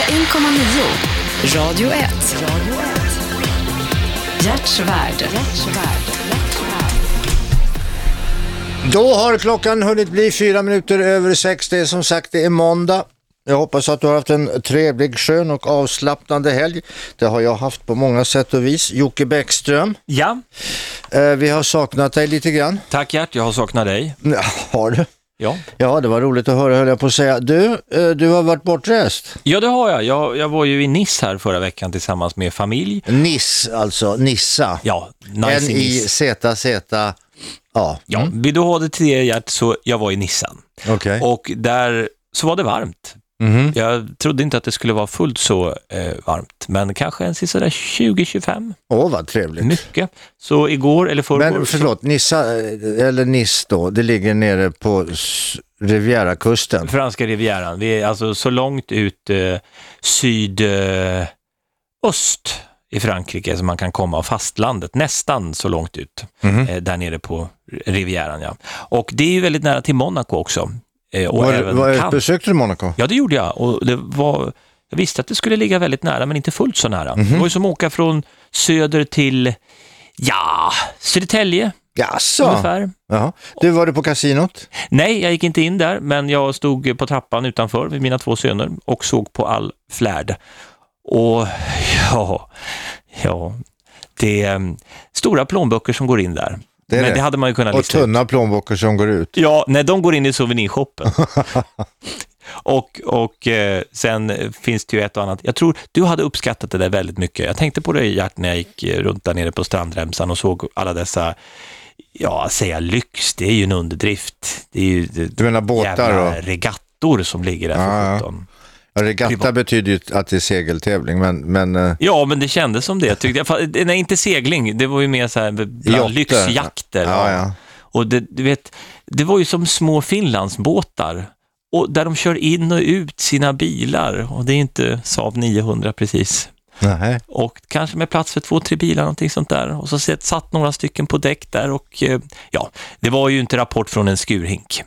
101,9. Radio 1. Hjärtsvärd. Då har klockan hunnit bli fyra minuter över sex. Det är som sagt det är måndag. Jag hoppas att du har haft en trevlig, skön och avslappnande helg. Det har jag haft på många sätt och vis. Jocke Bäckström, Ja, eh, vi har saknat dig lite grann. tack Gert, jag har saknat dig. Ja, har du? Ja. Ja, det var roligt att höra höll jag på att säga. Du, eh, du har varit bortrest. ja, det har jag. jag. Jag var ju i Nice här förra veckan tillsammans med familj. Niss, alltså Nissa. Ja, nice. N-I-Z-Z. Ja, Ja, vill du ha det till det Gert, så jag var i Nissan. okej. Och där så var det varmt. Mhm. Jag trodde inte att det skulle vara fullt så eh, varmt, men kanske en sådär 20-25, Åh, vad trevligt. mycket. Så igår, eller förrgår, Men förlåt, Nissa, eh, eller Niss då, det ligger nere på Rivierarakusten. franska rivieran, vi är alltså så långt ut eh, sydöst i Frankrike som man kan komma av fastlandet, nästan så långt ut, Mhm. eh, där nere på rivieran. Ja. Och det är ju väldigt nära till Monaco också. Eh, och Var, även var, Cannes. besökte du Monaco? Ja, det gjorde jag. Och det var, jag visste att det skulle ligga väldigt nära, men inte fullt så nära. Mhm. Det var ju som att åka från söder till, ja, Södertälje Jaså? ungefär. Jaha. Du, var du på kasinot? Nej, jag gick inte in där, men jag stod på trappan utanför med mina två söner och såg på all flärd. Och ja, ja, det är mm, stora plånböcker som går in där. Det är men det. det hade man ju kunnat Och ut. tunna plånböcker som går ut? Ja, nej, de går in i souvenirshoppen. och och eh, sen finns det ju ett och annat. Jag tror du hade uppskattat det där väldigt mycket. Jag tänkte på det Gert när jag gick eh, runt där nere på strandremsan och såg alla dessa, ja, säga lyx, det är ju en underdrift. Det är ju Du menar båtar jävla och- regattor som ligger där för Ja, ja. Ja, regatta betyder ju att det är segeltävling, men, men eh, Ja, men det kändes som det. Tyckte jag. Fa- Nej, inte segling. Det var ju mer så här bland Jotter. lyxjakter. Ja, ja. Och det, du vet, det var ju som små Finlandsbåtar. Och där de kör in och ut sina bilar. Och det är inte Saab 900 precis. Nej. Och kanske med plats för två, tre bilar, någonting sånt där. Och så satt några stycken på däck där och eh, ja, det var ju inte Rapport från en skurhink.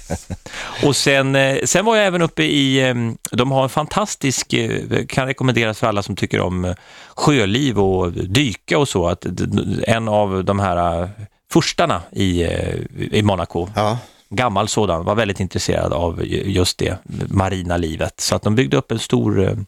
och sen, eh, sen var jag även uppe i, eh, de har en fantastisk, kan rekommenderas för alla som tycker om sjöliv och dyka och så, att en av de här furstarna i, i Monaco, Ja. gammal sådan, var väldigt intresserad av ju- just det marina livet. Så att de byggde upp en stor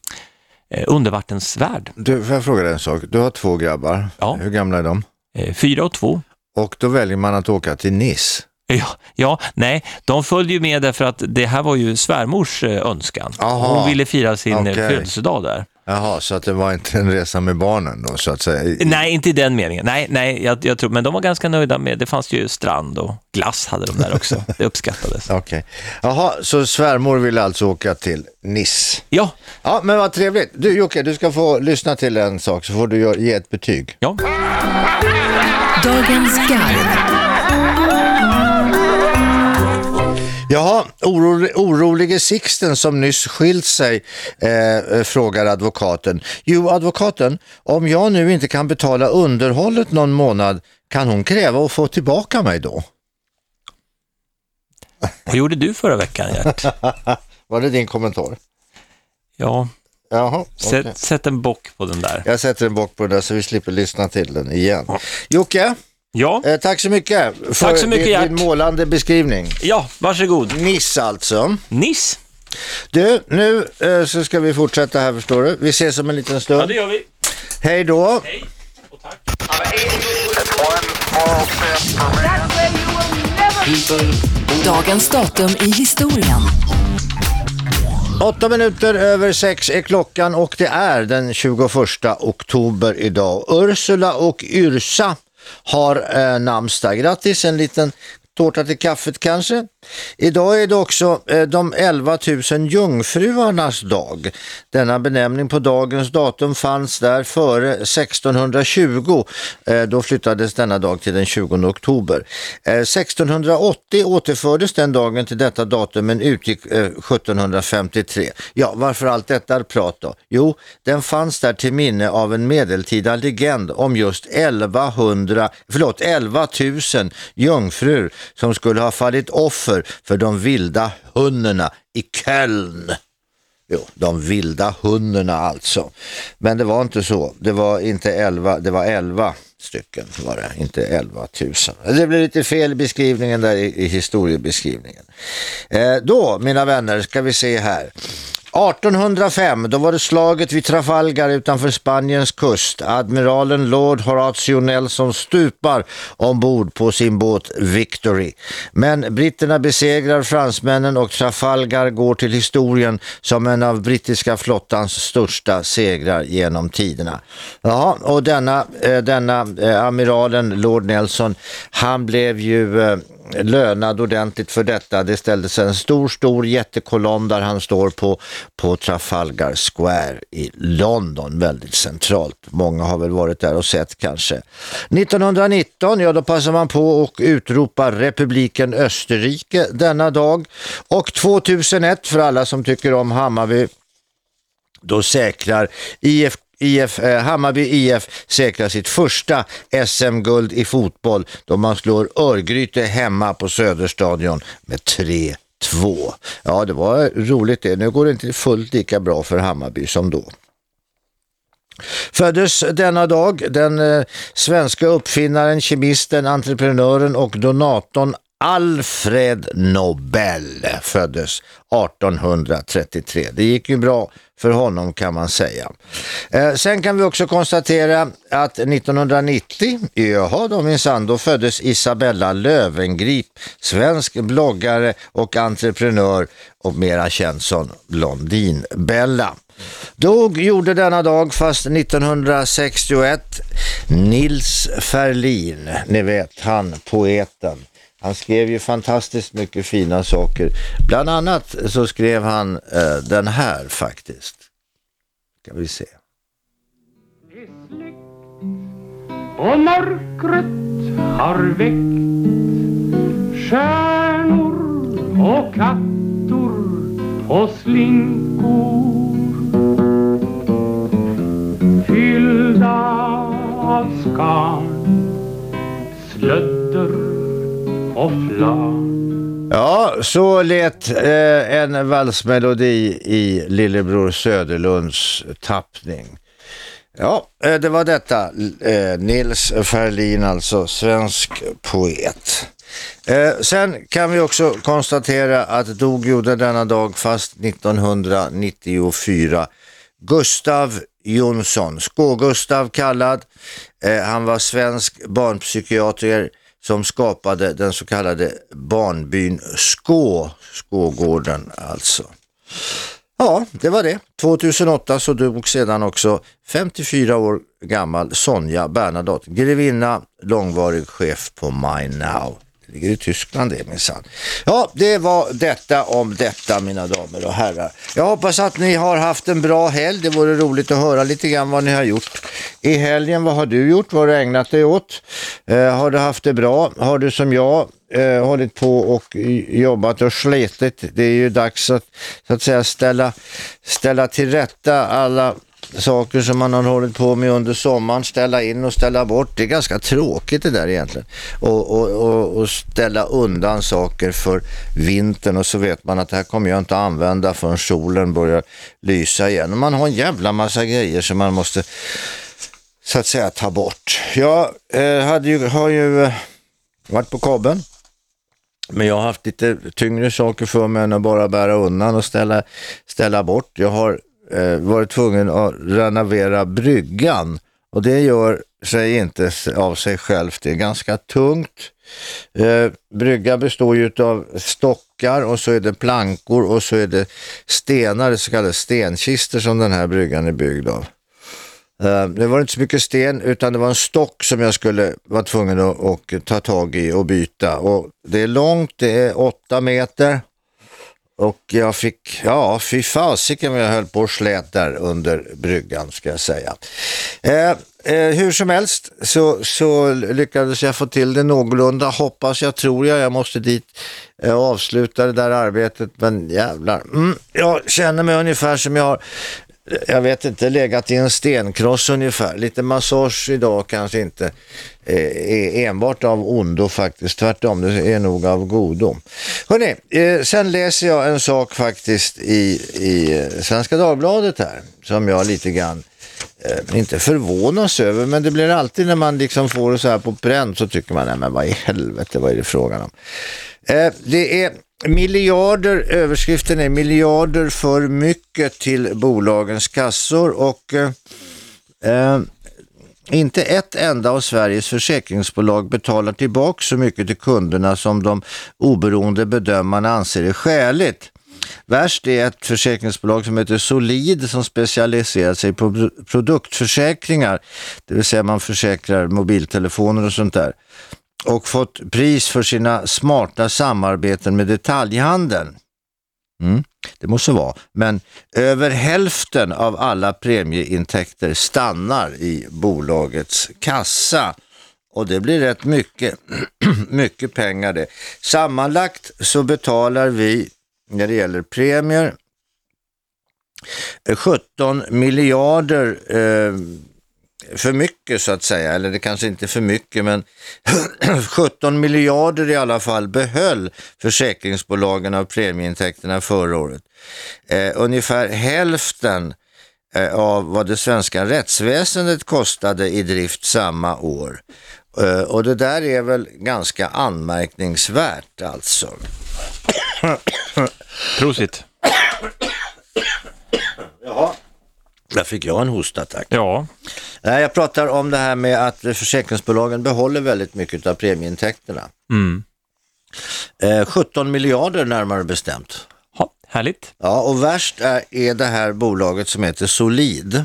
eh, undervattensvärld. Du, får jag fråga dig en sak? Du har två grabbar. Ja. Hur gamla är de? Eh, Fyra och två. Och då väljer man att åka till Nice. Ja, ja, nej, de följde ju med därför att det här var ju svärmors eh, önskan. Aha. Hon ville fira sin Okej. födelsedag där. Jaha, så att det var inte en resa med barnen då, så att säga? Nej, inte i den meningen. Nej, nej jag, jag tror, men de var ganska nöjda med, det fanns ju strand och glass hade de där också. Det uppskattades. Okej. Jaha, så svärmor ville alltså åka till Nice. Ja, Ja, men vad trevligt. Du Jocke, du ska få lyssna till en sak så får du ge ett betyg. ja. Dagens Garv. Jaha, orolig, orolige Sixten som nyss skilt sig, eh, eh, frågar advokaten. Jo, advokaten, om jag nu inte kan betala underhållet någon månad, kan hon kräva att få tillbaka mig då? Vad gjorde du förra veckan, Gert? Var det din kommentar? Ja, Jaha, okej. sätt, sätt en bock på den där. Jag sätter en bock på det där så vi slipper lyssna till den igen. Jocke, Ja, eh, tack så mycket för Tack så mycket, din, din målande beskrivning. ja, varsågod. Niss alltså. Niss. Du, nu eh, så ska vi fortsätta här förstår du. Vi ses om en liten Ja, stund. det gör vi. Hej då. Hej och tack. Dagens datum i historien. Åtta minuter över sex är klockan och det är den 21 oktober idag. Ursula och Yrsa har eh, namnsdag. Grattis, en liten tårta till kaffet kanske. Idag är det också eh, de 11 000 jungfruarnas dag. Denna benämning på dagens datum fanns där före 1620. Eh, då flyttades denna dag till den 20 oktober. Eh, 1680 återfördes den dagen till detta datum men utgick eh, 1753. Ja, varför allt detta prat då? Jo, den fanns där till minne av en medeltida legend om just 1100, förlåt, 11 000 jungfrur som skulle ha fallit offer för de vilda hunnerna i Köln. Jo, de vilda hundarna alltså. Men det var inte så. Det var inte 11, det var 11 stycken var det, inte 11 000. Det blev lite fel i beskrivningen där i, i historiebeskrivningen. Eh, då, mina vänner, ska vi se här. 1805, då var det slaget vid Trafalgar utanför Spaniens kust. Admiralen Lord Horatio Nelson stupar ombord på sin båt Victory. Men britterna besegrar fransmännen och Trafalgar går till historien som en av brittiska flottans största segrar genom tiderna. Ja, och denna, eh, denna eh, amiralen Lord Nelson, han blev ju eh, lönad ordentligt för detta. Det ställdes en stor, stor jättekolonn där han står på, på Trafalgar Square i London, väldigt centralt. Många har väl varit där och sett kanske. 1919, ja då passar man på och utropar republiken Österrike denna dag. Och 2001, för alla som tycker om Hammarby, då säkrar IFK IF, eh, Hammarby IF säkrar sitt första SM-guld i fotboll då man slår Örgryte hemma på Söderstadion med 3-2. Ja, det var roligt det. Nu går det inte fullt lika bra för Hammarby som då. Föddes denna dag den eh, svenska uppfinnaren, kemisten, entreprenören och donatorn Alfred Nobel föddes 1833. Det gick ju bra för honom kan man säga. Eh, sen kan vi också konstatera att 1990, jaha då minsann, då föddes Isabella Lövengrip, svensk bloggare och entreprenör och mera känd som Blondinbella. Dog gjorde denna dag fast 1961 Nils Ferlin, ni vet han poeten han skrev ju fantastiskt mycket fina saker. Bland annat så skrev han eh, den här faktiskt. Ska vi se. Och mörkret har väckt stjärnor och kattor och slinkor fyllda av skam, slödder och. Ja, så lät eh, en valsmelodi i Lillebror Söderlunds tappning. Ja, eh, det var detta. Eh, Nils Ferlin, alltså svensk poet. Eh, sen kan vi också konstatera att dog gjorde denna dag fast 1994. Gustav Jonsson, Skå-Gustav kallad. Han var svensk barnpsykiater som skapade den så kallade barnbyn Skå, Skågården alltså. Ja, det var det. 2008 så dog sedan också 54 år gammal Sonja Bernadotte, grevinna, långvarig chef på My Now. Det ligger i Tyskland det minsann. Ja, det var detta om detta mina damer och herrar. Jag hoppas att ni har haft en bra helg. Det vore roligt att höra lite grann vad ni har gjort i helgen. Vad har du gjort? Vad har du ägnat dig åt? Eh, har du haft det bra? Har du som jag eh, hållit på och jobbat och slitit? Det är ju dags att, så att säga ställa, ställa till rätta alla saker som man har hållit på med under sommaren, ställa in och ställa bort. Det är ganska tråkigt det där egentligen. Och, och, och, och ställa undan saker för vintern och så vet man att det här kommer jag inte använda förrän solen börjar lysa igen. Och man har en jävla massa grejer som man måste så att säga ta bort. Jag eh, hade ju, har ju eh, varit på kabeln. Men jag har haft lite tyngre saker för mig än att bara bära undan och ställa, ställa bort. Jag har eh, varit tvungen att renovera bryggan och det gör sig inte av sig självt. Det är ganska tungt. Eh, brygga består ju av stockar och så är det plankor och så är det stenar, så kallade stenkister som den här bryggan är byggd av. Eh, det var inte så mycket sten utan det var en stock som jag skulle vara tvungen att att ta tag i och byta. Och det är långt, det är åtta meter och jag fick, ja fy fasiken vad jag höll på och slät där under bryggan ska jag säga. Eh, eh, hur som helst så, så lyckades jag få till det någorlunda, hoppas jag, tror jag. Jag måste dit eh, och eh, avsluta det där arbetet, men jävlar. Mm, jag känner mig ungefär som jag har jag vet inte, legat i en stenkross ungefär. Lite massage idag kanske inte eh, är enbart av ondo faktiskt. Tvärtom, det är nog av godo. Hörrni, eh, sen läser jag en sak faktiskt i, i eh, Svenska Dagbladet här som jag lite grann eh, inte förvånas över, men det blir alltid när man liksom får det så här på pränt så tycker man, nej men vad i helvete, vad är det frågan om? Eh, det är miljarder, överskriften är miljarder för mycket till bolagens kassor och eh, eh, inte ett enda av Sveriges försäkringsbolag betalar tillbaka så mycket till kunderna som de oberoende bedömarna anser är skäligt. Värst är ett försäkringsbolag som heter Solid som specialiserar sig på produktförsäkringar, det vill säga man försäkrar mobiltelefoner och sånt där och fått pris för sina smarta samarbeten med detaljhandeln. Mm, det måste vara, men över hälften av alla premieintäkter stannar i bolagets kassa. Och det blir rätt mycket, mycket pengar det. Sammanlagt så betalar vi när det gäller premier 17 miljarder eh, för mycket så att säga, eller det kanske inte är för mycket, men 17 miljarder i alla fall behöll försäkringsbolagen av premieintäkterna förra året. Eh, ungefär hälften eh, av vad det svenska rättsväsendet kostade i drift samma år. Eh, och det där är väl ganska anmärkningsvärt alltså. Prosit. Jaha. Där fick jag en hostattack. Ja, Nej, jag pratar om det här med att försäkringsbolagen behåller väldigt mycket av premieintäkterna. mm. Eh, 17 miljarder närmare bestämt. ha, härligt. Ja, och värst är, är det här bolaget som heter Solid.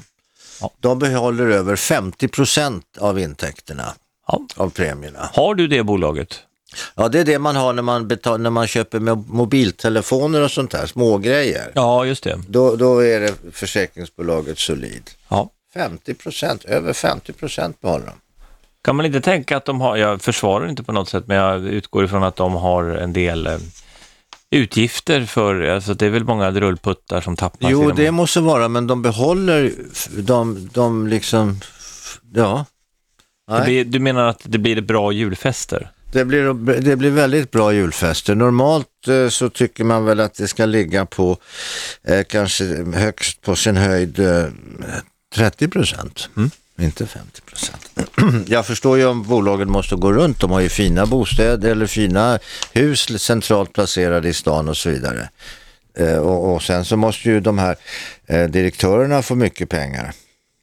Ja. De behåller över 50 procent av intäkterna Ja. av premierna. Har du det bolaget? Ja, det är det man har när man, betal, när man köper mobiltelefoner och sånt där, smågrejer. Ja, just det. Då, då är det försäkringsbolaget Solid. Ja. 50 procent, över 50 procent behåller de. Kan man inte tänka att de har, jag försvarar inte på något sätt, men jag utgår ifrån att de har en del eh, utgifter för, alltså det är väl många rullputtar som tappas. Jo, det måste vara, men de behåller, de, de liksom, ja. Nej. blir, Du menar att det blir bra julfester? Det blir, det blir väldigt bra julfester. Normalt eh, så tycker man väl att det ska ligga på eh, kanske högst på sin höjd eh, 30 procent. Inte 50 procent. Jag förstår ju om bolagen måste gå runt. De har ju fina bostäder eller fina hus centralt placerade i stan och så vidare. Eh, och, och sen så måste ju de här eh, direktörerna få mycket pengar.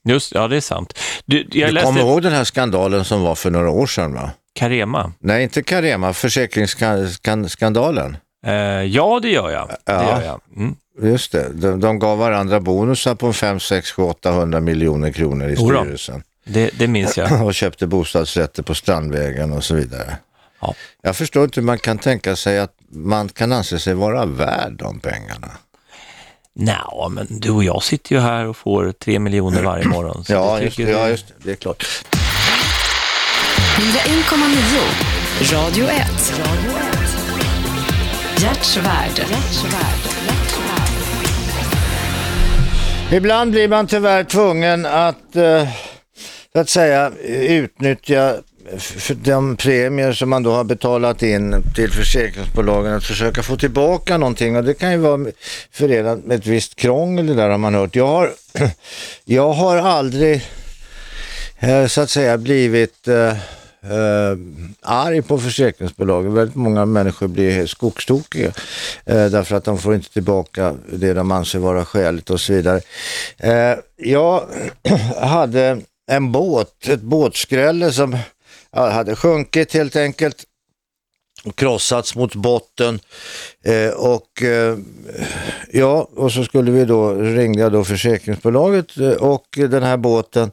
Just, ja det är sant. Du, jag Du läste kommer ihåg den här skandalen som var för några år sedan va? Carema. Nej, inte Carema, försäkringsskandalen. Eh, ja, det gör jag. Det Ja. gör jag. Mm. Just det, de, de gav varandra bonusar på 5, 6, 7, 800 miljoner kronor i styrelsen. Det, det minns jag. Och köpte bostadsrätter på Strandvägen och så vidare. Ja. Jag förstår inte hur man kan tänka sig att man kan anse sig vara värd de pengarna. Nja, men du och jag sitter ju här och får tre miljoner varje morgon. Ja, det just, det, ja, just det, det är klart. 101,9 Radio 1. Hjärtsvärd. Ibland blir man tyvärr tvungen att, eh, så att säga, utnyttja för de premier som man då har betalat in till försäkringsbolagen att försöka få tillbaka någonting och det kan ju vara förenat med ett visst krångel det där har man hört. Jag har, jag har aldrig Eh, så att säga blivit eh, eh, arg på försäkringsbolagen. Väldigt många människor blir skogstokiga eh, därför att de får inte tillbaka det de anser vara skäligt och så vidare. Eh, jag hade en båt, ett båtskrälle som hade sjunkit helt enkelt och krossats mot botten eh, och eh, ja, och så skulle vi då, ringde jag då försäkringsbolaget eh, och den här båten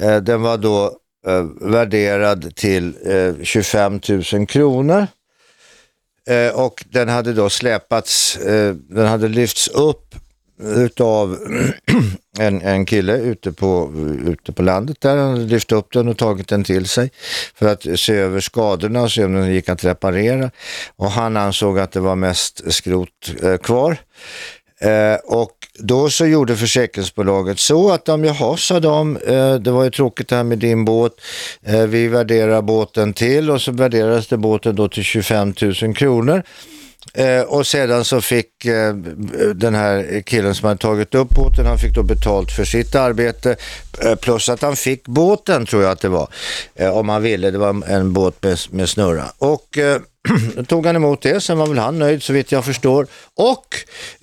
eh, den var då eh, värderad till eh, 25 000 kronor. Eh, och den hade då släpats, eh, den hade lyfts upp utav en, en kille ute på, ute på landet där. Han hade lyft upp den och tagit den till sig för att se över skadorna och se om den gick att reparera. Och han ansåg att det var mest skrot eh, kvar. Eh, och då så gjorde försäkringsbolaget så att de, jaha sa de, eh, det var ju tråkigt det här med din båt, eh, vi värderar båten till och så värderades det båten då till 25 000 kronor. Eh, och sedan så fick eh, den här killen som hade tagit upp båten, han fick då betalt för sitt arbete eh, plus att han fick båten tror jag att det var, eh, om han ville, det var en båt med, med snurra. Och eh, tog han emot det, sen var väl han nöjd så vitt jag förstår. Och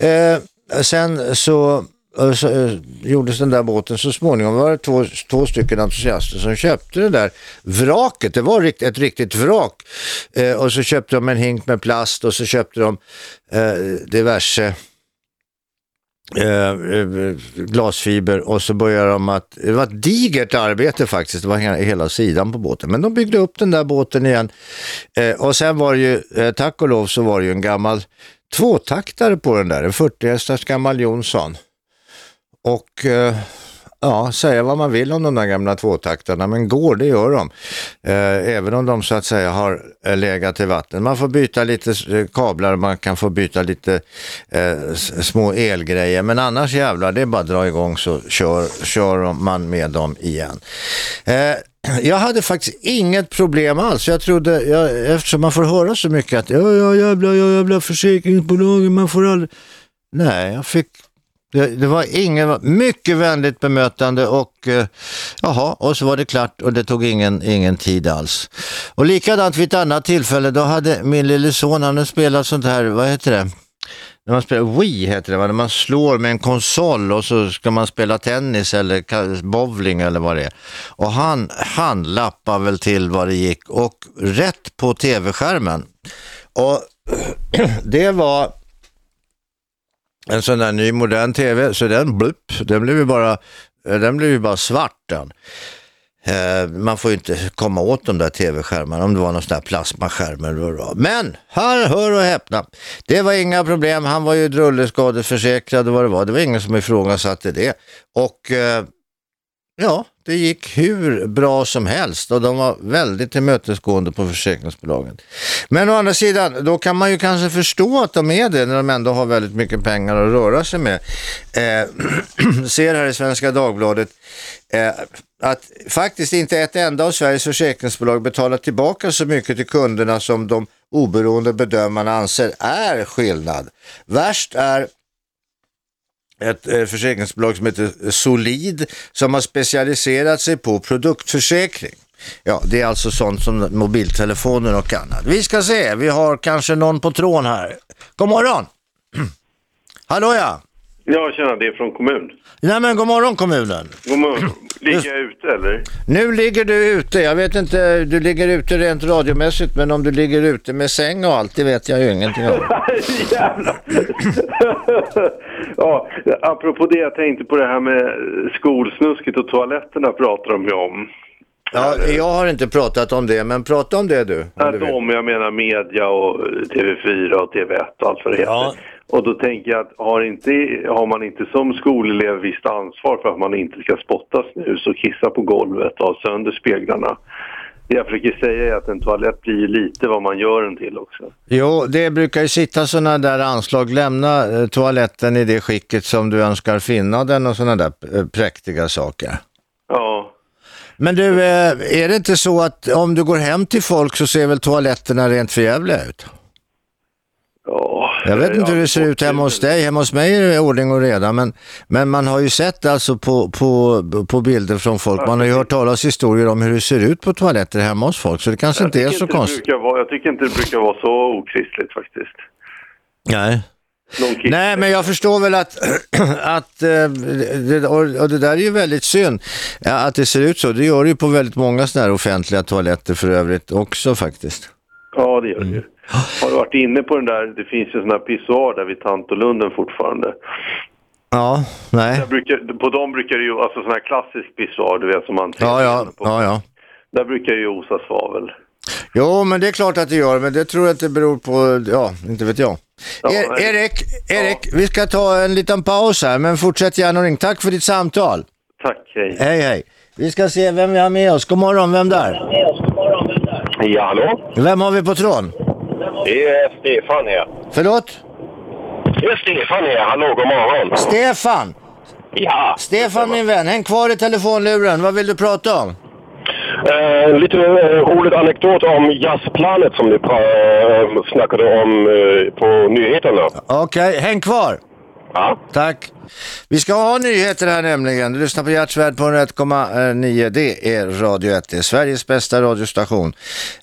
eh, sen så eh, så, eh, gjordes den där båten så småningom var det två, två stycken entusiaster som köpte det där vraket. Det var rikt, ett riktigt vrak. Eh, och så köpte de en hink med plast och så köpte de eh, diverse Eh, eh, glasfiber och så började de att, det var ett digert arbete faktiskt, det var hela, sidan på båten. Men de byggde upp den där båten igen eh, och sen var det ju, eh, tack och lov så var det ju en gammal tvåtaktare på den där, en 40 hästars gammal Jonsson. Och eh, ja, säga vad man vill om de där gamla tvåtaktarna, men går det gör de. Eh, även om de så att säga har eh, legat i vatten. Man får byta lite eh, kablar, man kan få byta lite eh, små elgrejer, men annars jävlar, det är bara att dra igång så kör, kör man med dem igen. Eh, jag hade faktiskt inget problem alls. Jag trodde, jag, eftersom man får höra så mycket att ja, ja jävla, ja, jävla försäkringsbolagen, man får aldrig... Nej, jag fick det, det var ingen, mycket vänligt bemötande och eh, jaha, och så var det klart och det tog ingen, ingen tid alls. Och likadant vid ett annat tillfälle, då hade min lille son, han spelat sånt här, vad heter det? När man spelar Wii heter det, va? när man slår med en konsol och så ska man spela tennis eller bowling eller vad det är. Och han, han lappade väl till vad det gick och rätt på tv-skärmen. Och det var en sån där ny modern tv, så den blupp, den blev ju bara, eh, den blev ju bara svart den. Eh, man får ju inte komma åt de där tv-skärmarna om det var någon sån där plasmaskärm eller vad det var. Men, här, hör och häpna, det var inga problem, han var ju drulleskadeförsäkrad och vad det var, det var ingen som ifrågasatte det. Och eh, ja, det gick hur bra som helst och de var väldigt tillmötesgående på försäkringsbolagen. Men å andra sidan, då kan man ju kanske förstå att de är det när de ändå har väldigt mycket pengar att röra sig med. Eh, ser här i Svenska Dagbladet eh, att faktiskt inte ett enda av Sveriges försäkringsbolag betalar tillbaka så mycket till kunderna som de oberoende bedömarna anser är skillnad. Värst är ett eh, försäkringsbolag som heter Solid som har specialiserat sig på produktförsäkring. Ja, det är alltså sånt som mobiltelefoner och annat. Vi ska se, vi har kanske någon på tråden här. God morgon! Hallå ja! Ja, tjena, det är från kommun. Nej men god morgon kommunen. God morgon. Ligger jag ute eller? Nu ligger du ute, jag vet inte, du ligger ute rent radiomässigt men om du ligger ute med säng och allt, det vet jag ju ingenting om. Jävlar! ja, apropå det, jag tänkte på det här med skolsnusket och toaletterna pratar de ju om. Ja, jag har inte pratat om det, men prata om det du. om du de, jag menar media och TV4 och TV1 och allt vad det heter. Ja. Och då tänker jag att har, inte, har man inte som skolelev visst ansvar för att man inte ska spotta snus och kissa på golvet och ha sönder speglarna. Det jag försöker säga är att en toalett blir lite vad man gör den till också. Jo, det brukar ju sitta sådana där anslag. Lämna eh, toaletten i det skicket som du önskar finna den och sådana där eh, präktiga saker. Ja, Men du, eh, är det inte så att om du går hem till folk så ser väl toaletterna rent förjävliga ut? Ja. Jag vet inte hur det ser ut hemma hos dig. Hemma hos mig är det ordning och reda. Men, men man har ju sett alltså på, på, på bilder från folk. Man har ju hört talas historier om hur det ser ut på toaletter hemma hos folk. Så det kanske Jag inte är så det konstigt. vara, jag tycker inte det brukar vara så okristligt faktiskt. Nej. Nej, men jag förstår väl att, att eh, det, och det där är ju väldigt synd att det ser ut så. Det gör det ju på väldigt många sådana här offentliga toaletter för övrigt också faktiskt. Ja, det gör det ju. Mm. Har du varit inne på den där, det finns ju sån här pissoar där vid Tantolunden fortfarande. Ja, nej. Brukar, på dem brukar det ju, alltså sån här klassisk pissoar, du vet som man ser Ja, ja, på. ja, ja. Där brukar ju osa svavel. Jo, men det är klart att det gör, men det tror jag inte beror på, ja, inte vet jag. Ja, er. Erik, Erik, vi ska ta en liten paus här, men fortsätt gärna och ring. Tack för ditt samtal. Tack, hej. Hej, hej. Vi ska se vem vi har med oss. God morgon, vem där? Ja, hallå? Vem har vi på tråden? Det är Stefan här. Förlåt? Det är Stefan här. Hallå, god morgon. Stefan! Ja. Stefan min vän, häng kvar i telefonluren. Vad vill du prata om? Eh, lite eh, rolig anekdot om jazzplanet som ni pra- eh, snackade om eh, på nyheterna. Okej, häng kvar. Ja. Tack. Vi ska ha nyheter här nämligen. Du lyssnar på Hjärtsvärd på 1,9. Det är Radio 1. Det är Sveriges bästa radiostation.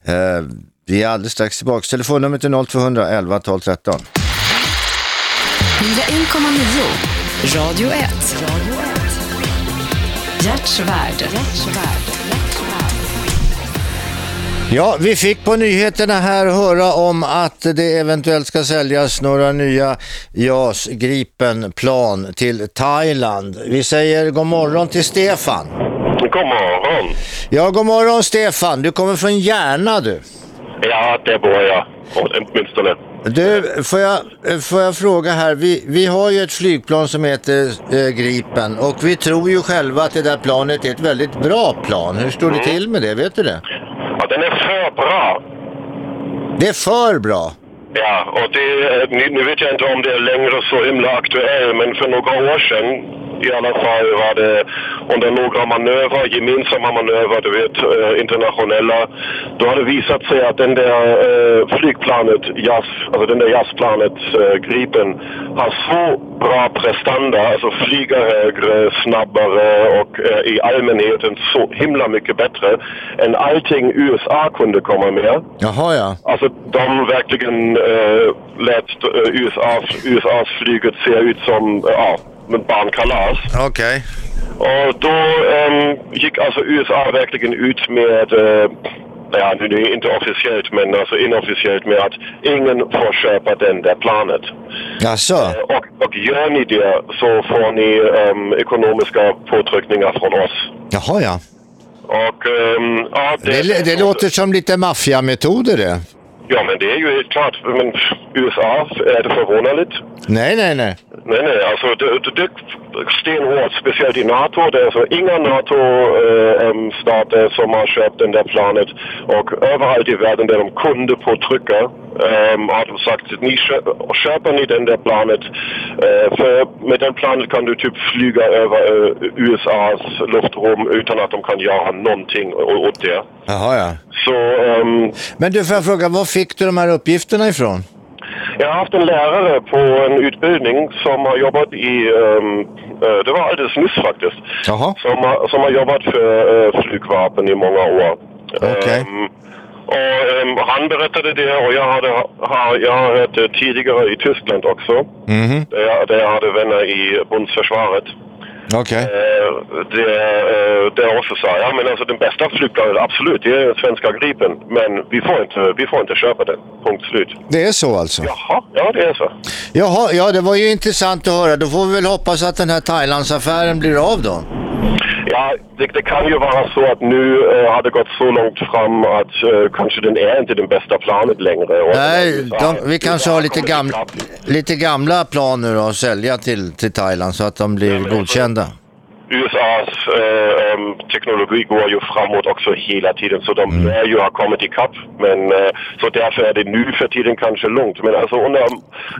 Eh, vi är alldeles strax tillbaka. Telefonnumret är 0200 11 12 13. 101,9. Radio 1. Hjärtsvärd. Ja, vi fick på nyheterna här höra om att det eventuellt ska säljas några nya JAS Gripen-plan till Thailand. Vi säger god morgon till Stefan. God morgon. Ja, god morgon Stefan. Du kommer från Järna du. Ja, det bor jag. Åtminstone. Du, får jag, får jag fråga här, vi, vi har ju ett flygplan som heter eh, Gripen och vi tror ju själva att det där planet är ett väldigt bra plan. Hur står det till med det, vet du det? Den är för bra. Det är för bra. Ja, och det, nu, nu vet jag inte om det är längre så himla aktuellt, men för några år sedan i alla fall var det några manövrar, gemensamma manövrar, du vet, eh, internationella. Då har det visat sig att den där eh, flygplanet, JAS, alltså den där JAS-planet eh, Gripen, har så bra prestanda, alltså flyga högre, snabbare och eh, i allmänheten så himla mycket bättre än allting USA kunde komma med. Jaha ja. Alltså de verkligen eh, lät eh, USA, USAs flyget se ut som ja, ett barnkalas. Okej. Och då ehm, gick alltså USA verkligen ut med, eh, ja nu är det inte officiellt men alltså inofficiellt med att ingen får köpa den där planet. Jaså? Eh, Och, och gör ni det så får ni ehm, ekonomiska påtryckningar från oss. Jaha ja. Och ehm, ja, Det, det låter som lite maffiametoder det. Ja men det är ju helt klart, men USA, är det förvånligt? Nej, nej, nej. Nej, nej, alltså det, det, stenhårt, speciellt i NATO. Det är alltså inga NATO-stater som har köpt den där planet och överallt i världen där de kunde påtrycka um, har de sagt att ni köp, köper ni den där planet eh, för med den planet kan du typ flyga över eh, USAs luftrum utan att de kan göra någonting åt det. Jaha ja. Så ehm, Men du, får jag fråga, var fick du de här uppgifterna ifrån? Jag har haft en lärare på en utbildning som har jobbat i, eh, det var alldeles nyss faktiskt, Jaha. som har, som har jobbat för uh, flygvapen i många år. Okej. Ehm, och ehm, han berättade det och jag, hade, har, jag har hört det tidigare i Tyskland också. Mhm. Där, jag, där jag hade vänner i bundsförsvaret. Okej. Eh, det, eh, det också sa, ja men alltså den bästa flygplanet, absolut, det är den svenska Gripen. Men vi får inte, vi får inte köpa den. Punkt slut. Det är så alltså? Jaha, ja det är så. Jaha, ja det var ju intressant att höra. Då får vi väl hoppas att den här Thailandsaffären blir av då. Ja, det, det kan ju vara så att nu eh, har det gått så långt fram att eh, kanske den är inte den bästa planet längre. Och Nej, de, vi kanske har lite, kommer gam, ikapp. lite gamla planer att sälja till, till Thailand så att de blir alltså- godkända. USAs eh, teknologi går ju framåt också hela tiden så de Mm. lär ju ha kommit ikapp. Men eh, så därför är det nu för tiden kanske lugnt. Men alltså under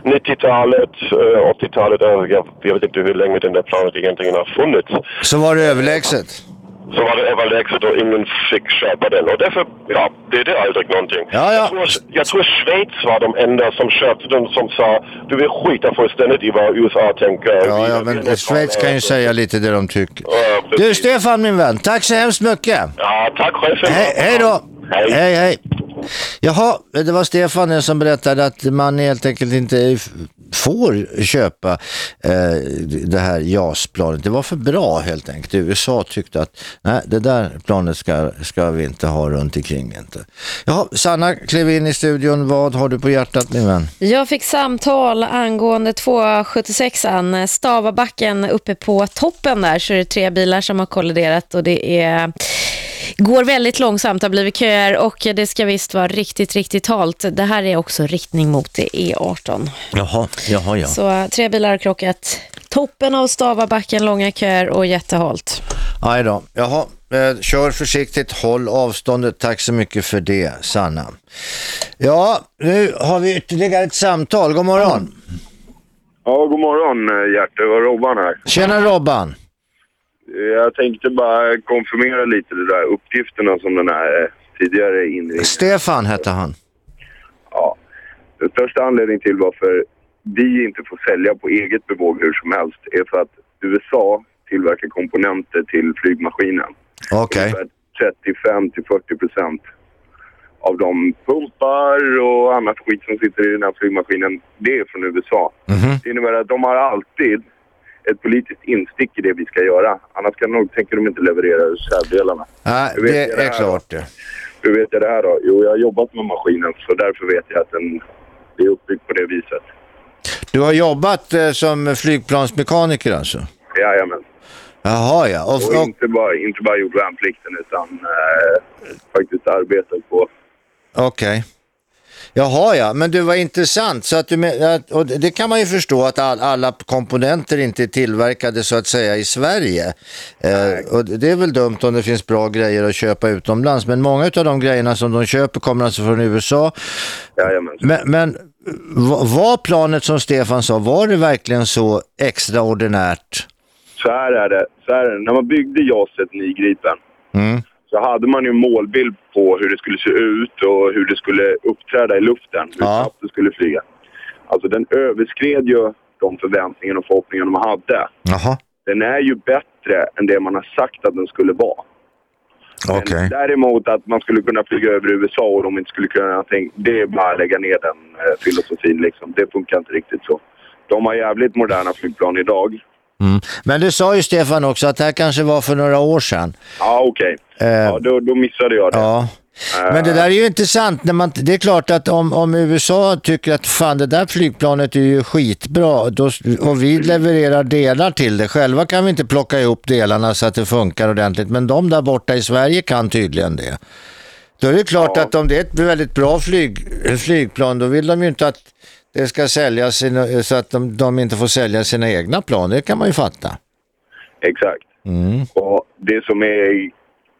90-talet, eh, 80-talet, eh, jag, jag vet inte hur länge den där planet egentligen har funnits. Så var det överlägset. Så var det överlägset och ingen fick köpa den. Och därför, ja, det är det aldrig någonting. Ja, ja. Jag, tror, jag tror Schweiz var de enda som köpte den som sa du vill skita fullständigt i vad USA tänker. Ja, ja, men Schweiz kan ju säga lite det de tycker. Ja. Du Stefan min vän, tack så hemskt mycket. Ja, tack chefen. Hej, hej då! Hej. Hej, hej. Jaha, det var Stefan som berättade att man helt enkelt inte får köpa eh, det här JAS-planet. Det var för bra helt enkelt. USA tyckte att nej, det där planet ska, ska vi inte ha runt omkring inte. Jaha, Sanna klev in i studion. Vad har du på hjärtat min vän? Jag fick samtal angående 276an, eh, Stavabacken uppe på toppen där så är det tre bilar som har kolliderat och det är går väldigt långsamt, det har blivit köer och det ska visst vara riktigt, riktigt halt. Det här är också riktning mot E18. Jaha, jaha, ja. Så eh, tre bilar har krockat. Toppen av Stavabacken, långa köer och jättehalt. Aj då. Jaha, eh, kör försiktigt, håll avståndet. Tack så mycket för det, Sanna. Ja, nu har vi ytterligare ett samtal. God morgon. Ja, god morgon eh, Gert. Det var Robban här. Tjena Robban! Jag tänkte bara konfirmera lite de där uppgifterna som den här eh, tidigare inringningen. Stefan hette han. Ja. Den största anledningen till varför vi inte får sälja på eget bevåg hur som helst är för att USA tillverkar komponenter till flygmaskinen. Okej. Ungefär 35 till 40 procent av de pumpar och annat skit som sitter i den här flygmaskinen, det är från USA. Mhm. Det innebär att de har alltid ett politiskt instick i det vi ska göra. Annars kan de, tänker de inte leverera reservdelarna. Nej, det det är här klart det. Hur vet jag det här då? Jo, jag har jobbat med maskinen så därför vet jag att den är uppbyggt på det viset. Du har jobbat eh, som flygplansmekaniker alltså? Jajamän. Jaha ja. Och, Och och, inte bara, inte bara gjort värnplikten utan eh, faktiskt arbetat på... Okej. Jaha ja, men det var intressant. Så att du och det kan man ju förstå att all, alla komponenter inte är tillverkade så att säga i Sverige. Eh, och det är väl dumt om det finns bra grejer att köpa utomlands. Men många av de grejerna som de köper kommer alltså från USA. Jajamän. Men, men va- var planet som Stefan sa, var det verkligen så extraordinärt? Så här är det. Så här är det. När man byggde JAS 39 Gripen Mm. Så hade man ju en målbild på hur det skulle se ut och hur det skulle uppträda i luften. Hur Ja. snabbt det skulle flyga. Alltså den överskred ju de förväntningarna och förhoppningarna man hade. Jaha, Den är ju bättre än det man har sagt att den skulle vara. Okej. Däremot att man skulle kunna flyga över USA och de inte skulle kunna tänka, det är bara att lägga ner den eh, filosofin liksom. Det funkar inte riktigt så. De har jävligt moderna flygplan idag. Mm. Men du sa ju Stefan också att det här kanske var för några år sedan. Ja, okej. Eh, Ja, då, då missade jag det. Ja. Men det där är ju intressant. När man, det är klart att om, om USA tycker att fan det där flygplanet är ju skitbra då, och vi levererar delar till det. Själva kan vi inte plocka ihop delarna så att det funkar ordentligt. Men de där borta i Sverige kan tydligen det. Då är det klart Ja. att om det är ett väldigt bra flyg, flygplan då vill de ju inte att det ska säljas sina, så att de, de inte får sälja sina egna plan. Det kan man ju fatta. Exakt. Mm. Och det som är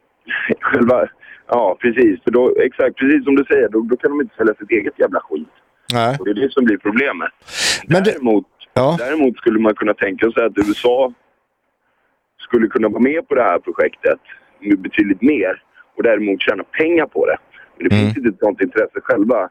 själva... Ja, precis. För då, exakt, precis som du säger, då, då kan de inte sälja sitt eget jävla skit. Nej. Och det är det som blir problemet. Men det- däremot, Ja. däremot skulle man kunna tänka sig att USA skulle kunna vara med på det här projektet med betydligt mer och däremot tjäna pengar på det. Men det Mm. finns inte ett sånt intresse själva.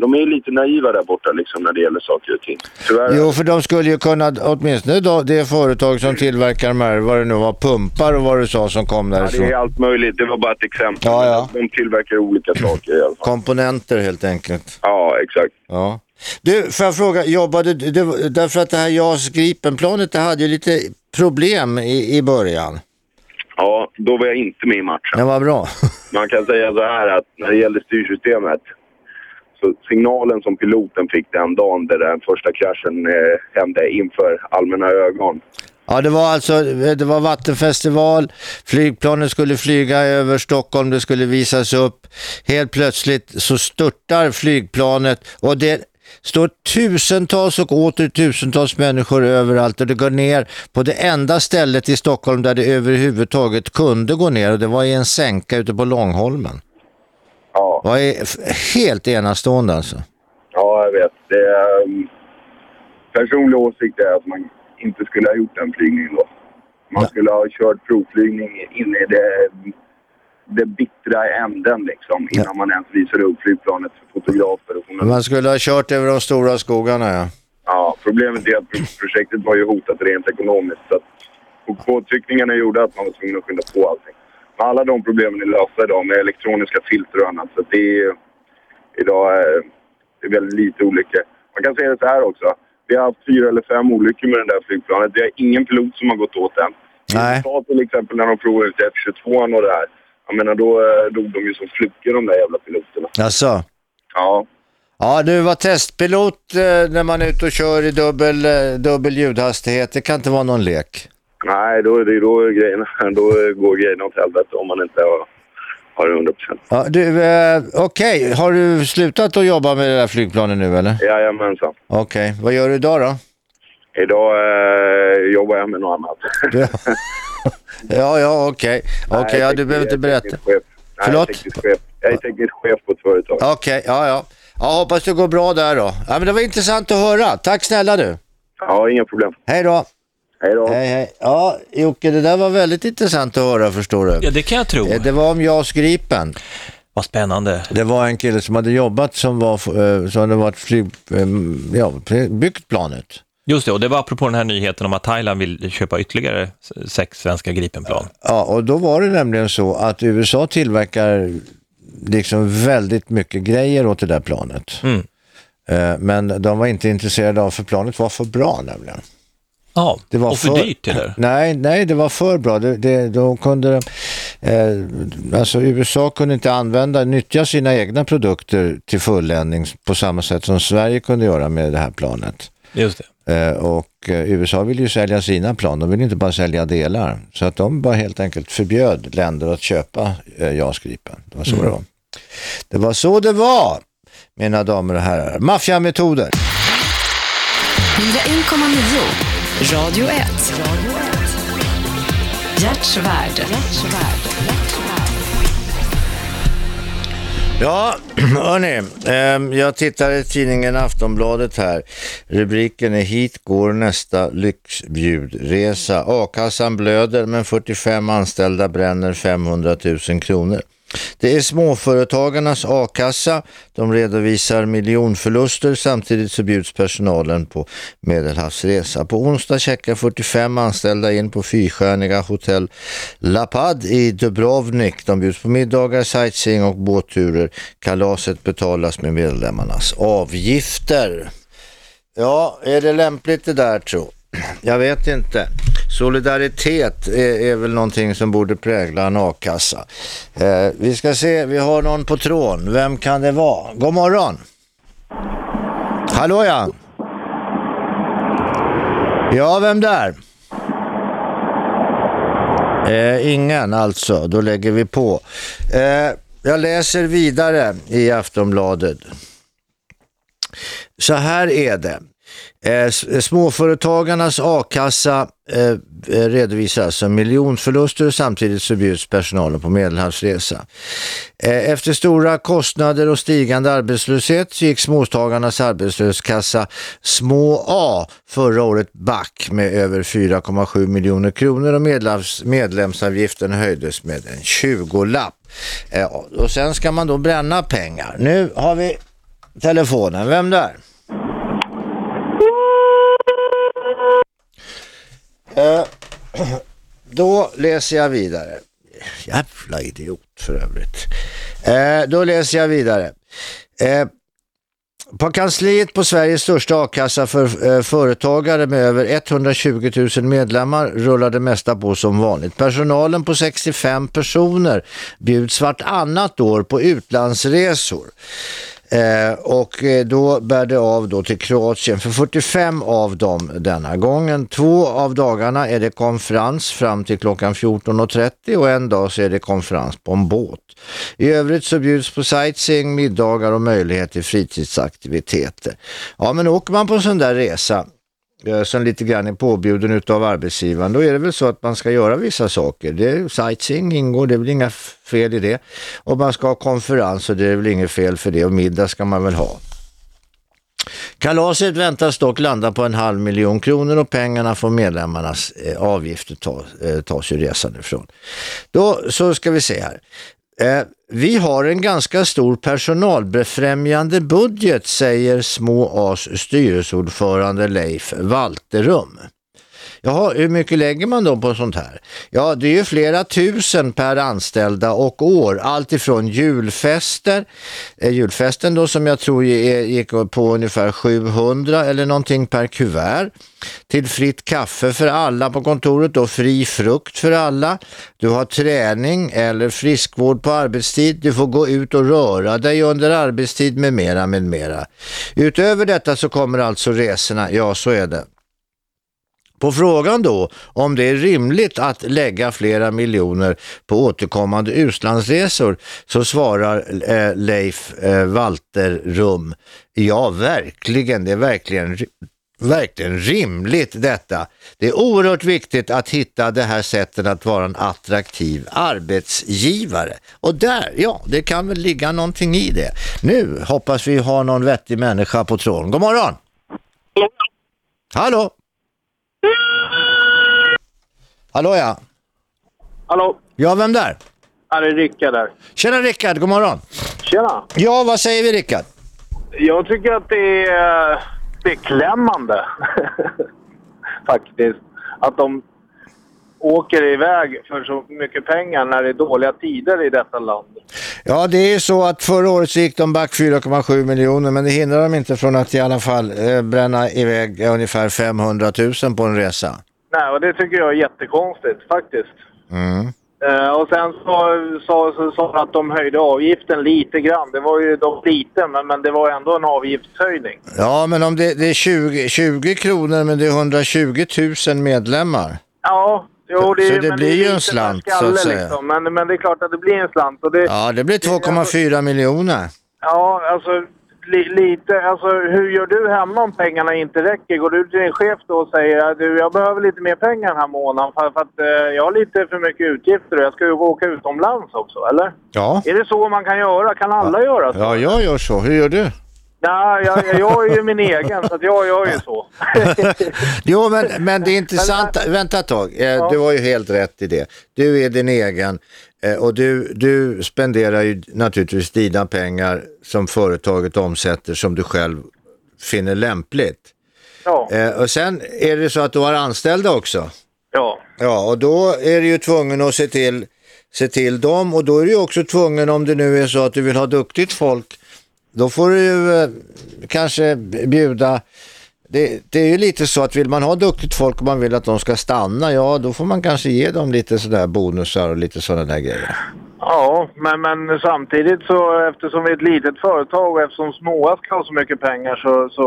De är lite naiva där borta liksom när det gäller saker och ting. Tyvärr. Jo, för de skulle ju kunna, åtminstone då, det företag som tillverkar de här, vad det nu var, pumpar och vad du sa som kom Ja, därifrån. det är allt möjligt. Det var bara ett exempel. Ja, ja. De tillverkar olika saker i alla fall. Komponenter helt enkelt. Ja, exakt. Ja. Du, får jag fråga, jobbade du, det, därför att det här JAS Gripen-planet, det hade ju lite problem i, i början. Ja, då var jag inte med i matchen. Det var bra. Man kan säga så här att när det gäller styrsystemet så signalen som piloten fick den dagen där den första kraschen eh, hände inför allmänna ögon. Ja, det var alltså, det var vattenfestival, flygplanet skulle flyga över Stockholm, det skulle visas upp. Helt plötsligt så störtar flygplanet och det står tusentals och åter tusentals människor överallt och det går ner på det enda stället i Stockholm där det överhuvudtaget kunde gå ner och det var i en sänka ute på Långholmen. Ja, var f- helt enastående alltså. ja jag vet. Det är, um, personlig åsikt är att man inte skulle ha gjort den flygningen då. Man Ja. skulle ha kört provflygning in i det, det bittra änden liksom innan man ens visade upp flygplanet för fotografer och. Man skulle ha kört över de stora skogarna ja. Ja, problemet är att pro- projektet var ju hotat rent ekonomiskt. Så att påtryckningarna gjorde att man var tvungen att skynda på allting. Alla de problemen är lösta idag med elektroniska filter och annat. Så det är idag är det är väldigt lite olyckor. Man kan säga det så här också. Vi har haft fyra eller fem olyckor med det där flygplanet. Vi har ingen pilot som har gått åt den. Nej. USA till exempel när de provade ut F22 och det här. Jag menar då eh, dog de ju som flugor de där jävla piloterna. Alltså. Ja, Ja, du var testpilot eh, när man är ute och kör i dubbel, eh, dubbel ljudhastighet. Det kan inte vara någon lek. Nej, då, är det, då, är grejerna, då går grejerna åt helvete om man inte har, har 100 procent. Ja, du, eh, okej. Har du slutat att jobba med det där flygplanet nu eller? Jajamensan. Okej, vad gör du idag då? Idag eh, jobbar jag med något annat. Ja, ja, okej. Okej, Nej, ja, du behöver inte berätta. Nej, Förlåt? Jag är teknisk chef på ett företag. Okej, ja, ja. Ja, hoppas det går bra där då. Ja, men det var intressant att höra. Tack snälla du. Ja, inga problem. Hej då! Hej då. Hej, hej. Ja, Jocke, det där var väldigt intressant att höra, förstår du. Ja, det kan jag tro. Eh, Det var om JAS Gripen. Vad spännande. Det var en kille som hade jobbat som var, eh, som hade varit flyg, eh, ja, byggt planet. Just det, och det var apropå den här nyheten om att Thailand vill köpa ytterligare sex svenska Gripenplan. Ja, och då var det nämligen så att USA tillverkar liksom väldigt mycket grejer åt det där planet. Mm. Men de var inte intresserade av, för planet var för bra nämligen. Ja, Det var och för, dyrt eller? Nej, nej, det var för bra. Det, det, de kunde, eh, alltså USA kunde inte använda, nyttja sina egna produkter till fulländning på samma sätt som Sverige kunde göra med det här planet. Just det. Eh, och eh, USA vill ju sälja sina plan, de vill inte bara sälja delar. Så att de bara helt enkelt förbjöd länder att köpa eh, JAS Gripen. Det var så det var. Det var så det var, mina damer och herrar. Maffiametoder. 101,9 Radio 1. Hjärtsvärd. Ja, hörni, ehm, jag tittar i tidningen Aftonbladet här. Rubriken är Hit går nästa lyxbjudresa. A-kassan blöder men 45 anställda bränner 500 000 kronor. Det är småföretagarnas a-kassa. De redovisar miljonförluster samtidigt så bjuds personalen på medelhavsresa. På onsdag checkar 45 anställda in på fyrstjärniga hotell Lapad i Dubrovnik. De bjuds på middagar, sightseeing och båtturer. Kalaset betalas med medlemmarnas avgifter. Ja, är det lämpligt det där tro? Jag vet inte. Solidaritet är, är väl någonting som borde prägla en a-kassa. Eh, vi ska se, vi har någon på tråden. Vem kan det vara? God morgon! Hallå ja! Ja, vem där? Eh, ingen alltså, då lägger vi på. Eh, jag läser vidare i Aftonbladet. Så här är det. Eh, eh, småföretagarnas a-kassa eh, eh redovisar alltså miljonförluster och samtidigt så bjuds personalen på medelhavsresa. Eh, efter stora kostnader och stigande arbetslöshet så gick småföretagarnas arbetslöskassa små A förra året back med över 4,7 miljoner kronor och medlems, medlemsavgiften höjdes med en 20-lapp. Eh, och sen ska man då bränna pengar. Nu har vi telefonen. Vem där? Eh, då läser jag vidare. Jävla idiot för övrigt. Eh, då läser jag vidare. Eh, på kansliet på Sveriges största a-kassa för eh, företagare med över 120 000 medlemmar rullar det mesta på som vanligt. Personalen på 65 personer bjuds vartannat år på utlandsresor. Eh, och eh, då bär det av då till Kroatien för 45 av dem denna gången. Två av dagarna är det konferens fram till klockan 14.30 och en dag så är det konferens på en båt. I övrigt så bjuds på sightseeing, middagar och möjlighet till fritidsaktiviteter. Ja men åker man på en sån där resa Eh, som lite grann är påbjuden utav arbetsgivaren, då är det väl så att man ska göra vissa saker. Det är, sightseeing ingår, det är väl inga fel i det. Och man ska ha konferens och det är väl inget fel för det och middag ska man väl ha. Kalaset väntas dock landa på en halv miljon kronor och pengarna från medlemmarnas eh, avgifter tas, eh, tas ju resan ifrån. Då så ska vi se här. Eh, vi har en ganska stor personalbefrämjande budget säger Små As styrelseordförande Leif Walterum. Jaha, hur mycket lägger man då på sånt här? Ja, det är ju flera tusen per anställda och år. Allt ifrån julfester, eh, julfesten då som jag tror är- gick på ungefär 700 eller någonting per kuvert, till fritt kaffe för alla på kontoret och fri frukt för alla. Du har träning eller friskvård på arbetstid. Du får gå ut och röra dig under arbetstid med mera, med mera. Utöver detta så kommer alltså resorna, ja så är det. På frågan då om det är rimligt att lägga flera miljoner på återkommande utlandsresor så svarar eh, Leif eh, Walterrum, ja verkligen, det är verkligen verkligen rimligt detta. Det är oerhört viktigt att hitta det här sättet att vara en attraktiv arbetsgivare. Och där, ja, det kan väl ligga någonting i det. Nu hoppas vi ha någon vettig människa på tråden. God morgon! Hallå! Hallå ja. Hallå, Ja, vem där? här är Rickard där. Tjena Rickard, god morgon. Tjena! Ja, vad säger vi Rickard? Jag tycker att det är eh, beklämmande faktiskt att de åker iväg för så mycket pengar när det är dåliga tider i detta land. Ja, det är så att förra året så gick de back 4,7 miljoner men det hindrar dem inte från att i alla fall eh, bränna iväg ungefär 500 000 på en resa. Nej, och det tycker jag är jättekonstigt faktiskt. Mm. Eh, och sen så sa så, så att de höjde avgiften lite grann. Det var ju dock lite, men, men det var ändå en avgiftshöjning. Ja, men om det, det är 20, 20 kronor men det är 120 000 medlemmar. Ja, jo, det, Så det blir ju en slant, så skalle, att säga. Liksom. Men, men det är klart att det blir en slant. Och det, Ja, det blir 2,4 miljoner. Ja, alltså li, lite. Alltså hur gör du hemma om pengarna inte räcker? Går du till din chef då och säger att du, jag behöver lite mer pengar den här månaden för, för att eh, jag har lite för mycket utgifter och jag ska ju åka utomlands också, eller? Ja. Är det så man kan göra? Kan alla göra så? Ja, jag gör så. Hur gör du? Ja, jag, jag är ju min egen, så jag gör ju så. Jo, men, men det är intressant. Vänta ett tag. Eh, Du har ju helt rätt i det. Du är din egen eh, och du, du spenderar ju naturligtvis dina pengar som företaget omsätter som du själv finner lämpligt. Ja, Eh, Och sen är det så att du har anställda också. ja. Ja, och då är du ju tvungen att se till, se till dem och då är du ju också tvungen om det nu är så att du vill ha duktigt folk, då får du ju eh, kanske bjuda, det, det är ju lite så att vill man ha duktigt folk och man vill att de ska stanna, ja då får man kanske ge dem lite sådär bonusar och lite sådana där grejer. Ja, men, men samtidigt så eftersom vi är ett litet företag och eftersom småa ska ha så mycket pengar så, så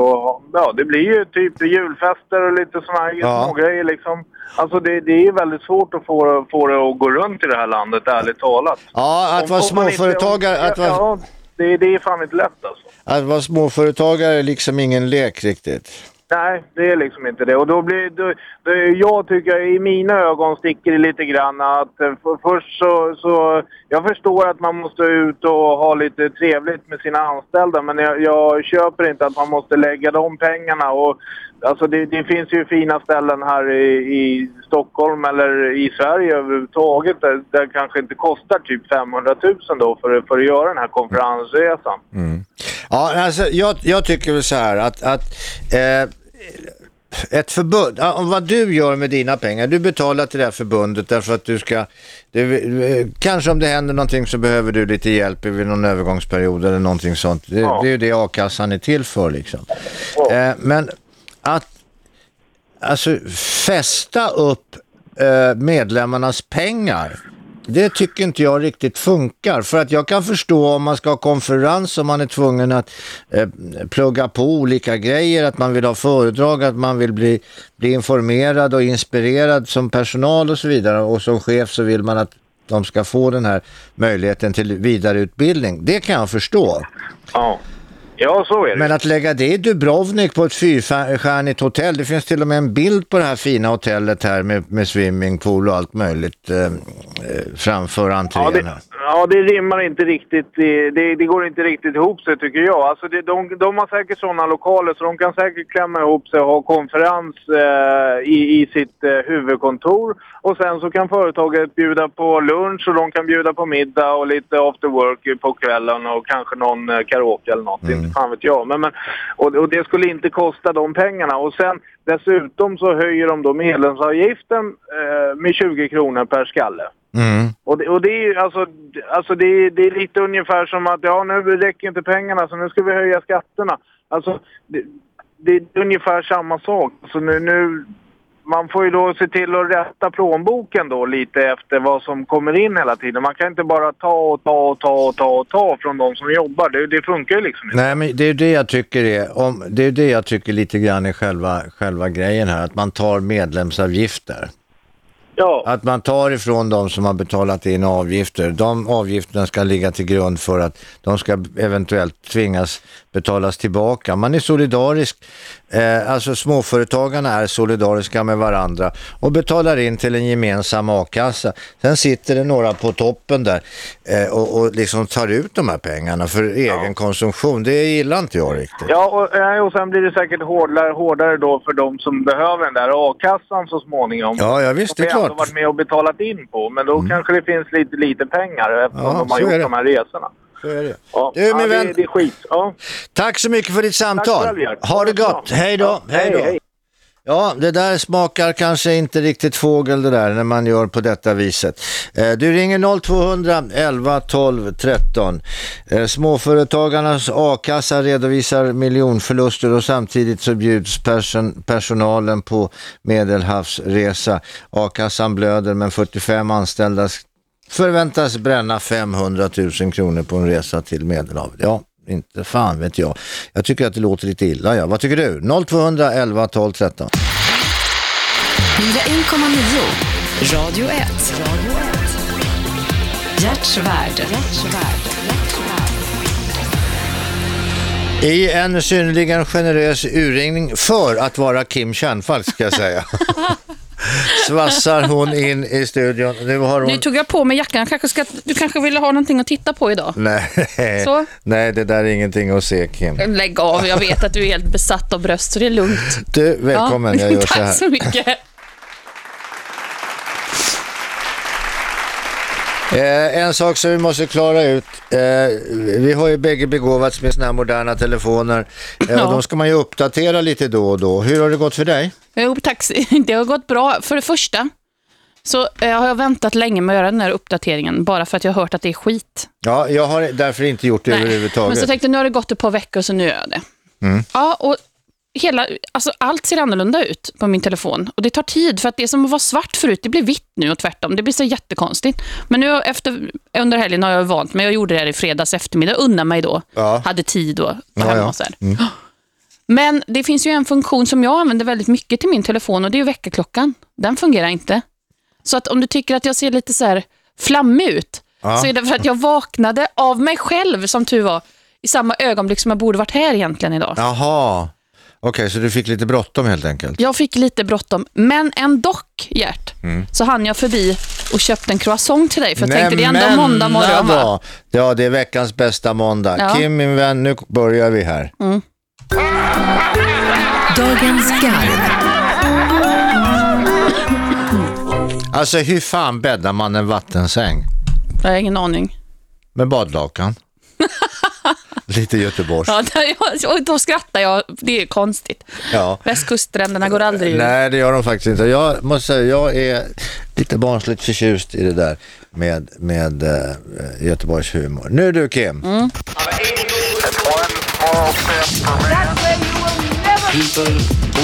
ja, det blir ju typ julfester och lite sådana här Ja. små grejer liksom. Alltså det, det är väldigt svårt att få, få det att gå runt i det här landet, ärligt talat. Ja, att vara man inte- småföretagare, om- att vara, Ja, det, det är fan inte lätt alltså. att vara småföretagare är liksom ingen lek riktigt. Nej, det är liksom inte det. Och då blir då, då, jag tycker i mina ögon sticker det lite grann att eh, för, först så, så... Jag förstår att man måste ut och ha lite trevligt med sina anställda men jag, jag köper inte att man måste lägga de pengarna. Och, alltså det, det finns ju fina ställen här i, i Stockholm eller i Sverige överhuvudtaget där, där det kanske inte kostar typ 500 000 då för, för att göra den här konferensresan. Ja, alltså jag, jag tycker väl så här att, att eh, ett förbund, ja, vad du gör med dina pengar, du betalar till det här förbundet därför att du ska, du, eh, kanske om det händer någonting så behöver du lite hjälp vid någon övergångsperiod eller någonting sånt. Det, Ja. det är ju det a-kassan är till för liksom. Eh, men att alltså fästa upp eh, medlemmarnas pengar det tycker inte jag riktigt funkar. För att jag kan förstå om man ska ha konferens och man är tvungen att eh, plugga på olika grejer, att man vill ha föredrag, att man vill bli, bli informerad och inspirerad som personal och så vidare. Och som chef så vill man att de ska få den här möjligheten till vidareutbildning. Det kan jag förstå. Ja, ja så är det. Men att lägga det i Dubrovnik på ett fyrstjärnigt hotell, det finns till och med en bild på det här fina hotellet här med, med swimmingpool och allt möjligt eh, eh, framför entrén. Ja det. Ja, det rimmar inte riktigt. Det, det, går inte riktigt ihop sig tycker jag. Alltså det, de, de har säkert sådana lokaler så de kan säkert klämma ihop sig och ha konferens eh, i, i sitt eh, huvudkontor. Och sen så kan företaget bjuda på lunch och de kan bjuda på middag och lite after work på kvällen och kanske någon eh, karaoke eller något. Inte fan vet jag. Men, men, och, och det skulle inte kosta de pengarna. Och sen dessutom så höjer de då medlemsavgiften eh, med 20 kronor per skalle. Mm. Och det, och det är ju alltså, alltså det, är- det är lite ungefär som att ja nu räcker inte pengarna så nu ska vi höja skatterna. Alltså det, det är ungefär samma sak. Så nu, nu, man får ju då se till att rätta plånboken då lite efter vad som kommer in hela tiden. Man kan inte bara ta och ta och ta och ta och ta från de som jobbar. Det, det funkar ju liksom inte. Nej, men det är det jag tycker är, om, det är det jag tycker lite grann är själva, själva grejen här, att man tar medlemsavgifter. Ja. Att man tar ifrån de som har betalat in avgifter. De avgifterna ska ligga till grund för att de ska eventuellt tvingas betalas tillbaka. Man är solidarisk, eh, alltså småföretagarna är solidariska med varandra och betalar in till en gemensam a-kassa. Sen sitter det några på toppen där eh, och, och liksom tar ut de här pengarna för egen konsumtion. Det gillar inte jag riktigt. Ja, och, eh, och sen blir det säkert hårdare, hårdare då för de som behöver den där a-kassan så småningom. Ja, ja visst, det är De har varit med och betalat in på, men då kanske det finns lite, lite pengar eftersom Ja, de har gjort de här resorna. Så är det. Ja, Du, min ja, vän. det, det är skit. Ja. Tack så mycket för ditt Tack samtal. själv, Gert. ha det gott. Hej då. Hej då. Ja, det där smakar kanske inte riktigt fågel det där när man gör på detta viset. Eh, du ringer 0200 11 12 13. Småföretagarnas a-kassa redovisar miljonförluster och samtidigt så bjuds person, personalen på medelhavsresa. A-kassan blöder men 45 anställda förväntas bränna 500 000 kronor på en resa till Medelhavet. Ja, inte fan vet jag. Jag tycker att det låter lite illa. Ja. Vad tycker du? 0200 11 12 13. 101,9. Radio 1. Radio 1. Hjärtsvärd. I en synnerligen generös urringning för att vara Kim Kärnfalk ska jag säga. Svassar hon in i studion. Nu har hon... Nu tog jag på mig jackan. Kanske ska, du kanske ville ha någonting att titta på idag? Nej. Så? Nej, det där är ingenting att se Kim. Lägg av, jag vet att du är helt besatt av bröst så det är lugnt. Du, välkommen. Ja, Jag gör så Tack här. så mycket. Eh, en sak som vi måste klara ut. Eh, vi har ju bägge begåvats med såna här moderna telefoner. Eh, Ja. och de ska man ju uppdatera lite då och då. Hur har det gått för dig? Jo, tack. Det har gått bra. För det första så eh, har jag väntat länge med att göra den här uppdateringen bara för att jag har hört att det är skit. Ja, jag har därför inte gjort det Men överhuvudtaget. så tänkte jag, nu har det gått ett par veckor så nu gör jag det. Mm. Ja, och hela, alltså allt ser annorlunda ut på min telefon. Och det tar tid, för att det som var svart förut, det blir vitt nu och tvärtom. Det blir så jättekonstigt. Men nu efter, under helgen har jag vant mig. Jag gjorde det här i fredags eftermiddag, unna mig då. Ja. Hade tid då, Ja, och så här. Men det finns ju en funktion som jag använder väldigt mycket till min telefon och det är väckarklockan. Den fungerar inte. Så att om du tycker att jag ser lite så här flammig ut, Ja. så är det för att jag vaknade av mig själv, som tur var, i samma ögonblick som jag borde varit här egentligen idag. Jaha, okej så du fick lite bråttom helt enkelt. Jag fick lite bråttom, men ändå, Gert, Mm. så hann jag förbi och köpte en croissant till dig, för jag tänkte det är ändå måndag morgon va? Ja, det är veckans bästa måndag. Ja. Kim, min vän, nu börjar vi här. Mm. Dagens garv. Alltså, hur fan bäddar man en vattensäng? Jag har ingen aning. Med badlakan? lite Göteborgs. Ja, där- och då skrattar jag, det är konstigt. Ja. Västkuststränderna går aldrig ur. Nej, det gör de faktiskt inte. Jag måste säga, jag är lite barnsligt förtjust i det där med, med uh, Göteborgs humor. Nu du Kim. Mm.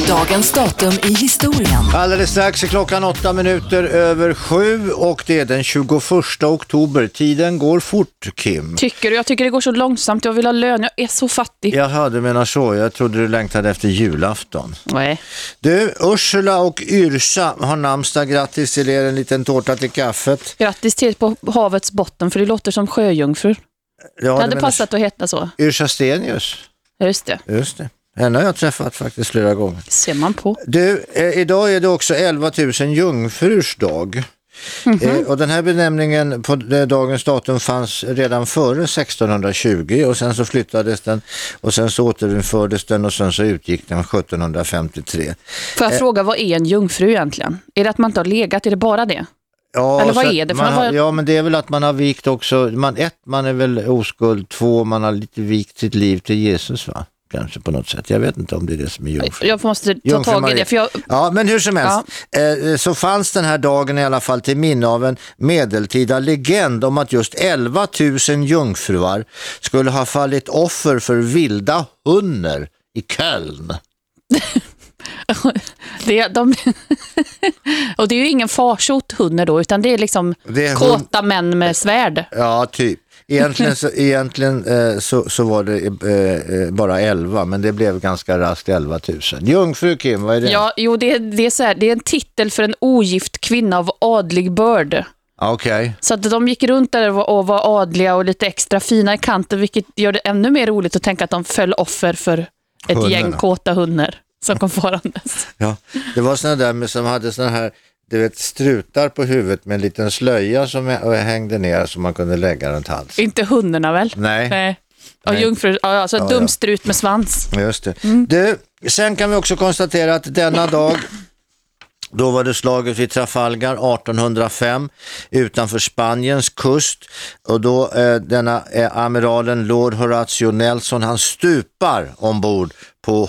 Dagens datum i historien. Alldeles strax är klockan åtta minuter över sju och det är den 21 oktober. Tiden går fort, Kim. Tycker du? Jag tycker det går så långsamt. Jag vill ha lön. Jag är så fattig. Jaha, du menar så. Jag trodde du längtade efter julafton. Nej. Du, Ursula och Yrsa har namnsdag. Grattis till er, en liten tårta till kaffet. Grattis till på havets botten, för det låter som sjöjungfrur. Ja, det hade passat att heta så. Yrsa Stenius. Just det. Just det. Henne har jag träffat faktiskt flera gånger. ser man på. Du, eh, idag är det också 11 000 jungfrurs dag. Mhm. Eh, och den här benämningen på eh, dagens datum fanns redan före 1620 och sen så flyttades den och sen så återinfördes den och sen så utgick den 1753. Får jag Eh. fråga, vad är en jungfru egentligen? Är det att man inte har legat? Är det bara det? Ja, Eller vad är det? Man har, ja, men det är väl att man har vikt också, man, ett, man är väl oskuld, två, man har lite vikt sitt liv till Jesus va? Kanske på något sätt. Jag vet inte om det är det som är jungfru. Jag måste ta Jungfru tag i det. För jag, Ja, men hur som helst eh, så fanns den här dagen i alla fall till minne av en medeltida legend om att just 11 000 jungfruar skulle ha fallit offer för vilda hunner i Köln. det, de, och det är ju ingen farsot hunner då, utan det är liksom Det är hund- kåta män med svärd. Ja, typ. Egentligen, så, egentligen eh, så, så var det eh, eh, bara 11, men det blev ganska raskt 11 000. Jungfru Kim, vad är det? Ja, jo, det, är- det, är så här, det är en titel för en ogift kvinna av adlig börd. Okej. Så att de gick runt där och var, adliga och lite extra fina i kanten, vilket gör det ännu mer roligt att tänka att de föll offer för ett Hundarna. gäng kåta hundar som kom farandes. Ja, det var såna där med, som hade såna här du vet, strutar på huvudet med en liten slöja som hä- hängde ner som man kunde lägga runt halsen. Inte hundarna väl? Nej. Nej. Och Nej. jungfru, ja, alltså Ja, dum ja. strut med svans. Just det. Du, sen kan vi också konstatera att denna dag då var det slaget vid Trafalgar 1805 utanför Spaniens kust och då eh, denna eh, amiralen Lord Horatio Nelson han stupar ombord på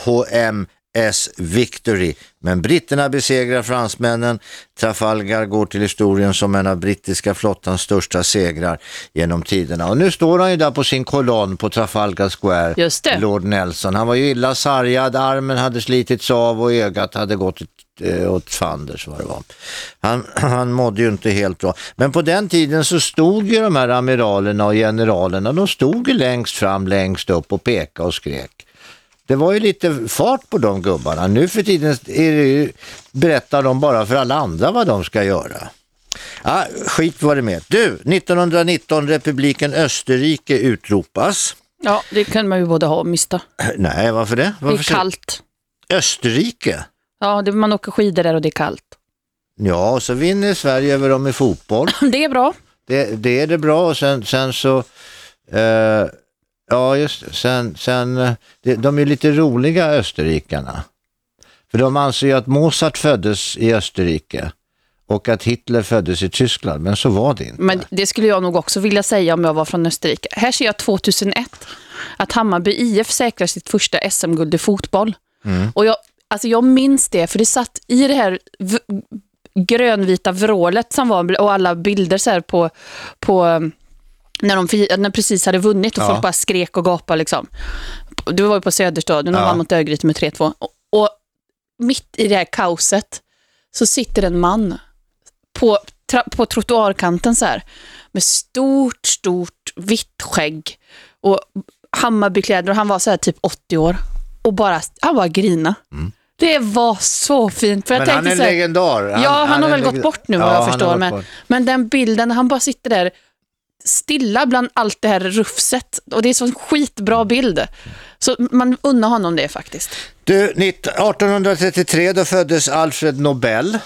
HMS Victory. Men britterna besegrar fransmännen. Trafalgar går till historien som en av brittiska flottans största segrar genom tiderna. Och nu står han ju där på sin kolonn på Trafalgar Square. Just det. Lord Nelson. Han var ju illa sargad, armen hade slitits av och ögat hade gått eh, åt fanders vad det var. Han, han mådde ju inte helt bra. Men på den tiden så stod ju de här amiralerna och generalerna, de stod ju längst fram, längst upp och pekade och skrek. Det var ju lite fart på de gubbarna. Nu för tiden är det ju, berättar de bara för alla andra vad de ska göra. Ja, skit var det med. Du, 1919 republiken Österrike utropas. Ja, det kan man ju både ha och mista. Nej, varför det? Det Varför är så- kallt. Österrike? Ja, det, man åker skidor där och det är kallt. Ja, och så vinner Sverige över dem i fotboll. Det är bra. Det, det är det bra och sen, sen så, eh, ja just sen, sen eh, de är lite roliga österrikarna. För de anser ju att Mozart föddes i Österrike och att Hitler föddes i Tyskland, men så var det inte. Men det skulle jag nog också vilja säga om jag var från Österrike. Här ser jag 2001 att Hammarby IF säkrar sitt första SM-guld i fotboll. Och jag, alltså jag minns det, för det satt i det här grönvita vrålet som var och alla bilder så här på, på när de när precis hade vunnit och Ja. folk bara skrek och gapade. Liksom. Du var ju på Söderstadion och Ja. vann mot Örgryte med 3-2. Och, och mitt i det här kaoset så sitter en man på, på trottoarkanten så här med stort, stort vitt skägg och Hammarbykläder och han var så här typ 80 år och bara, han bara grina. Det var så fint. För jag Mm. Men han är en legendar. ja, han, har är väl gått bort nu Ja, vad jag han har förstår. Men, men den bilden, han bara sitter där stilla bland allt det här rufset. Och det är så en skitbra bild. Så man unnar honom det faktiskt. Du, 19 1833 då föddes Alfred Nobel.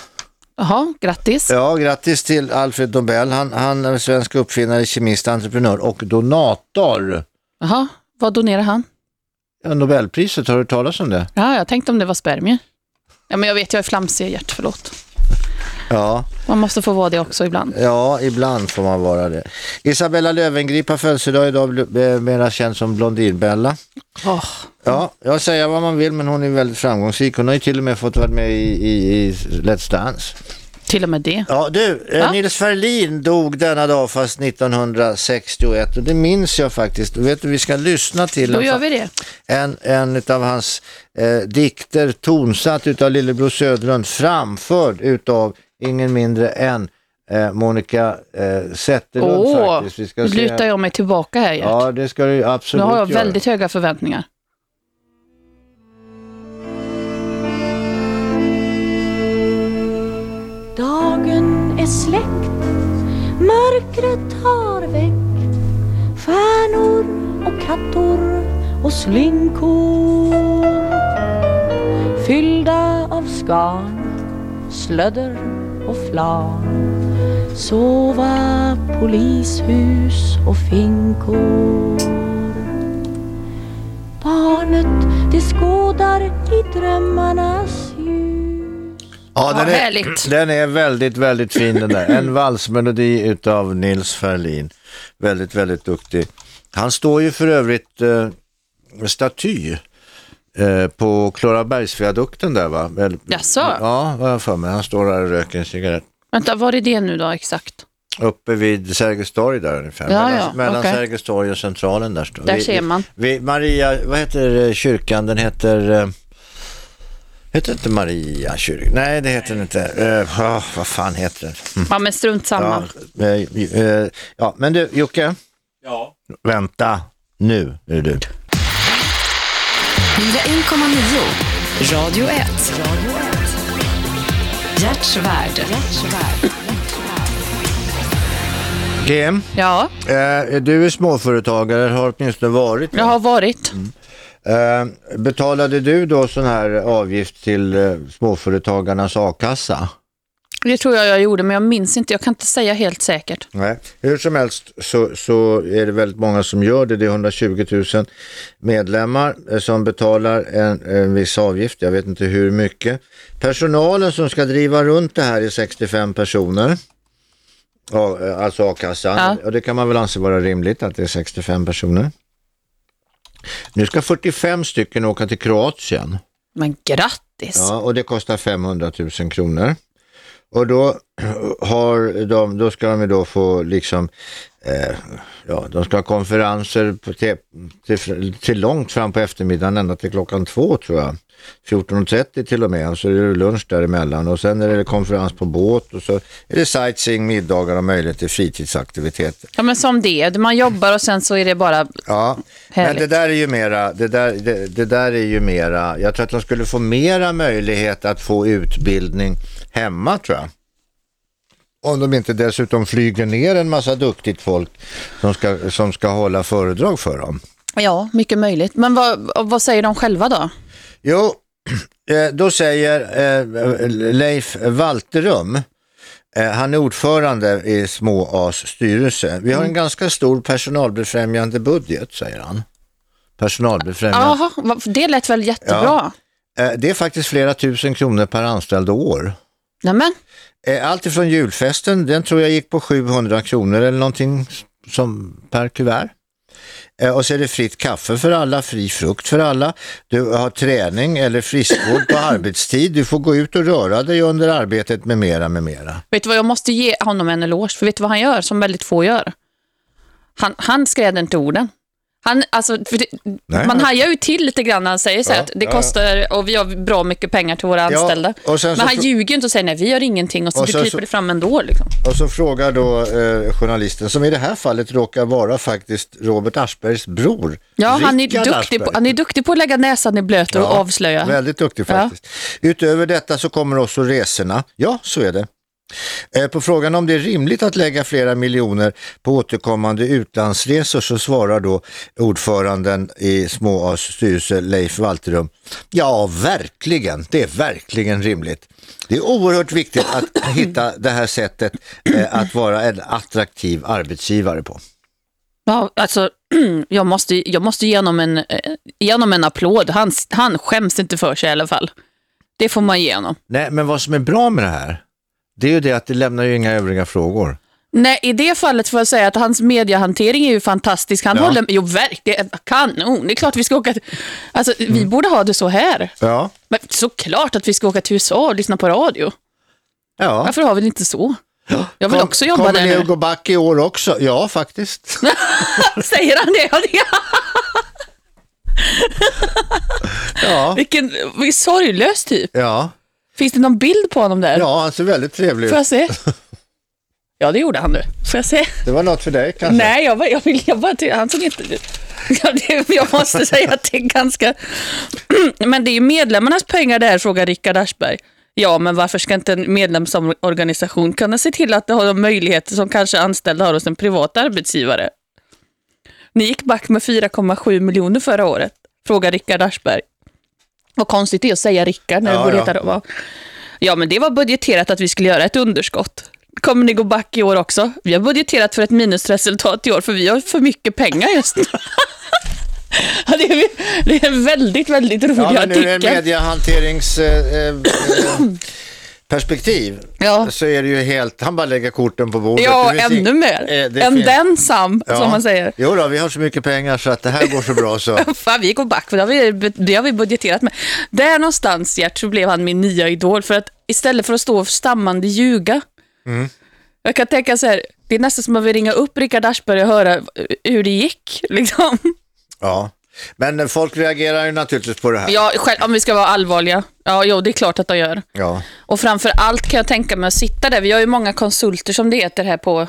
Jaha, grattis. Ja, grattis till Alfred Nobel. Han, han är svensk uppfinnare, kemist, entreprenör och donator. Jaha, vad donerar han? Ja, Nobelpriset, har du talas om det? Ja, jag tänkte om det var spermier. Ja, men jag vet, jag är flamsig i hjärt, förlåt. Ja, Man måste få vara det också ibland. ja, ibland får man vara det. Isabella Löwengrip har födelsedag idag, eh, mera känd som Blondinbella. Åh, Ja, jag säger vad man vill men hon är väldigt framgångsrik. Hon har ju till och med fått vara med i, i, i Let's Dance. till och med det. Ja du, eh, Va? Nils Ferlin dog denna dag fast 1961 och det minns jag faktiskt. Vet du, vi ska lyssna till Då en, gör vi det. en, en av hans eh, dikter tonsatt utav Lillebror Söderlund framförd utav ingen mindre än eh, Monica eh, Zetterlund Åh, faktiskt. Vi ska nu se- lutar jag mig tillbaka här, Gert. Ja, det ska du ju Nu absolut har jag göra. väldigt höga förväntningar. Dagen är släckt, mörkret har väckt stjärnor och kattor och slinkor fyllda av skan, slödder och flan sova polishus och finkor Barnet det skådar i drömmarnas ljus Ja, den, är, den är väldigt, väldigt fin den där. En valsmelodi utav Nils Ferlin. Väldigt, väldigt duktig. Han står ju för övrigt eh, staty eh, på Klarabergsviadukten där va? Väl, Jaså? Ja, vad jag för mig. Han står där och röker en cigarett. Vänta, var är det nu då exakt? Uppe vid Sergels torg där ungefär. Ja, mellan ja, mellan. Sergels torg och Centralen där står Där vi- ser man. Vi, Maria, vad heter eh, kyrkan? Den heter... eh, Heter inte Maria kyrkan? Nej, det heter den inte. Eh, ah, vad fan heter den? Mm. Ja, men strunt samma. Ja, eh, ja, men du Jocke, Ja. Vänta, nu är det du. 101,9 Radio 1 Radio 1 Hjärtsvärd Kim, Ja, eh, du är småföretagare, har åtminstone varit det. jag har varit. Eh, betalade du då sån här avgift till eh, småföretagarnas a-kassa? Det tror jag jag gjorde, men jag minns inte. Jag kan inte säga helt säkert. Nej, hur som helst så, så är det väldigt många som gör det. Det är 120 000 medlemmar eh, som betalar en, en viss avgift. Jag vet inte hur mycket. Personalen som ska driva runt det här är 65 personer. Ja, eh, alltså a-kassan. Ja. Och det kan man väl anse vara rimligt att det är 65 personer. Nu ska 45 stycken åka till Kroatien. Men grattis! Ja, och det kostar 500 000 kronor. Och då, har de, då ska de ju då få liksom, eh, ja, de ska ha konferenser på, till, till, till långt fram på eftermiddagen, ända till klockan två tror jag. 14.30 till och med, så är det lunch däremellan och sen är det konferens på båt och så är det sightseeing, middagar och möjlighet till fritidsaktiviteter. Ja, men som det. Man jobbar och sen så är det bara... Ja, men Härligt. det där är ju mera, det där, det, det där är ju mera, jag tror att de skulle få mera möjlighet att få utbildning hemma tror jag. Om de inte dessutom flyger ner en massa duktigt folk som ska, som ska hålla föredrag för dem. Ja, mycket möjligt. Men vad, vad säger de själva då? Jo, eh, då säger eh, Leif Walterum, eh, han är ordförande i Små As styrelse. Vi har en ganska stor personalbefrämjande budget, säger han. Personalbefrämjande. Jaha, det lät väl jättebra? Eh, Det är faktiskt flera tusen kronor per anställd år. Nämen, Eh, Allt ifrån julfesten, den tror jag gick på 700 kronor eller någonting som per kuvert. Eh, Och så är det fritt kaffe för alla, fri frukt för alla. Du har träning eller friskvård på arbetstid. Du får gå ut och röra dig under arbetet med mera, med mera. vet du vad, jag måste ge honom en eloge, för vet du vad han gör som väldigt få gör? Han, han skrädde inte orden. Han, alltså, det, Nej. man hajar ju till lite grann när han säger så Ja, att det ja, kostar och vi har bra mycket pengar till våra Ja, anställda. sen Men så han ljuger inte och säger nej, vi gör ingenting och så Och sen kryper så- det fram ändå. Liksom. Och så frågar då eh, journalisten, som i det här fallet råkar vara faktiskt Robert Aschbergs bror. Ja, han är, duktig Aschberg. på, han är duktig på att lägga näsan i blöt och avslöja. Väldigt duktig Ja. faktiskt. Utöver detta så kommer också resorna. Ja, så är det. Eh, På frågan om det är rimligt att lägga flera miljoner på återkommande utlandsresor så svarar då ordföranden i Små As styrelse Leif Walterum. Ja, verkligen. Det är verkligen rimligt. Det är oerhört viktigt att hitta det här sättet eh, att vara en attraktiv arbetsgivare på. Ja, alltså, jag, måste, jag måste ge honom en, eh, ge honom en applåd. Han, han skäms inte för sig i alla fall. Det får man ge honom. Nej, men vad som är bra med det här, det är ju det att det lämnar ju inga övriga frågor. Nej, i det fallet får jag säga att hans mediehantering är ju fantastisk. Han Ja. håller, jo verkligen, kanon. Det är klart vi ska åka, till- alltså Mm. vi borde ha det så här. Ja, Men såklart att vi ska åka till USA och lyssna på radio. ja. Varför har vi det inte så? Jag vill Kom- också jobba Kommer där ni nu. att gå back i år också? Ja, faktiskt. Säger han det? Ja, det? Ja, Vilken, vilken sorglös typ. ja, Finns det någon bild på honom där? ja han ser väldigt trevlig Får ut. jag se? Ja, det gjorde han nu. Får jag se? Det var något för dig kanske? Nej, jag, bara- jag, vill, jag bara han såg inte... Ja, det, jag måste säga att det är ganska... Men det är ju medlemmarnas pengar där, frågar Rickard Aschberg. Ja, men varför ska inte en medlemsorganisation kunna se till att det har de möjligheter som kanske anställda har hos en privat arbetsgivare? Ni gick back med 4,7 miljoner förra året, frågar Rickard Aschberg. Vad konstigt det är att säga Rickard när Ja, det borde ja. Ja, men det var budgeterat att vi skulle göra ett underskott. Kommer ni gå back i år också? Vi har budgeterat för ett minusresultat i år för vi har för mycket pengar just nu. ja, det, är, det är en väldigt, väldigt rolig Ja, men ur en artikel. mediehanterings eh, eh, perspektiv Ja. så är det ju helt, han bara lägger korten på bordet. Ja, ännu mer. Eh, Än den Sam, Ja. som man säger. Jo då, vi har så mycket pengar så att det här går så bra så. Fan, vi går back, för det har vi, det har vi budgeterat med. Där någonstans, Gert, så blev han min nya idol. För att istället för att stå och stammande ljuga, Mm. jag kan tänka så här, det är nästan som att vi ringa upp Rickard Aschberg och höra hur det gick. Liksom. Ja, men folk reagerar ju naturligtvis på det här. Ja, själv, om vi ska vara allvarliga. Ja, jo, det är klart att de gör. Ja. Och framför allt kan jag tänka mig att sitta där. Vi har ju många konsulter som det heter här på,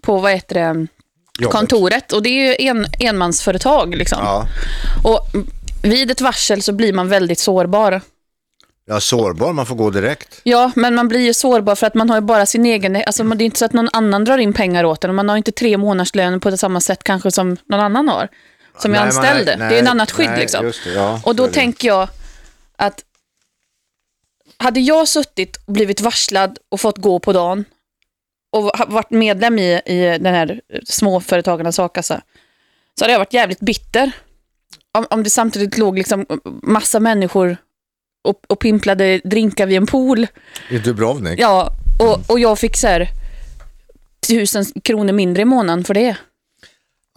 på vad heter det, Jobbigt. kontoret. Och det är ju en, enmansföretag. Liksom. Ja. Och vid ett varsel så blir man väldigt sårbar. ja, sårbar, man får gå direkt. Ja, men man blir ju sårbar för att man har ju bara sin egen... Alltså det är inte så att någon annan drar in pengar åt en. Man har inte tre månadslöner på det samma sätt kanske som någon annan har. Som Nej, man- anställd. nej, det är en annat skydd nej, liksom. det, ja, och då tänker jag att hade jag suttit och blivit varslad och fått gå på dagen och varit medlem i, i den här småföretagarnas a-kassa så hade jag varit jävligt bitter. Om, om det samtidigt låg liksom massa människor och, och pimplade drinkar vid en pool. I Dubrovnik. Ja, och, och jag fick så här tusen kronor mindre i månaden för det.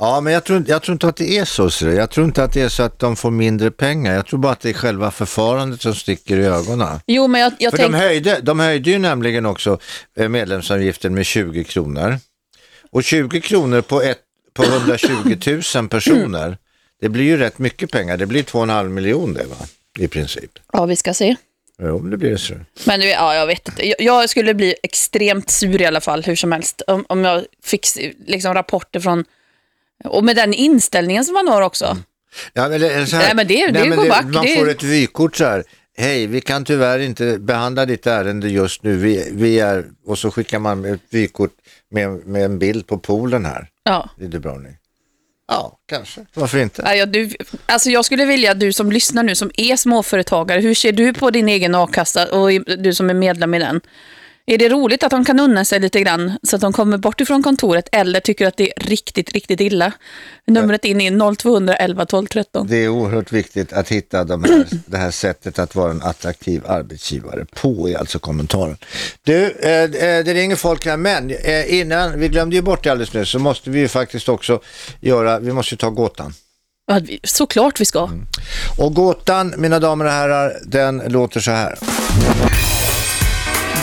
Ja, men jag tror, inte- jag tror inte att det är så. du. Jag tror inte att det är så att de får mindre pengar. Jag tror bara att det är själva förfarandet som sticker i ögonen. Jo, men jag, jag För tänkte... de, höjde, de höjde ju nämligen också eh, medlemsavgiften med 20 kronor. Och 20 kronor på, ett, på 120 000 personer, det blir ju rätt mycket pengar. Det blir 2,5 miljoner va? I princip. Ja, vi ska se. Jo, det blir så. Men ja, jag vet inte. Jag skulle bli extremt sur i alla fall, hur som helst. Om, om jag fick liksom rapporter från... Och med den inställningen som man har också. Ja, men det, är så här, Nej, men det- det går back, Man det- får ett vykort så här. Hej, vi kan tyvärr inte behandla ditt ärende just nu. Vi, vi är, och så skickar man ett vykort med, med en bild på poolen här Ja. i Dubrovnik. Ja, kanske. Varför inte? Ja, du, alltså jag skulle vilja att du som lyssnar nu, som är småföretagare, hur ser du på din egen a-kassa och du som är medlem i den? Är det roligt att de kan unna sig lite grann så att de kommer bort ifrån kontoret eller tycker att det är riktigt, riktigt illa? Numret in är 0211 12 13. Det är oerhört viktigt att hitta de här, det här sättet att vara en attraktiv arbetsgivare på, är alltså kommentaren. Du, eh, eh, det ringer folk här, men eh, innan, vi glömde ju bort det alldeles nyss, så måste vi ju faktiskt också göra, vi måste ju ta gåtan. Såklart vi ska. Och gåtan, mina damer och herrar, den låter så här.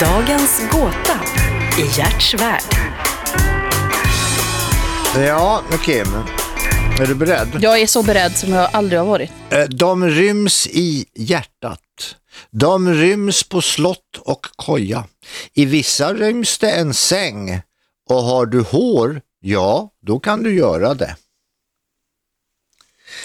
Dagens gåta i Gerts värld. Ja, Kim, är du beredd? Jag är så beredd som jag aldrig har varit. Eh, De ryms i hjärtat. De ryms på slott och koja. I vissa ryms det en säng. Och har du hår, ja, då kan du göra det.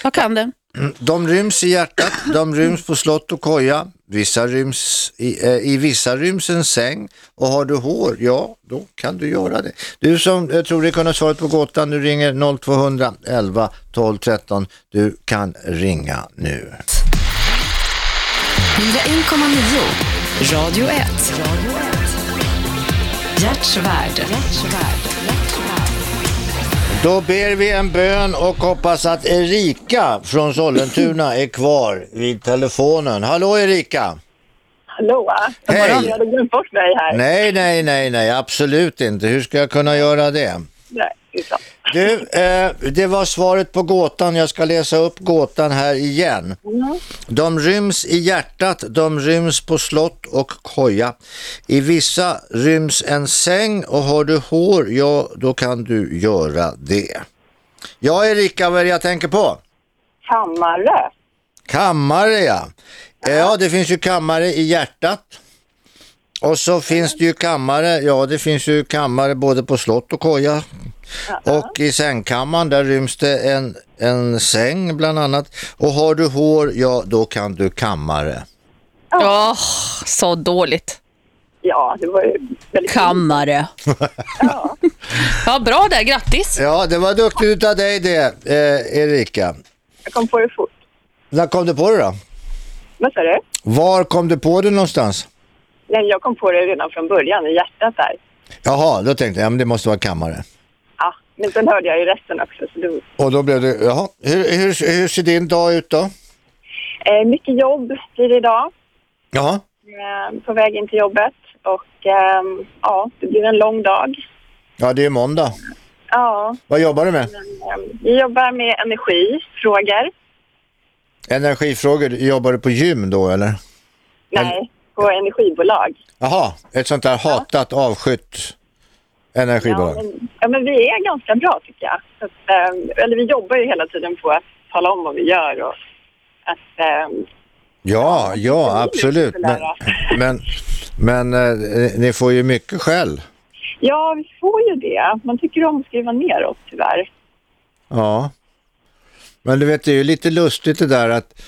Jag kan det. De ryms i hjärtat, de ryms på slott och koja. Vissa ryms i, eh, I vissa ryms en säng. Och har du hår, ja, då kan du göra det. Du som jag tror dig kunna svaret på gåtan, du ringer 0200 11 12 13. Du kan ringa nu. 1,9 Radio 1. Gerts värld. Då ber vi en bön och hoppas att Erika från Sollentuna är kvar vid telefonen. Hallå Erika! Hallå! Hej. Jag hade glömt bort mig här. Nej, nej, nej, nej, absolut inte. Hur ska jag kunna göra det? Nej. Du, eh, det var svaret på gåtan. Jag ska läsa upp gåtan här igen. De ryms i hjärtat, de ryms på slott och koja. I vissa ryms en säng och har du hår, ja då kan du göra det. Ja Erika, vad är det jag tänker på? Kammare. Kammare ja. Eh, Ja, det finns ju kammare i hjärtat. Och så finns det ju kammare, ja det finns ju kammare både på slott och koja. Och i sängkammaren där ryms det en, en säng bland annat. Och har du hår, ja då kan du kammare. Ja, så dåligt. Ja, det var ju väldigt Kammare. Ja, bra där. Grattis. Ja, det var duktigt av dig det, eh, Erika. Jag kom på det fort. När kom du på det då? Vad sa du? Var kom du på det någonstans? Nej, jag kom på det redan från början, i hjärtat där. Jaha, då tänkte jag, ja, men det måste vara kammare. Ja, men sen hörde jag ju resten också. Så då, Och då blev det, jaha, hur, hur, hur ser din dag ut då? eh, mycket jobb blir det idag. Jaha. Eh, på väg in till jobbet. Och ehm, ja, det blir en lång dag. Ja, det är måndag. Ja, Vad jobbar du med? ehm, vi jobbar med energifrågor. Energifrågor, jobbar du på gym då eller? Nej, på energibolag. Jaha, ett sånt där hatat, avskytt energibolag. Ja men, ja, men vi är ganska bra tycker jag. Så att, ehm, eller vi jobbar ju hela tiden på att tala om vad vi gör och att ehm, Ja, ja, absolut. Men, men, men eh, ni får ju mycket skäll. Ja, vi får ju det. Man tycker om att skriva ner oss tyvärr. Ja. Men du vet, det är ju lite lustigt det där att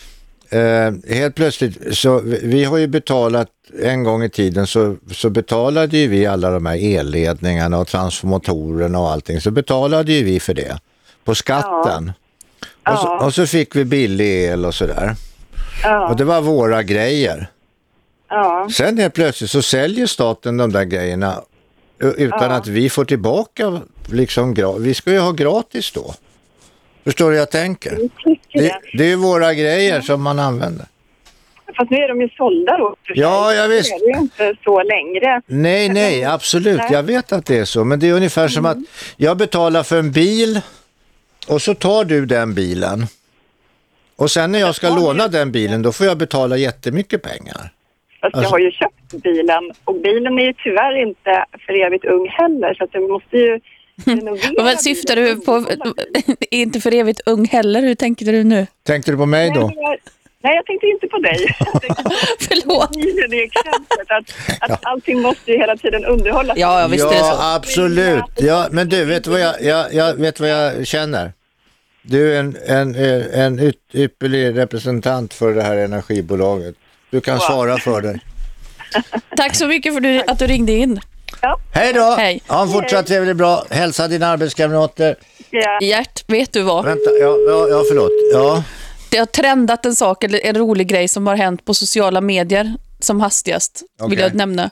eh, helt plötsligt, så vi- har ju betalat, en gång i tiden så, så betalade ju vi alla de här elledningarna och transformatorerna och allting, så betalade ju vi för det på skatten. Och, så, Ja. och så fick vi billig el och sådär. Ja. Och det var våra grejer. Ja. Sen helt plötsligt så säljer staten de där grejerna u- utan Ja. att vi får tillbaka liksom, vi ska ju ha gratis då. Förstår du hur jag tänker? tycker Det, det. är ju våra grejer som man använder. Fast nu är de ju sålda då. Ja, ja, visst. Det är ju inte så längre. Nej, nej, absolut. Nej. Jag vet att det är så. Men det är ungefär som att jag betalar för en bil och så tar du den bilen. Och sen när jag ska låna den bilen, då får jag betala jättemycket pengar. Fast jag Alltså- har ju köpt bilen och bilen är ju tyvärr inte för evigt ung heller så att jag måste ju renovera Vad syftar du på? Inte för evigt ung heller, hur tänkte du nu? Tänkte du på mig då? jag, nej, jag tänkte inte på dig. Förlåt. i exemplet. Att, att allting måste ju hela tiden underhållas. Ja, ja, visst är det så. Ja, absolut. Ja, men du, vet vad jag, jag, jag, vet vad jag känner? Du är en, en, en ypperlig representant för det här energibolaget. Du kan svara för dig. Tack så mycket för du, att du ringde in. Hej då! Hej. Ha en fortsatt trevlig bra. Hälsa dina arbetskamrater. Ja. Gert, vet du vad? Vänta, ja, ja, ja förlåt. Ja. Det har trendat en sak, eller en rolig grej som har hänt på sociala medier som hastigast, vill Okej. jag nämna.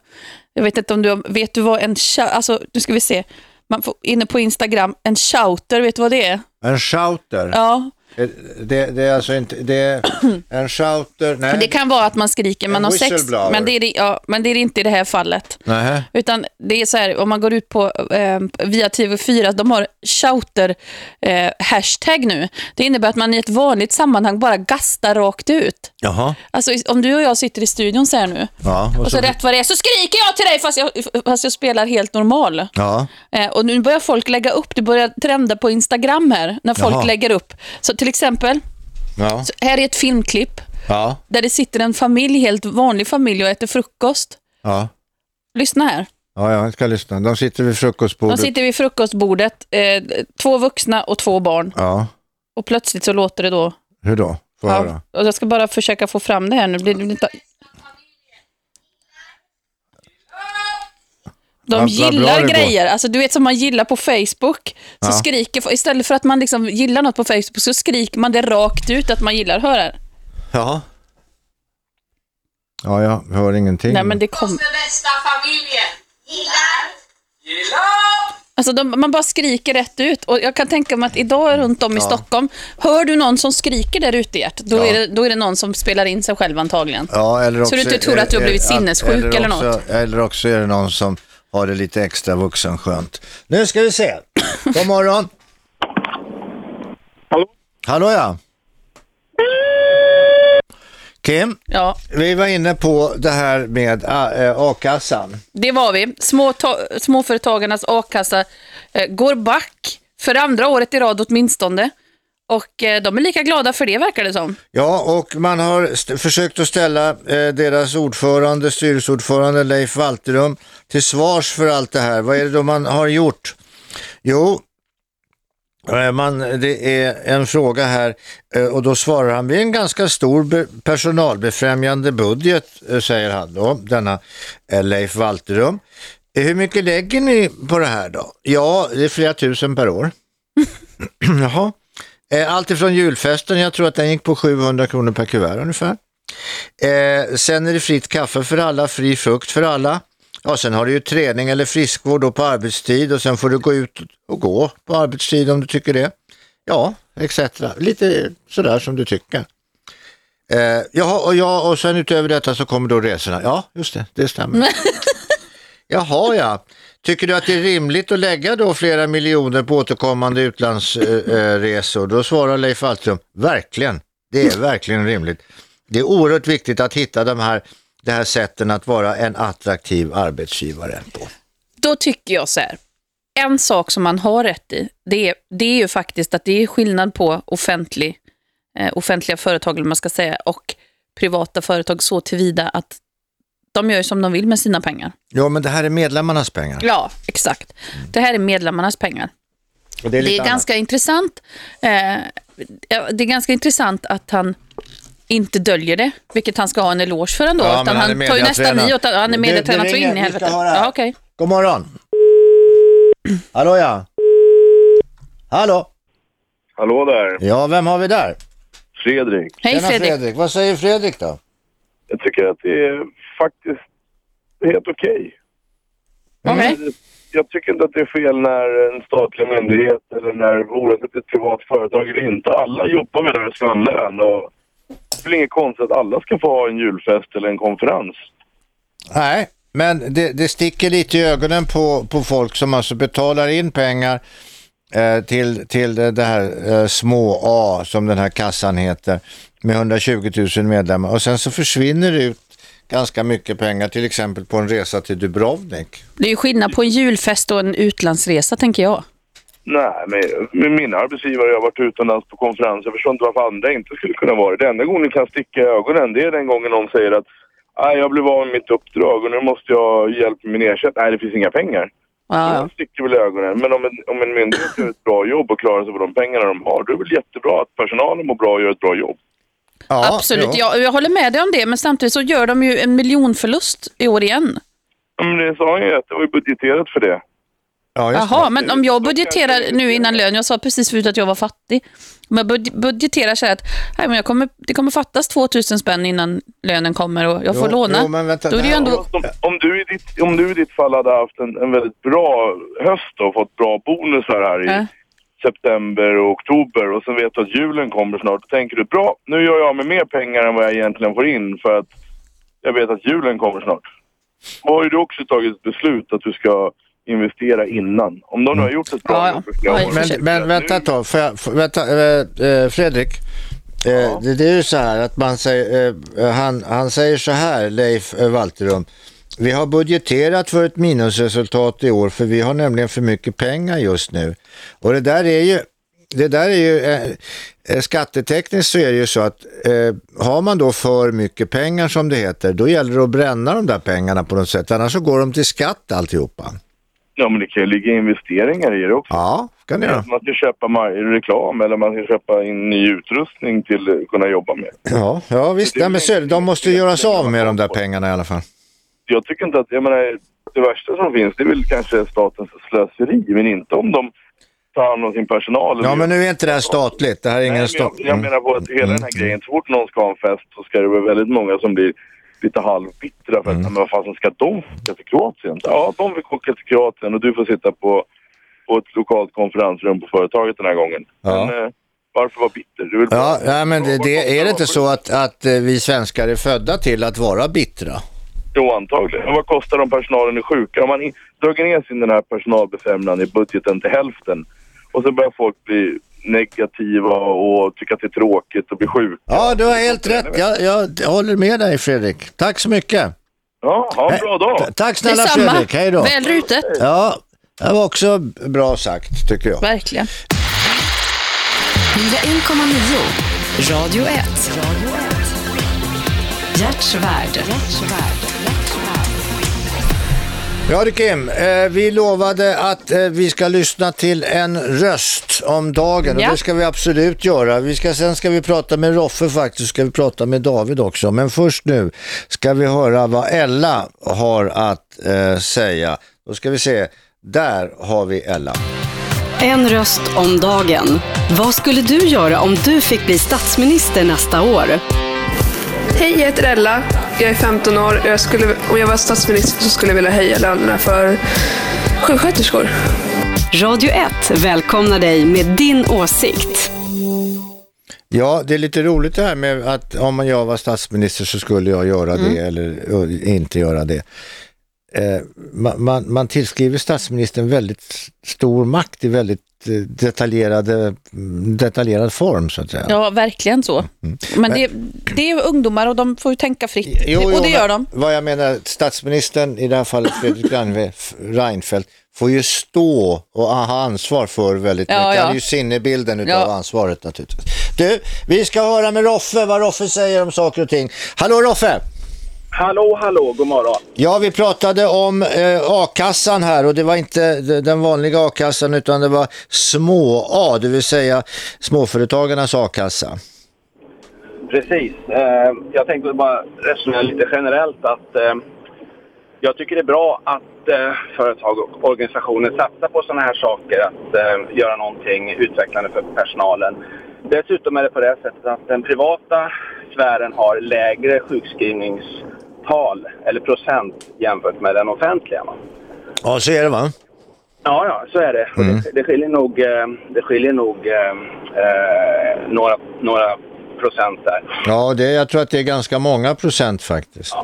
Jag vet inte om du har- vet du vad en, alltså nu ska vi se, man får, inne på Instagram, en shouter, vet du vad det är? En shouter. Ja, Det, det är alltså inte, det är en shouter, nej. det kan vara att man skriker, man har sex, men det, är det, ja, men det är det inte i det här fallet. Nej. Utan det är så här, om man går ut på eh, via TV4, de har shouter eh, hashtag nu. Det innebär att man i ett vanligt sammanhang bara gastar rakt ut. Jaha. Alltså om du och jag sitter i studion så här nu Ja, och så rätt vad det är så skriker jag till dig fast jag, fast jag spelar helt normal. Ja. Eh, och nu börjar folk lägga upp, det börjar trenda på Instagram här, när folk Jaha. lägger upp. Så till exempel, Ja. så här är ett filmklipp Ja. där det sitter en familj, helt vanlig familj och äter frukost. Ja. Lyssna här. Ja, jag ska lyssna. De sitter vid De frukostbordet. sitter vid frukostbordet, eh, två vuxna och två barn. Ja. Och plötsligt så låter det då. Hur då? Få höra. och jag ska bara försöka få fram det här nu. Blir det inte... De Vad- gillar grejer, alltså du vet som man gillar på Facebook. Så Ja. skriker, istället för att man liksom gillar något på Facebook så skriker man det rakt ut att man gillar. Hör här. Ja. Ja, jag hör ingenting. Nej men det kom... bästa familjen. Gillar. Gillar. Alltså de, man bara skriker rätt ut. Och jag kan tänka mig att idag runt om i Ja. Stockholm, hör du någon som skriker där ute Gert, då, Ja. är det, då är det någon som spelar in sig själv antagligen. Ja, eller Så också, du inte tror att du har blivit sinnessjuk eller också, något? Eller också är det någon som har det lite extra vuxenskönt. Nu ska vi se. God morgon. Hallå? Hallå ja. Kim, Ja, vi var inne på det här med a- eh, a-kassan. det var vi. Små ta- småföretagarnas a-kassa eh, går back för andra året i rad åtminstone. Och eh, de är lika glada för det verkar det som. Ja, och man har försökt att ställa eh, deras ordförande, styrelseordförande Leif Walterum till svars för allt det här. Vad är det då man har gjort? Jo, eh, man, det är en fråga här eh, och då svarar han, vi är en ganska stor be- personalbefrämjande budget, säger han då, denna Leif Walterum. Hur mycket lägger ni på det här då? Ja, det är flera tusen per år. Jaha. Eh, Allt ifrån julfesten, jag tror att den gick på 700 kronor per kuvert ungefär. Eh, sen är det fritt kaffe för alla, fri frukt för alla. Ja, sen har du ju träning eller friskvård då på arbetstid och sen får du gå ut och gå på arbetstid om du tycker det. Ja, etc. Lite sådär som du tycker. Eh, jaha, och, ja, och sen utöver detta så kommer då resorna. Ja, just det, det stämmer. Jaha, ja. Tycker du att det är rimligt att lägga då flera miljoner på återkommande utlandsresor? Då svarar Leif Altrum, verkligen. Det är verkligen rimligt. Det är oerhört viktigt att hitta de här, det här sätten att vara en attraktiv arbetsgivare på. Då tycker jag så här. En sak som man har rätt i, det är, det är ju faktiskt att det är skillnad på offentlig, eh, offentliga företag, eller man ska säga, och privata företag så tillvida att de gör ju som de vill med sina pengar. Jo, men det här är medlemmarnas pengar. Ja, exakt. Det här är medlemmarnas pengar. Och det är, Det är ganska intressant. Eh, ja, det är ganska intressant att han inte döljer det, vilket han ska ha en eloge för ändå. Ja, men utan han är han tar ju nästan i åt, han är medietränad så in i helvete. Ja, okej. God morgon. Hallå ja. Hallå. Hallå där, Ja, vem har vi där? Fredrik. Hej Tjena, Fredrik. Vad säger Fredrik då? Jag tycker att det är faktiskt helt okej. Okej. Jag tycker inte att det är fel när en statlig myndighet eller när är ett privat företag eller inte. Alla jobbar med det här ska ha en lön och det är väl inget konstigt att alla ska få ha en julfest eller en konferens. Nej, men det, det sticker lite i ögonen på, på folk som alltså betalar in pengar eh, till, till det, det här eh, små A som den här kassan heter med 120 000 medlemmar och sen så försvinner det ut ganska mycket pengar till exempel på en resa till Dubrovnik. Det är ju skillnad på en julfest och en utlandsresa, tänker jag. Nej, men med min arbetsgivare har jag varit utomlands på konferenser. Jag förstår inte varför andra inte skulle kunna vara det. Det enda gången det kan sticka i ögonen det är den gången någon säger att Nej, jag blev av med mitt uppdrag och nu måste jag ha hjälp med min ersättning. Nej, det finns inga pengar. Ja, Det sticker väl i ögonen. Men om en, om en myndighet gör ett bra jobb och klarar sig på de pengarna de har, då är det väl jättebra att personalen mår bra och gör ett bra jobb. Ja, Absolut, jo. jag, jag håller med dig om det, men samtidigt så gör de ju en miljonförlust i år igen. Ja, Men det sa ju att det var budgeterat för det. Ja, Jaha, men om jag budgeterar nu innan lön, jag sa precis förut att jag var fattig. Om jag bud- budgeterar så här att nej, men jag kommer, det kommer fattas 2000 spänn innan lönen kommer och jag får Jo, låna. jo, men vänta, Då är det ändå... Om, om, du i ditt, om du i ditt fall hade haft en, en väldigt bra höst och fått bra bonusar här i Ja. September och oktober och sen vet du att julen kommer snart. Då tänker du bra, nu gör jag av med mer pengar än vad jag egentligen får in för att jag vet att julen kommer snart. Då har ju du också tagit ett beslut att du ska investera innan. Om de nu har gjort ett bra Ja, ja. jobb Ja, för Men, men vänta ett tag, vänta, eh, Fredrik. Eh, det, det är ju så här att man säger, han, han säger så här, Leif Walterum. Vi har budgeterat för ett minusresultat i år för vi har nämligen för mycket pengar just nu. Och det där är ju, det där är ju eh, eh, skattetekniskt så är det ju så att eh, har man då för mycket pengar som det heter, då gäller det att bränna de där pengarna på något sätt, annars så går de till skatt alltihopa. Ja, men det kan ju ligga investeringar i det också. Ja, kan det göra. Man ska köpa reklam eller man ska köpa in ny utrustning till att kunna jobba med. Ja, ja visst. Nej, men så, de måste göras av med de där pengarna i alla fall. Jag tycker inte att, jag menar, det värsta som finns det är väl kanske statens slöseri, men inte om de tar hand om sin personal. Ja, men nu är inte det här statligt. Det här är ingen men stat... jag, jag menar på att hela den här grejen, så fort någon ska ha en fest så ska det vara väldigt många som blir lite halvbittra för att, men vad fan ska de åka till Kroatien? Ja, de vill åka till Kroatien och du får sitta på, på ett lokalt konferensrum på företaget den här gången. Ja. Men, eh, varför vara bitter? Du vill Ja, ja, men det, det, är det inte så att, att eh, vi svenskar är födda till att vara bittra? Jo, antagligen. Men vad kostar de personalen är sjuka? Om man drar ner sin den här personalbefrämjanden i budgeten till hälften och så börjar folk bli negativa och tycka att det är tråkigt och bli sjuka. Ja, du har helt rätt. Jag, jag håller med dig Fredrik. Tack så mycket. Ja, ha en bra dag. Ta- Tack snälla Detsamma. Fredrik. Hej då. Väl rutet. Ja, det var också bra sagt tycker jag. Verkligen. 101,9 Radio 1. Hjärtsvärd. Ja det Kim, eh, vi lovade att eh, vi ska lyssna till en röst om dagen och Ja. det ska vi absolut göra. Vi ska, sen ska vi prata med Roffe faktiskt, ska vi prata med David också. Men först nu ska vi höra vad Ella har att eh, säga. Då ska vi se, där har vi Ella. En röst om dagen. Vad skulle du göra om du fick bli statsminister nästa år? Hej, jag heter Ella. Jag är 15 år och jag skulle, om jag var statsminister så skulle jag vilja höja lönerna för sjuksköterskor. Radio 1 välkomnar dig med din åsikt. Ja, det är lite roligt det här med att om jag var statsminister så skulle jag göra det eller eh, inte göra det. Eh, man, man, man tillskriver statsministern väldigt stor makt i väldigt detaljerade, detaljerad form så att säga. Ja, verkligen så. Men det, det är ungdomar och de får ju tänka fritt. Jo, och det gör men de. Vad jag menar, statsministern, i det här fallet Fredrik Reinfeldt, får ju stå och ha ansvar för väldigt Ja, mycket. ja. Han är ju sinnebilden utav Ja. ansvaret naturligtvis. Du, vi ska höra med Roffe vad Roffe säger om saker och ting. Hallå Roffe! Hallå, hallå, god morgon. Ja, vi pratade om eh, a-kassan här och det var inte den vanliga a-kassan utan det var små-a, det vill säga småföretagarnas a-kassa. Precis. Eh, jag tänkte bara resonera lite generellt att eh, jag tycker det är bra att eh, företag och organisationer satsar på sådana här saker, att eh, göra någonting utvecklande för personalen. Dessutom är det på det sättet att den privata sfären har lägre sjukskrivningstal eller procent jämfört med den offentliga. Va? Ja, så är det va? Ja, ja, så är det. Mm. Det, det skiljer nog, eh, det skiljer nog eh, eh, några, några procent där. Ja, det, jag tror att det är ganska många procent faktiskt.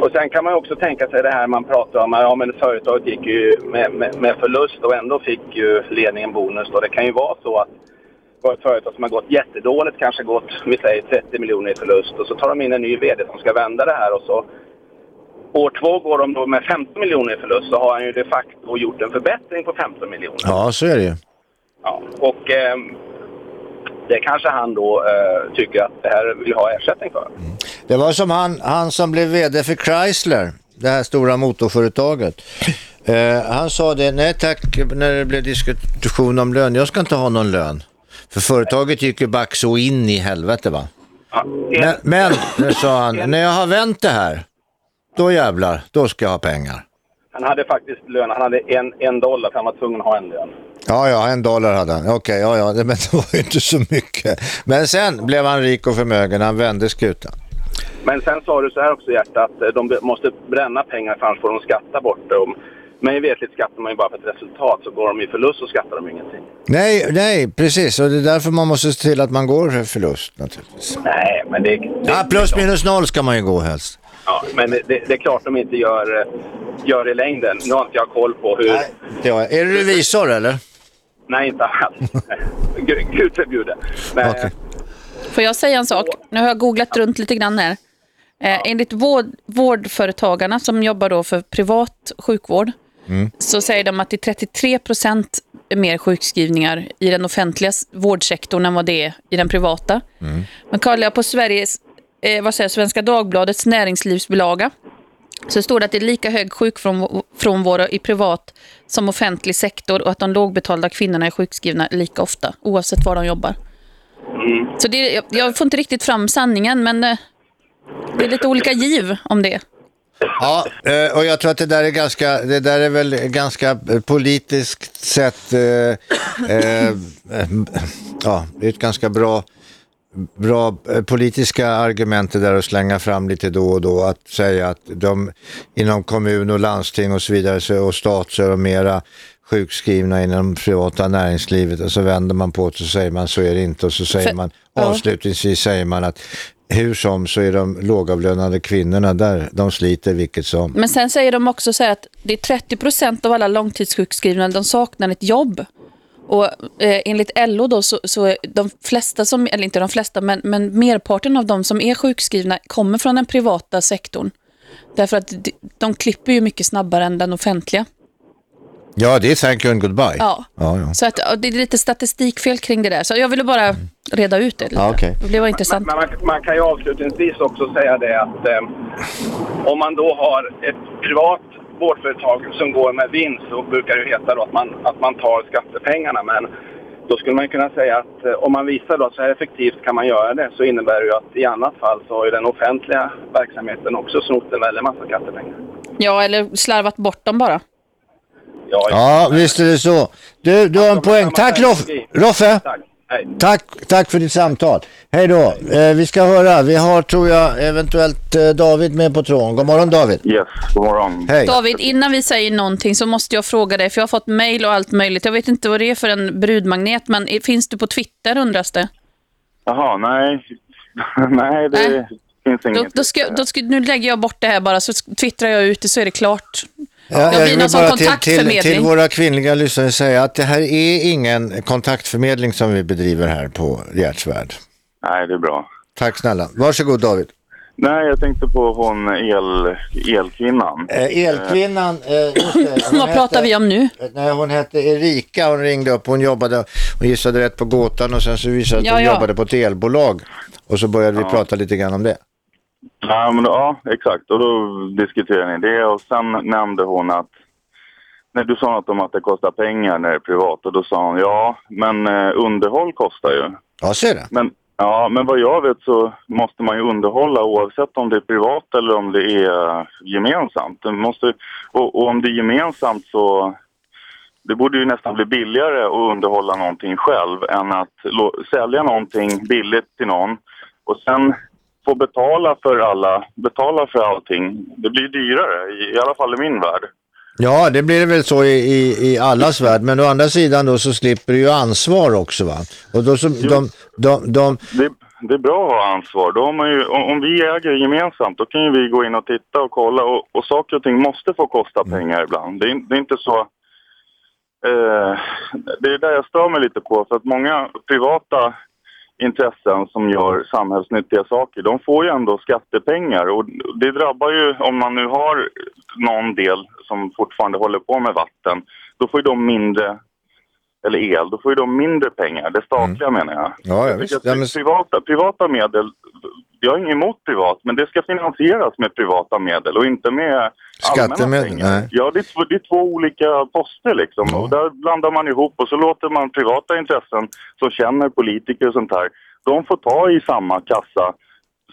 Och sen kan man också tänka sig det här man pratar om, ja men företaget gick ju med, med, med förlust och ändå fick ju ledningen bonus. Och det kan ju vara så att var ett företag som har gått jättedåligt, kanske gått, vi säger 30 miljoner i förlust och så tar de in en ny VD som ska vända det här och så år två går de då med 15 miljoner i förlust så har han ju de facto gjort en förbättring på 15 miljoner. Ja, så är det ju. Ja, och ehm, det kanske han då eh, tycker att det här vill ha ersättning för. Det var som han, han som blev vd för Chrysler, det här stora motorföretaget. Eh, han sa det, nej tack, när det blev diskussion om lön, jag ska inte ha någon lön. För företaget gick ju back så in i helvete va. Men, men nu sa han, när jag har vänt det här, då jävlar, då ska jag ha pengar. Han hade faktiskt lön, han hade en, en dollar för han var tvungen att ha en lön. Ja, ja, en dollar hade han. Okej, ja, ja, det- men det var ju inte så mycket. Men sen blev han rik och förmögen, han vände skutan. Men sen sa du så här också Hjärta, att eh, de måste bränna pengar för annars får de skatta bort det. Mig vetligt skattar man ju bara för ett resultat, så går de i förlust så skattar de ingenting. Nej, nej, precis. Och det är därför man måste se till att man går för förlust naturligtvis. Nej, men det, det, Ja, plus minus noll ska man ju gå helst. ja, men det, det är klart de inte gör, gör i längden. Nu har inte jag koll på hur... Nej, Ja, är du revisor eller? Nej inte alls. Gud Gud förbjude. Men, Får jag säga en sak? Nu har jag googlat runt lite grann här. Eh, enligt vård, vårdföretagarna som jobbar då för privat sjukvård Mm. så säger de att det är 33 procent mer sjukskrivningar i den offentliga vårdsektorn än vad det är i den privata. Mm. Men kollar jag på Sveriges, eh, vad säger Svenska Dagbladets näringslivsbilaga så står det att det är lika hög sjukfrånvaro i privat som offentlig sektor och att de lågbetalda kvinnorna är sjukskrivna lika ofta oavsett var de jobbar. Så det, jag, jag får inte riktigt fram sanningen men eh, det är lite olika giv om det. Ja, eh, och jag tror att det där är ganska, det där är väl ganska eh, politiskt sett, eh, eh, ja, det är ett ganska bra, bra politiska argument det där att slänga fram lite då och då, att säga att de inom kommun och landsting och så vidare så, och stat så är de mera sjukskrivna inom privata näringslivet. Och så vänder man på det och så säger man så är det inte. Och så säger man avslutningsvis säger man att hur som så är de lågavlönade kvinnorna där, de sliter vilket som. Men sen säger de också så här att det är 30 procent av alla långtidssjukskrivna de saknar ett jobb. Och eh, enligt LO då så, så är de flesta som, eller inte de flesta, men, men merparten av de som är sjukskrivna kommer från den privata sektorn. Därför att de, de klipper ju mycket snabbare än den offentliga. Ja, det är thank you and goodbye. Ja. ja, ja. Så att, det är lite statistikfel kring det där. Så jag ville bara reda ut det lite. Ja, okej. Det var intressant. Men man, man kan ju avslutningsvis också säga det att eh, om man då har ett privat vårdföretag som går med vinst så brukar det heta då att man, att man tar skattepengarna. Men då skulle man kunna säga att eh, om man visar då att så här effektivt kan man göra det så innebär det ju att i annat fall så har ju den offentliga verksamheten också snott en väldig massa skattepengar. Ja, eller slarvat bort dem bara. Ja, visst är det så. Du, du har en poäng. Tack Roff, Roffe. Tack, tack för ditt samtal. Hej då. Eh, vi ska höra, vi har tror jag eventuellt eh, David med på tråden. God morgon David. Yes, god morgon. Hej. David, innan vi säger någonting så måste jag fråga dig, för jag har fått mejl och allt möjligt. Jag vet inte vad det är för en brudmagnet, men finns du på Twitter undras det? Jaha, nej. nej, det finns Då, inget. då ska, då ska, nu lägger jag bort det här bara, så twittrar jag ut det så är det klart. Ja, jag vill bara till, till, till våra kvinnliga lyssnare säga att det här är ingen kontaktförmedling som vi bedriver här på Hjärtsvärd. Nej, det är bra. Tack snälla. Varsågod David. Nej, jag tänkte på hon el, elkvinnan. Eh, elkvinnan, eh, just det, Vad pratar vi om nu? Nej, hon hette Erika, hon ringde upp, hon jobbade, hon gissade rätt på gåtan och sen så visade det sig att Ja, hon ja. jobbade på ett elbolag. Och så började vi Ja. prata lite grann om det. Ja, men, ja, exakt. Och då diskuterade ni det och sen nämnde hon att när du sa något om att det kostar pengar när det är privat och då sa hon ja, men eh, underhåll kostar ju. Ja, ser det. Men, ja, men vad jag vet så måste man ju underhålla oavsett om det är privat eller om det är gemensamt. Det måste, och, och om det är gemensamt så det borde ju nästan bli billigare att underhålla någonting själv än att sälja någonting billigt till någon och sen få betala för alla, betala för allting. Det blir dyrare, i, i alla fall i min värld. Ja, det blir väl så i, i, i allas värld. Men å andra sidan då så slipper du ju ansvar också va? Och då så, de, de, de, Det, det är bra att ha ansvar. Då har man ju, om, om vi äger gemensamt då kan ju vi gå in och titta och kolla och, och saker och ting måste få kosta pengar ibland. Det är, det är inte så... Eh, det är där jag stör mig lite på för att många privata intressen som gör samhällsnyttiga saker, de får ju ändå skattepengar och det drabbar ju, om man nu har någon del som fortfarande håller på med vatten, då får ju de mindre, eller el, då får ju de mindre pengar, det statliga menar jag. ja, ja visst. Ja, men, privata, privata medel, jag har inget emot privat, men det ska finansieras med privata medel och inte med Skattemedel, nej. Ja, det är, två, det är två olika poster liksom. Och där blandar man ihop och så låter man privata intressen som känner politiker och sånt här, de får ta i samma kassa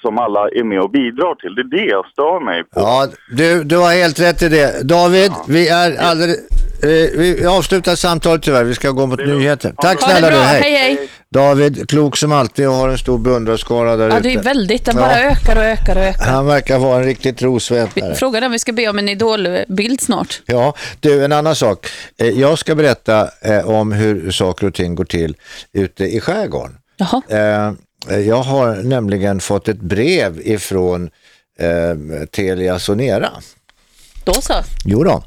som alla är med och bidrar till. Det är det jag stör mig på. ja, du, du har helt rätt i det. David, vi är alldeles... Eh, vi avslutar samtalet tyvärr, vi ska gå mot nyheter. Tack snälla du, hej. Hej, hej. David, klok som alltid och har en stor beundrarskara där Ja, det är väldigt. Den bara Ja. ökar och ökar och ökar. Han verkar vara en riktig trosvetare. Frågan är om vi ska be om en idolbild snart. Ja, du, en annan sak. Eh, Jag ska berätta eh, om hur saker och ting går till ute i skärgården. Jaha. Eh, jag har nämligen fått ett brev ifrån Telia Sonera. Då så. Jo då,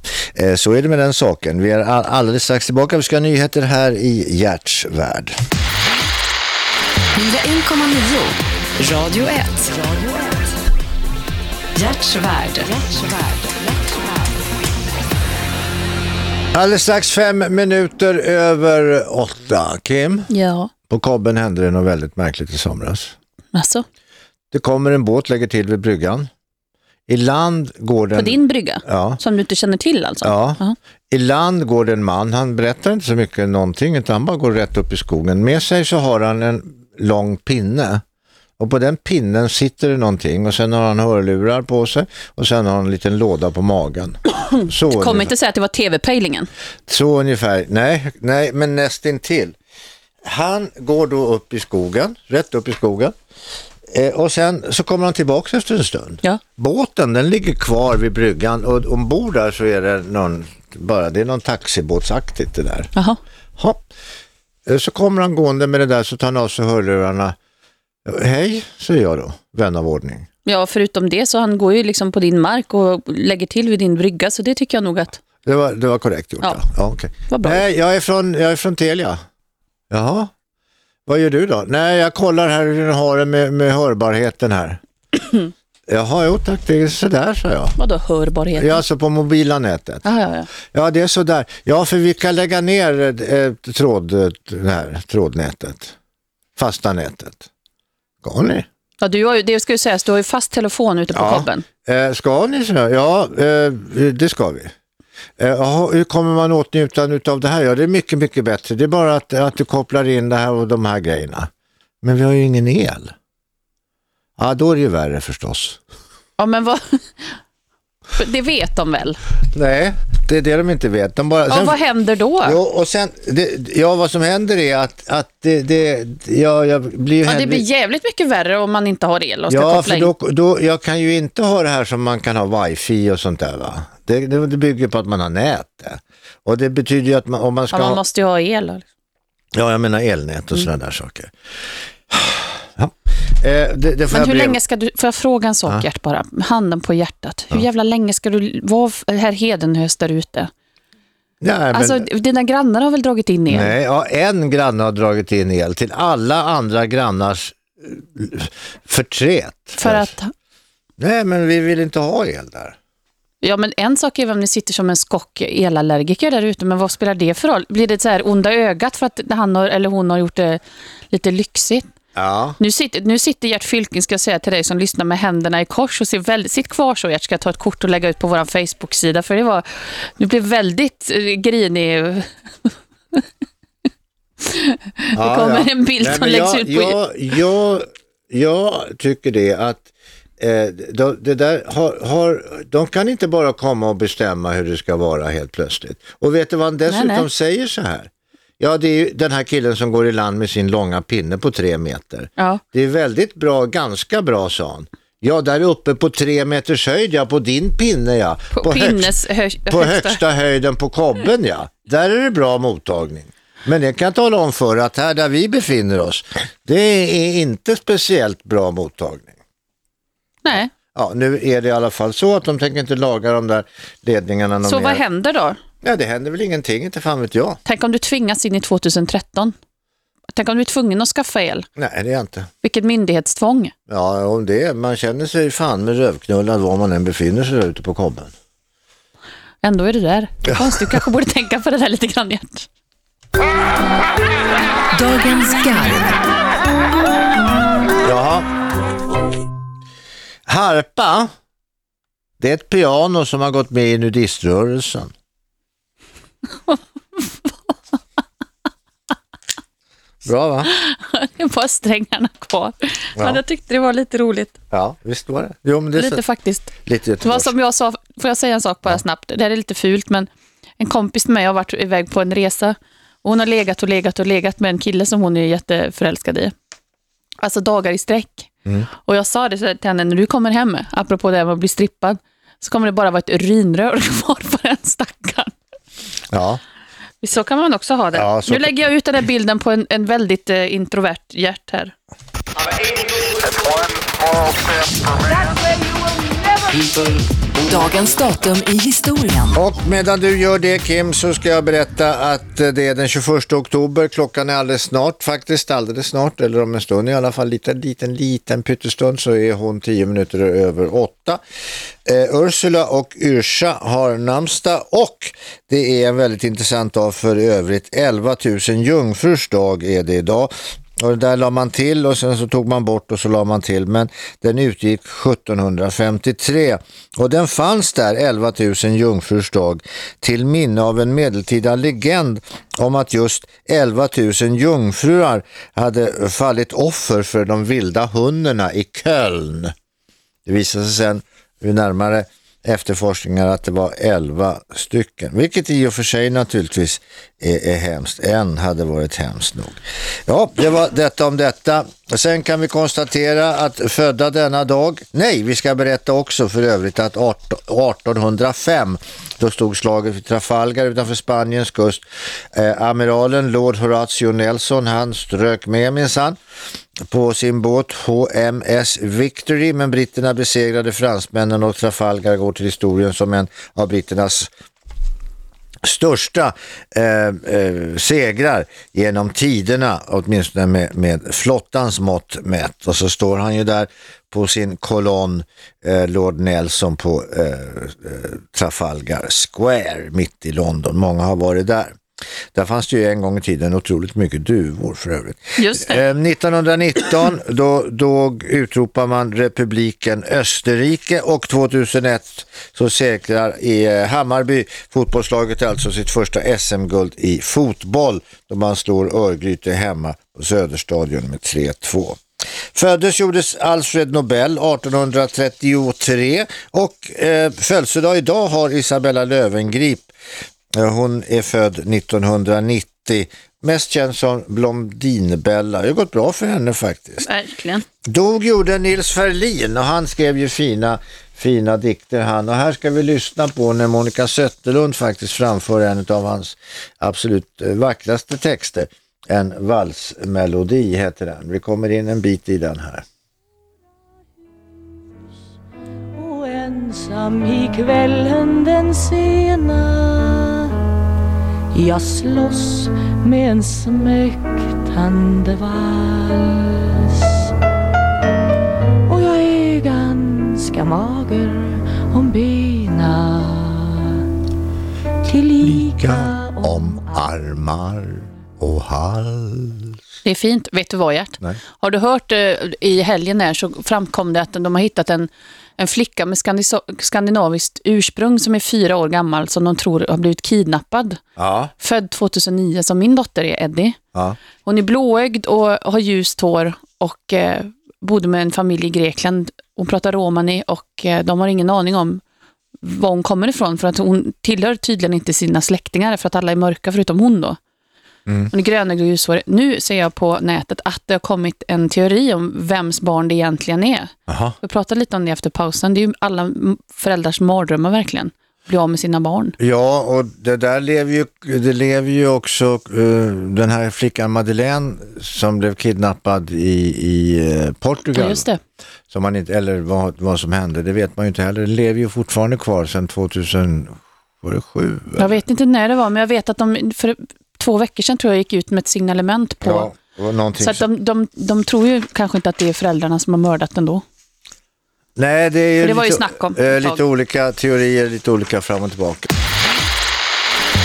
så är det med den saken. Vi är all- alldeles strax tillbaka. Vi ska ha nyheter här i Gerts värld. 101,9 Radio 1. Gerts värld. Alldeles strax fem minuter över åtta. Kim, Ja. på Kobben hände det något väldigt märkligt i somras. Alltså, Det kommer en båt, lägger till vid bryggan. I land går den... på din brygga? Ja. Som du inte känner till alltså? Ja. Jaha. I land går det en man, han berättar inte så mycket någonting utan han bara går rätt upp i skogen. Med sig så har han en lång pinne och på den pinnen sitter det någonting och sen har han hörlurar på sig och sen har han en liten låda på magen. Så, Kom ungefär, inte säga att det var tv-pejlingen. så ungefär, nej, nej men nästintill. Han går då upp i skogen, rätt upp i skogen. Eh, och sen så kommer han tillbaka efter en stund. Ja. Båten den ligger kvar vid bryggan och ombord där så är det någon, bara, det är någon taxibåtsaktigt det där. Jaha. Ha. Eh, Så kommer han gående med det där så tar han av sig hörlurarna. Hej, säger jag då, vän av ordning. Ja, förutom det så han går ju liksom på din mark och lägger till vid din brygga, så det tycker jag nog att... Det var, det var korrekt gjort. Ja. Ja. Ja, bra. Nej, jag är, från, jag är från Telia. Jaha. Vad gör du då? Nej, jag kollar här hur den har det med, med hörbarheten här. Jaha, jo tack, det är sådär, sa jag. Vadå hörbarhet? Ja, alltså på mobila nätet. Ja, ja, ja. Ja, det är sådär. Ja, för vi kan lägga ner eh, tråd, eh, här, trådnätet. Fasta nätet. Ska ni? ja du har ju, det ska ju sägas, du har ju fast telefon ute på Ja. kobben. Eh, ska ni? Så? Ja, eh, det ska vi. Eh, hur kommer man åtnjuta av det här? Ja, det är mycket, mycket bättre. Det är bara att, att du kopplar in det här och de här grejerna. Men vi har ju ingen el. Ja, då är det ju värre förstås. Ja, men vad... Det vet de väl? Nej, det är det de inte vet. De bara, Ja, vad händer då? Jo, och sen, det, ja, vad som händer är att, att det, det, ja, jag blir Ja, det blir jävligt mycket värre om man inte har el och ska Ja, för in. då, då, jag kan ju inte ha det här som man kan ha wifi och sånt där va. Det, det, det bygger på att man har nät. Och det betyder ju att man, om man ska Ja, man måste ju ha el. ja jag menar elnät och Mm. sådana där saker. Ja. Eh, det, det Men hur länge ska du, får jag fråga en sak Ja. Gert bara, handen på hjärtat. Hur jävla länge ska du vara här Hedenhös där ute? Nej, men, Alltså, dina grannar har väl dragit in el? nej, ja, en granne har dragit in el till alla andra grannars eh, förtret. För att, Nej, men vi vill inte ha el där. ja men en sak är om ni sitter som en skock elallergiker där ute, men vad spelar det för roll? Blir det så här onda ögat för att han har, eller hon har gjort det lite lyxigt? Ja. Nu sitter, nu sitter Gert Fylking, ska jag säga till dig som lyssnar med händerna i kors och ser väldigt, sitt kvar så Gert, ska jag ta ett kort och lägga ut på vår Facebook-sida för det var, du blev väldigt eh, grinig. det kommer en bild Nej, som läggs jag, ut på jag, jag, jag tycker det att eh, de, det där har, har, de kan inte bara komma och bestämma hur det ska vara helt plötsligt. Och vet du vad han dessutom Nej, nej. säger så här? Ja, det är ju den här killen som går i land med sin långa pinne på tre meter. Ja. Det är väldigt bra, ganska bra sa han. Ja, där uppe på tre meters höjd, ja, på din pinne ja. På pinnes hö- på högsta- högsta höjden på kobben ja. Där är det bra mottagning. Men det kan jag tala om för att här där vi befinner oss, det är inte speciellt bra mottagning. Nej, Ja, nu är det i alla fall så att de tänker inte laga de där ledningarna så mer. vad händer då? Ja, det händer väl ingenting, inte fan vet jag. Tänk om du tvingas in i 2013? Tänk om du är tvungen att skaffa el? Nej, det är jag inte. Vilket myndighetstvång. Ja, om det man känner sig fan med rövknullad var man än befinner sig ute på kobben. Ändå är du där. Konstigt, du kanske borde tänka på det där lite grann, Gert. Dagens garv. Jaha. Harpa, det är ett piano som har gått med i nudiströrelsen. Bra va? Det är bara strängarna kvar. Ja. Men jag tyckte det var lite roligt. Ja, visst var det. Jo, det Lite så, faktiskt. lite Det var som jag sa, får jag säga en sak bara snabbt? Det här är lite fult, men en kompis med mig har varit iväg på en resa. Och hon har legat och legat och legat med en kille som hon är jätteförälskad i. Alltså dagar i sträck. Mm. Och jag sa det till henne, när du kommer hem, apropå det här med att bli strippad, så kommer det bara vara ett urinrör kvar på den stackaren. Ja. Så kan man också ha det. Ja, nu lägger jag ut den här bilden på en, en väldigt eh, introvert hjärt här. Dagens datum i historien. Och medan du gör det Kim så ska jag berätta att eh, det är den 21 oktober. Klockan är alldeles snart faktiskt, alldeles snart, eller om en stund i alla fall, liten, liten, liten pyttestund så är hon 10 minuter över åtta. Eh, Ursula och Yrsa har namnsdag och det är en väldigt intressant dag för övrigt. 11 000 jungfrurs dag är det idag. Och det där la man till och sen så tog man bort och så la man till. Men den utgick 1753 och den fanns där 11 000 jungfrurs dag till minne av en medeltida legend om att just 11 000 jungfrur hade fallit offer för de vilda hundarna i Köln. Det visade sig sen ju närmare efterforskningar att det var 11 stycken, vilket i och för sig naturligtvis är, är hemskt. En hade varit hemskt nog. Ja, det var detta om detta. Sen kan vi konstatera att födda denna dag, nej, vi ska berätta också för övrigt att 1805 då stod slaget vid Trafalgar utanför Spaniens kust. Eh, amiralen Lord Horatio Nelson, han strök med minsann på sin båt HMS Victory men britterna besegrade fransmännen och Trafalgar går till historien som en av britternas största eh, eh, segrar genom tiderna, åtminstone med, med flottans mått mätt. Och så står han ju där på sin kolonn, eh, Lord Nelson på eh, eh Trafalgar Square mitt i London. Många har varit där. Där fanns det ju en gång i tiden otroligt mycket duvor för övrigt. Just det. Eh, 1919 då, då utropar man republiken Österrike och 2001 så säkrar i eh, Hammarby fotbollslaget alltså sitt första SM-guld i fotboll då man slår Örgryte hemma på Söderstadion med 3-2. Föddes gjordes Alfred Nobel 1833 och eh, födelsedag idag har Isabella Löwengrip Eh, Hon är född 1990. Mest känd som Blondinbella. Det har gått bra för henne faktiskt. Verkligen. Dog gjorde Nils Ferlin och han skrev ju fina, fina dikter han. Och här ska vi lyssna på när Monica Zetterlund faktiskt framför en av hans absolut eh, vackraste texter. En valsmelodi heter den. Vi kommer in en bit i den här. och ensam i kvällen den sena jag slåss med en smäktande vals och jag är ganska mager om bena tillika om armar. och hals. Det är fint. Vet du vad Gert? Nej. Har du hört eh, i helgen här så framkom det att de har hittat en, en flicka med skandinaviskt ursprung som är fyra år gammal som de tror har blivit kidnappad. Ja, Född 2009 som min dotter är Eddie. ja. Hon är blåögd och har ljust hår och eh, bodde med en familj i Grekland. Hon pratar romani och eh, de har ingen aning om var hon kommer ifrån för att hon tillhör tydligen inte sina släktingar för att alla är mörka förutom hon då. Mm. Är grönögd och ljushårig. Nu ser jag på nätet att det har kommit en teori om vems barn det egentligen är. Aha. Vi pratade lite om det efter pausen. Det är ju alla föräldrars mardrömmar verkligen. Bli av med sina barn. Ja, och det där lever ju, det lever ju också eh, den här flickan Madeleine som blev kidnappad i, i eh, Portugal. Ja, just det. Som man inte, eller vad, vad som hände, det vet man ju inte heller. Den lever ju fortfarande kvar sedan 2007. Jag vet inte när det var, men jag vet att de för två veckor sedan tror jag gick ut med ett signalement på. Ja, så att de, de, de tror ju kanske inte att det är föräldrarna som har mördat ändå. Nej, det är ju det var ju lite, snack om tag. lite olika teorier, lite olika fram och tillbaka.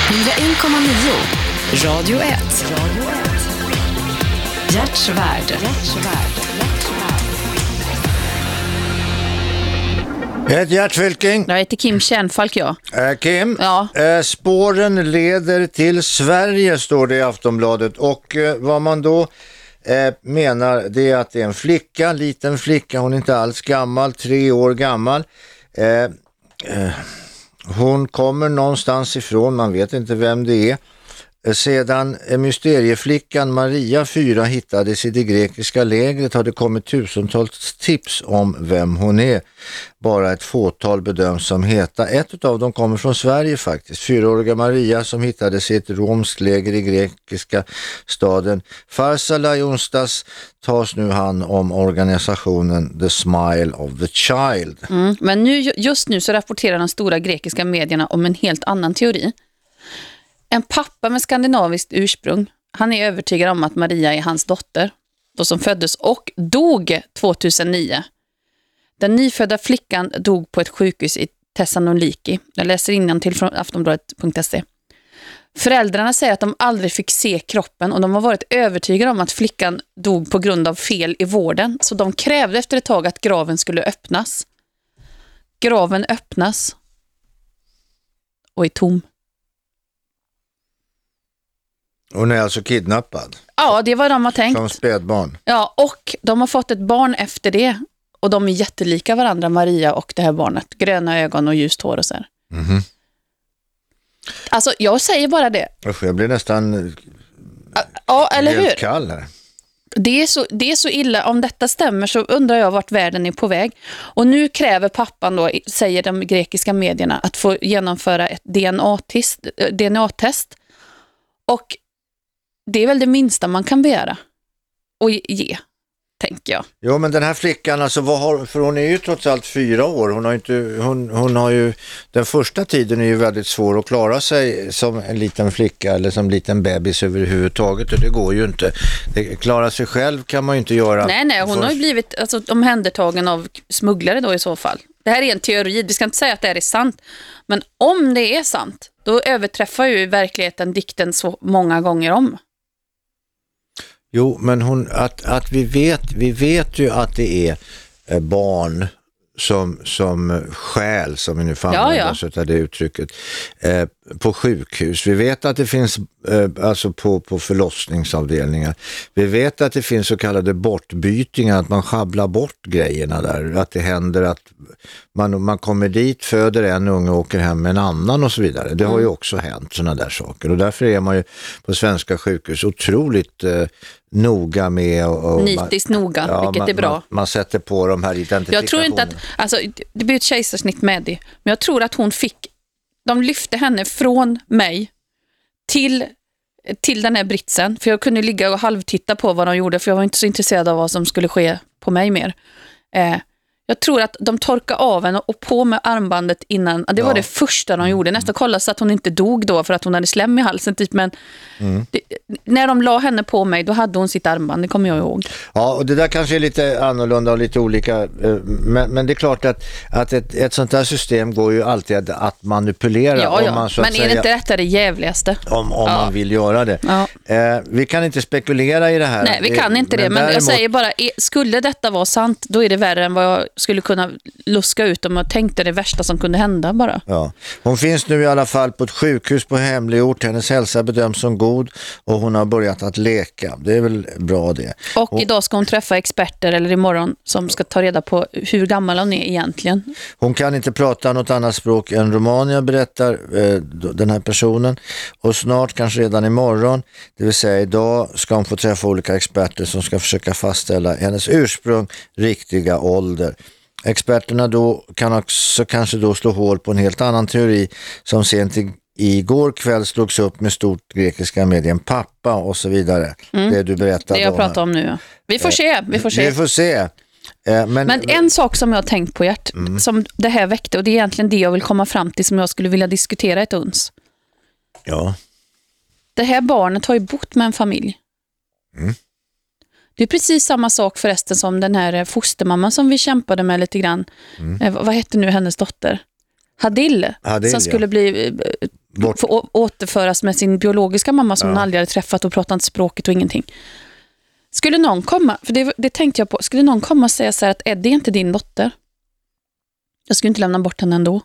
101,9 Radio 1. Hjärtsvärd. Jag heter Gert Fylking. Jag heter Kim Kärnfalk, ja. Eh, Kim, Ja. eh, spåren leder till Sverige står det i Aftonbladet och eh, vad man då menar det är att det är en flicka, liten flicka, hon är inte alls gammal, tre år gammal. Hon kommer någonstans ifrån, man vet inte vem det är. Sedan mysterieflickan Maria 4 hittades i det grekiska lägret har det kommit tusentals tips om vem hon är. Bara ett fåtal bedöms som heta. Ett av dem kommer från Sverige faktiskt. Fyraåriga Maria som hittades i ett romskt läger i grekiska staden Farsala i onsdags tas nu hand om organisationen The Smile of the Child. Mm. Men nu, just nu så rapporterar de stora grekiska medierna om en helt annan teori. En pappa med skandinaviskt ursprung, han är övertygad om att Maria är hans dotter, då som föddes och dog 2009. Den nyfödda flickan dog på ett sjukhus i Thessaloniki. Jag läser till från aftonbladet.se. Föräldrarna säger att de aldrig fick se kroppen och de har varit övertygade om att flickan dog på grund av fel i vården. Så de krävde efter ett tag att graven skulle öppnas. Graven öppnas och är tom. Hon är alltså kidnappad Ja, det var de har tänkt. som spädbarn. Ja, och de har fått ett barn efter det. Och de är jättelika varandra, Maria och det här barnet. Gröna ögon och ljust hår och så här. Mhm. Alltså, jag säger bara det. Usch, jag blir nästan Ja, eller hur? kall här. Det är, så, det är så illa. Om detta stämmer så undrar jag vart världen är på väg. Och nu kräver pappan då, säger de grekiska medierna, att få genomföra ett DNA-test. eh, DNA-test. Och det är väl det minsta man kan begära och ge, tänker jag. Jo men den här flickan, alltså vad har, för hon är ju trots allt fyra år, hon har, inte, hon, hon har ju, den första tiden är ju väldigt svår att klara sig som en liten flicka eller som liten bebis överhuvudtaget och det går ju inte. Det, klara sig själv kan man ju inte göra. Nej, nej, hon har ju blivit alltså, omhändertagen av smugglare då i så fall. Det här är en teori, vi ska inte säga att det här är sant. Men om det är sant, då överträffar ju verkligheten dikten så många gånger om. Jo, men hon, att, att vi, vet, vi vet ju att det är eh, barn som, som skäl, som vi nu får Ja, använda ja. oss av det uttrycket, eh, på sjukhus. Vi vet att det finns eh, alltså på, på förlossningsavdelningar. Vi vet att det finns så kallade bortbytingar, att man schabblar bort grejerna där. Att det händer att man, man kommer dit, föder en unge och åker hem med en annan och så vidare. Det har ju också hänt sådana där saker och därför är man ju på svenska sjukhus otroligt eh, noga med och, och Nitiskt noga, vilket man, är bra. Man, man sätter på de här identifikationerna. Jag tror inte att, alltså, det blir ett kejsarsnitt med det, men jag tror att hon fick, de lyfte henne från mig till, till den här britsen, för jag kunde ligga och halvtitta på vad de gjorde, för jag var inte så intresserad av vad som skulle ske på mig mer. Eh, Jag tror att de torkade av henne och på med armbandet innan. Det var Ja. det första de gjorde. Nästan kolla så att hon inte dog då för att hon hade slem i halsen. Typ. Men Mm. det, när de la henne på mig, då hade hon sitt armband. Det kommer jag ihåg. Ja, och det där kanske är lite annorlunda och lite olika, eh, men, men det är klart att, att ett, ett sånt där system går ju alltid att, att manipulera Ja, om ja. man så att Men är säga, det inte detta det jävligaste? om, om Ja. man vill göra det. Eh, vi kan inte spekulera i det här. Nej, vi kan Det- inte det. Men jag däremot- säger bara, skulle detta vara sant, då är det värre än vad jag skulle kunna luska ut om jag tänkte det värsta som kunde hända bara. Ja. Hon finns nu i alla fall på ett sjukhus på hemlig ort. Hennes hälsa bedöms som god och hon har börjat att leka. Det är väl bra det. Och idag ska hon träffa experter, eller imorgon, som ska ta reda på hur gammal hon är egentligen. Hon kan inte prata något annat språk än romania berättar eh, den här personen. Och snart, kanske redan imorgon, det vill säga idag, ska hon få träffa olika experter som ska försöka fastställa hennes ursprung, riktiga ålder. Experterna då kan också kanske då slå hål på en helt annan teori som sent i, igår kväll slogs upp med stort grekiska medien pappa och så vidare. Mm. Det du berättade Det jag pratar om nu. ja. Vi får Eh, se. Vi får se. Vi får se. Eh, Men, Men en sak som jag har tänkt på, Gert, Mm. som det här väckte, och det är egentligen det jag vill komma fram till, som jag skulle vilja diskutera ett uns. ja. Det här barnet har ju bott med en familj. Mm. Det är precis samma sak förresten som den här eh, fostermamman som vi kämpade med lite grann. Mm. Eh, vad hette nu hennes dotter? Hadil, Hadil, som ja. skulle bli, eh, Bort. få återföras med sin biologiska mamma som Ja. hon aldrig hade träffat och pratade inte språket och ingenting. Skulle någon komma, för det, det tänkte jag på, skulle någon komma och säga så här att Eddie är inte din dotter? Jag skulle inte lämna bort henne ändå.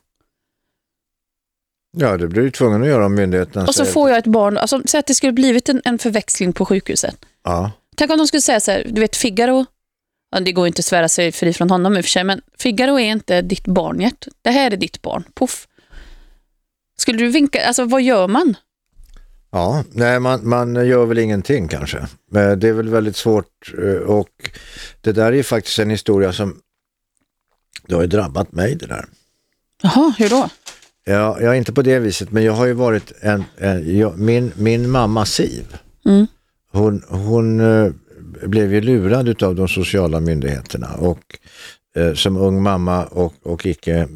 ja, det blir du tvungen att göra om myndigheterna Och så får jag ett barn, alltså, säg att det skulle blivit en, en förväxling på sjukhuset. Ja. Tänk om de skulle säga så här, du vet Figaro, det går inte att svära sig fri från honom i och för sig, men Figaro är inte ditt barn, Gert. Det här är ditt barn, puff. Skulle du vinka, alltså vad gör man? Ja, nej man, man gör väl ingenting kanske. Men det är väl väldigt svårt eh, och det där är ju faktiskt en historia som det har ju drabbat mig det där. Jaha, hur då? Ja, jag är inte på det viset men jag har ju varit en, en jag, min, min mamma Siv, Mm. Hon, hon eh, blev ju lurad av de sociala myndigheterna och eh, som ung mamma och, och icke,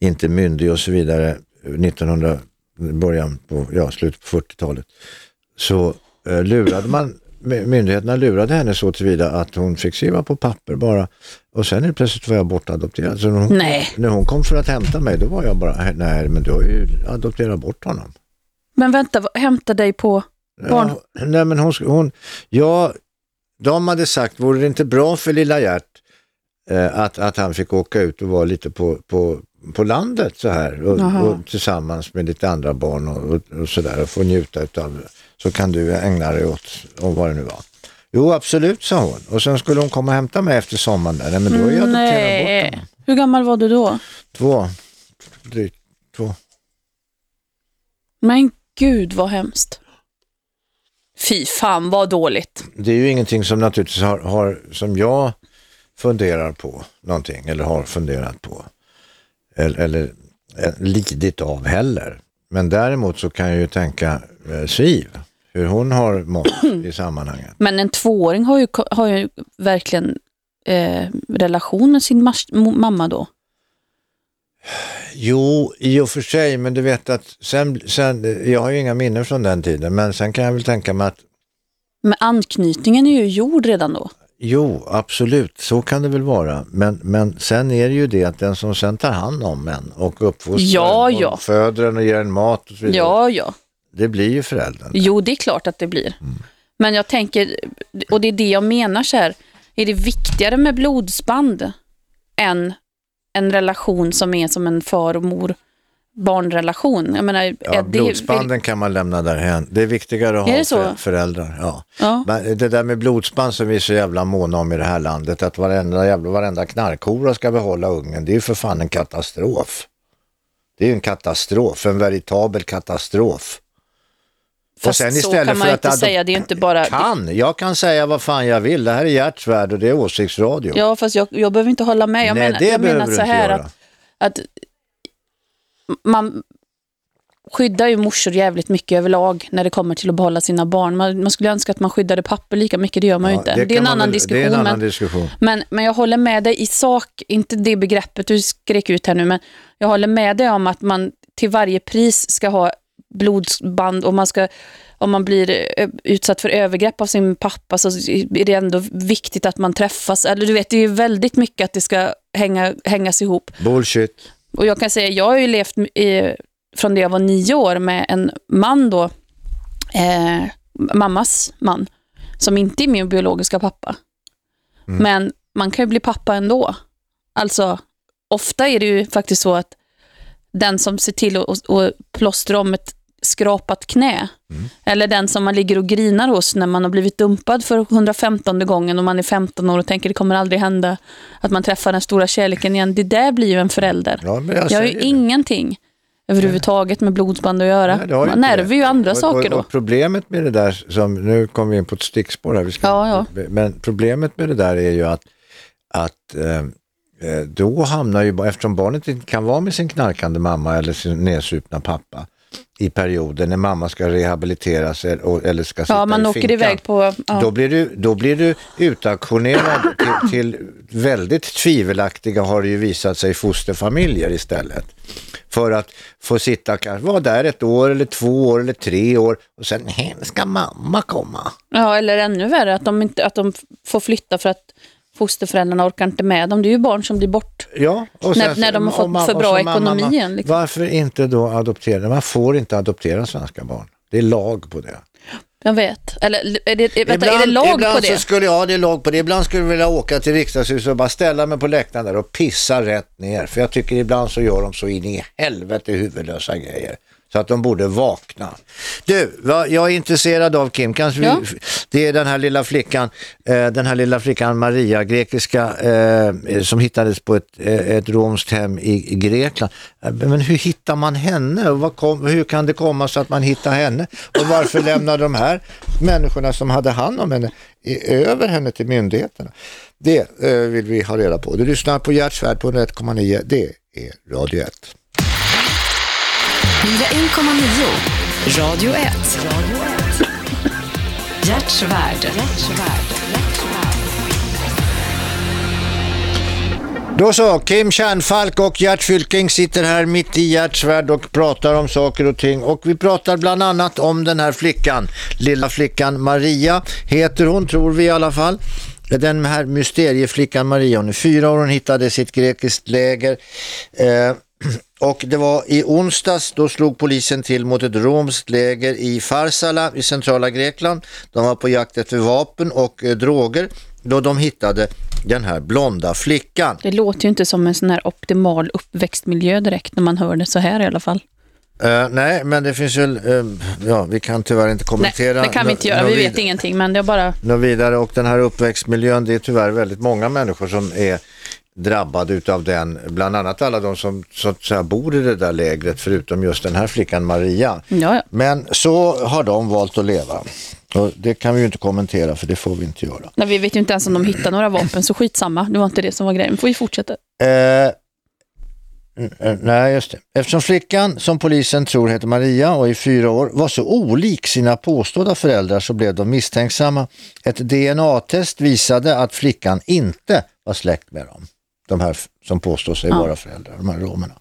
inte myndig och så vidare 1900, början på, ja, slutet på 40-talet så eh, lurade man, my- myndigheterna lurade henne så tillvida att hon fick skriva på papper bara och sen är plötsligt var jag bortadopterad. Så när hon, Nej. när hon kom för att hämta mig då var jag bara, nej men du har ju adopterat bort honom. Men vänta, hämta dig på barn. Ja, nej men hon, hon, ja, de hade sagt, vore det inte bra för lilla Gert eh, att, att han fick åka ut och vara lite på, på, på landet så här och, och tillsammans med lite andra barn och, och, och så där och få njuta utav så kan du ägna dig åt, om vad det nu var. Jo absolut sa hon och sen skulle hon komma och hämta mig efter sommaren där. Nej men då har jag bort Nej. honom. Hur gammal var du då? Två, drygt två. Men gud vad hemskt. Fy fan vad dåligt. det är ju ingenting som naturligtvis har, har som jag funderar på någonting eller har funderat på eller, eller eh, lidit av heller. Men däremot så kan jag ju tänka eh, Siv, hur hon har mått i sammanhanget. Men en tvååring har ju, har ju verkligen eh, relation med sin mamma då. Jo, i och för sig, men du vet att sen, sen, jag har ju inga minnen från den tiden, men sen kan jag väl tänka mig att Men anknytningen är ju gjord redan då. Jo, absolut, så kan det väl vara. Men, men sen är det ju det att den som sen tar hand om en och uppfostrar Ja, en ja. och föder en och ger en mat och så vidare. Ja, ja. Det blir ju föräldern. Jo, det är klart att det blir. Men jag tänker, och det är det jag menar så här, är det viktigare med blodsband än en relation som är som en far och mor barnrelation? Jag menar, Ja, är det, blodsbanden kan man lämna därhen. Det är viktigare att Är ha för, föräldrar. Ja. Ja. Men det där med blodsband som vi är så jävla måna om i det här landet, att varenda, jävla, varenda knarkhora ska behålla ungen, det är ju för fan en katastrof. Det är ju en katastrof, en veritabel katastrof. Fast så kan man ju inte säga, det är inte bara... Kan, jag kan säga vad fan jag vill. Det här är Gerts värld och det är åsiktsradio. Ja, fast jag, jag behöver inte hålla med. Jag Nej, menar, det jag menar så här att, att man... skyddar ju morsor jävligt mycket överlag när det kommer till att behålla sina barn. Man, man skulle önska att man skyddade pappor lika mycket, det gör man ju inte. Det, är kan en annan väl- diskussion. Det är en annan men, diskussion. men, men jag håller med dig i sak, inte det begreppet du skrek ut här nu, men jag håller med dig om att man till varje pris ska ha blodsband och man ska, om man blir eh, utsatt för övergrepp av sin pappa så är det ändå viktigt att man träffas. Eller du vet, det är ju väldigt mycket att det ska hänga, hängas ihop. Bullshit. Och jag kan säga, jag har ju levt i, från det jag var nio år med en man då, eh, mammas man, som inte är min biologiska pappa. Mm. Men man kan ju bli pappa ändå. Alltså, ofta är det ju faktiskt så att den som ser till att plåstra om ett skrapat knä, Mm. eller den som man ligger och grinar hos när man har blivit dumpad för 115 gången och man är 15 år och tänker det kommer aldrig hända att man träffar den stora kärleken igen. Det där blir ju en förälder. Ja, jag jag har ju det. ingenting överhuvudtaget med blodsband att göra. Nej, man inte ärver ju andra och, saker och, då. och problemet med det där, som, nu kommer vi in på ett stickspår här, vi ska, Ja, men problemet med det där är ju att, att eh, eh, då hamnar ju, eftersom barnet inte kan vara med sin knarkande mamma eller sin nedsupna pappa i perioden när mamma ska rehabiliteras eller, eller ska sitta Ja, man i åker finkan, iväg på... Ja. Då blir du, då blir du utauktionerad till, till väldigt tvivelaktiga har det ju visat sig fosterfamiljer istället. För att få sitta, kanske vara där ett år eller två år eller tre år och sen "Hen, ska mamma komma. Ja, eller ännu värre, att de, inte, att de får flytta för att fosterföräldrarna orkar inte med dem. Det är ju barn som blir bort Ja, och när, sen- när de har fått ma- för bra ekonomi igen. Liksom. Varför inte då adoptera? Man får inte adoptera svenska barn. Det är lag på det. Jag vet. Eller är det, vänta, är det lag ibland på det? Så skulle, ja, det är lag på det. Ibland skulle jag vilja åka till riksdagshuset och bara ställa mig på läktaren där och pissa rätt ner. För jag tycker ibland så gör de så in i helvete huvudlösa grejer. Så att de borde vakna. Du, jag är intresserad av Kim, kanske Ja. vi, det är den här lilla flickan, eh, den här lilla flickan Maria, grekiska, eh, som hittades på ett, eh, ett romskt hem i, Grekland. Men hur hittar man henne? Kom, hur kan det komma så att man hittar henne? Och varför lämnar de här människorna som hade hand om henne över henne till myndigheterna? Det vill vi ha reda på. Du lyssnar på Hjärtsvärd på 1,9. Det är Radio 1. 101,9. Radio 1. Hjärtsvärd. Då så, Kim Kärnfalk och Gert Fylking sitter här mitt i Hjärtsvärd och pratar om saker och ting. Och vi pratar bland annat om den här flickan, lilla flickan Maria, heter hon, tror vi i alla fall. Den här mysterieflickan Maria, hon är fyra år, hon hittade sitt grekiskt läger. Eh, och det var i onsdags, då slog polisen till mot ett romskt läger i Farsala i centrala Grekland. De var på jakt efter vapen och eh, droger då de hittade den här blonda flickan. Det låter ju inte som en sån här optimal uppväxtmiljö direkt när man hör det så här i alla fall. Eh, nej, men det finns väl, eh, ja vi kan tyvärr inte Nej, kommentera. det kan vi inte göra. nå- Vi nå vet ingenting, men det är bara... Något vidare och den här uppväxtmiljön, det är tyvärr väldigt många människor som är drabbade utav den, bland annat alla de som så att säga, bor i det där lägret förutom just den här flickan Maria. Ja, ja. Men så har de valt att leva och det kan vi ju inte kommentera för det får vi inte göra. Nej, vi vet ju inte ens om de hittar några vapen, så skitsamma. Det var inte det som var grejen. Får vi fortsätta? Eh, eh, nej, just det. Eftersom flickan som polisen tror heter Maria och är fyra år var så olik sina påstådda föräldrar så blev de misstänksamma. Ett DNA-test visade att flickan inte var släkt med dem. De här som påstår sig Ja. vara föräldrar, de här romerna.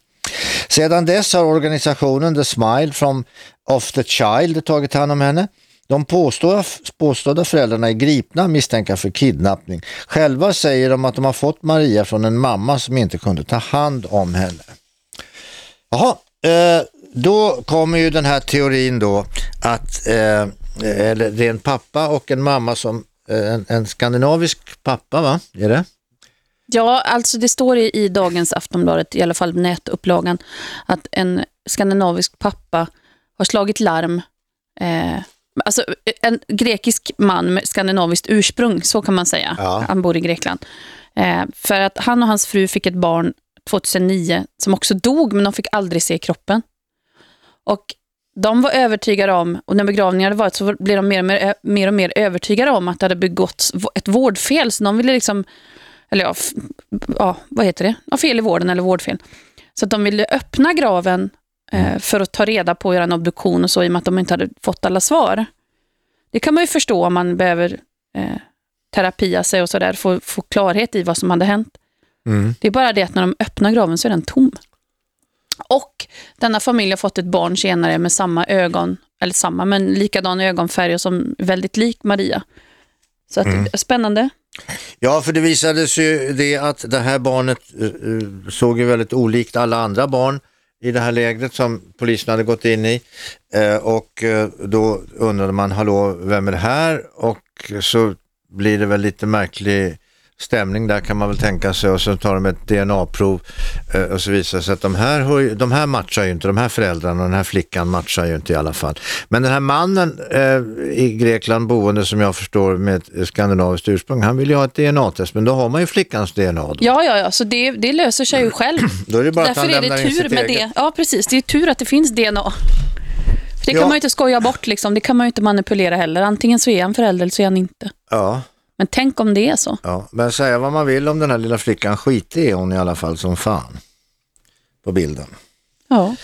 Sedan dess har organisationen The Smile from of the Child tagit hand om henne. De påstådda, påstådda föräldrarna är gripna misstänkta för kidnappning. Själva säger de att de har fått Maria från en mamma som inte kunde ta hand om henne. Jaha, eh, då kommer ju den här teorin då att eh, eller det är en pappa och en mamma som eh, en, en skandinavisk pappa va? Är det? Ja, alltså det står i, i dagens Aftonbladet, i alla fall nätupplagan, att en skandinavisk pappa har slagit larm. Eh, alltså en grekisk man med skandinaviskt ursprung, så kan man säga. Ja. Han bor i Grekland. Eh, för att han och hans fru fick ett barn 2009 som också dog, men de fick aldrig se kroppen. Och de var övertygade om, och när begravningen hade varit så blev de mer och mer, mer, och mer övertygade om att det hade begåtts ett vårdfel. Så de ville liksom, eller ja, ja vad heter det? Ja, fel i vården eller vårdfel. Så att de ville öppna graven eh, för att ta reda på och göra en obduktion och så i och med att de inte hade fått alla svar. Det kan man ju förstå om man behöver eh, terapia sig och sådär, få, få klarhet i vad som hade hänt. Mm. Det är bara det att när de öppnar graven så är den tom. Och denna familj har fått ett barn senare med samma ögon, eller samma, men likadan ögonfärg och som väldigt lik Maria. Så att, Mm. spännande. Ja, för det visade sig ju det att det här barnet eh, eh, såg ju väldigt olikt alla andra barn i det här lägret som polisen hade gått in i. Eh, och eh, då undrade man, hallå, vem är det här? Och så blir det väl lite märklig stämning där kan man väl tänka sig och så tar de ett DNA-prov eh, och så visar det sig att de här, de här matchar ju inte, de här föräldrarna och den här flickan matchar ju inte i alla fall. Men den här mannen eh, i Grekland boende som jag förstår med skandinaviskt ursprung, han vill ju ha ett DNA-test men då har man ju flickans DNA då. Ja, ja, ja, så det, det löser sig ju själv. Då är det bara att Därför han är det tur med eget. det. Ja, precis. Det är tur att det finns DNA. För det kan Ja. man ju inte skoja bort, liksom. det kan man ju inte manipulera heller. Antingen så är han förälder eller så är han inte. Ja. Men tänk om det är så. Ja, men säga vad man vill om den här lilla flickan, skitig är hon i alla fall som fan på bilden. Ja.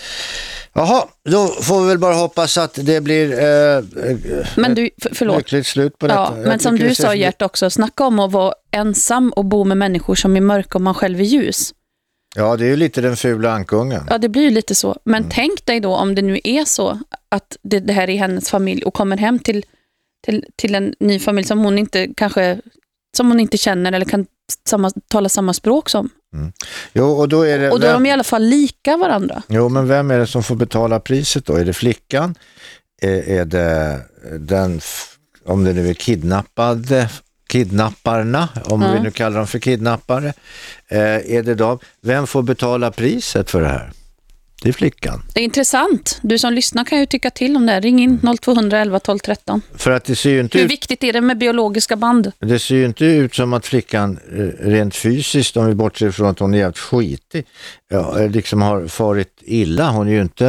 Jaha, då får vi väl bara hoppas att det blir eh, Men du, för, förlåt. lyckligt slut på detta. Ja, men som du sa Gert också, snacka om att vara ensam och bo med människor som är mörka och man själv är ljus. Ja, det är ju lite den fula ankungen. Ja, det blir ju lite så. Men Mm. tänk dig då om det nu är så att det, det här är hennes familj och kommer hem till, till, till en ny familj som hon inte kanske som hon inte känner eller kan samma, tala samma språk som. Jo, och då är det... Och då är vem- de i alla fall lika varandra. Jo, men vem är det som får betala priset då? Är det flickan? Är, är det den, om det nu är kidnappade, kidnapparna, om Ja. vi nu kallar dem för kidnappare, eh, är det de? Vem får betala priset för det här? Det är flickan. Det är intressant. Du som lyssnar kan ju tycka till om det. här. Ring in 0211 12 13. För att det ser ju inte Hur ut viktigt är det med biologiska band? Det ser ju inte ut som att flickan eh, rent fysiskt, om vi bortser från att hon är jävligt skitig, ja, eh, liksom har farit illa. Hon är ju inte,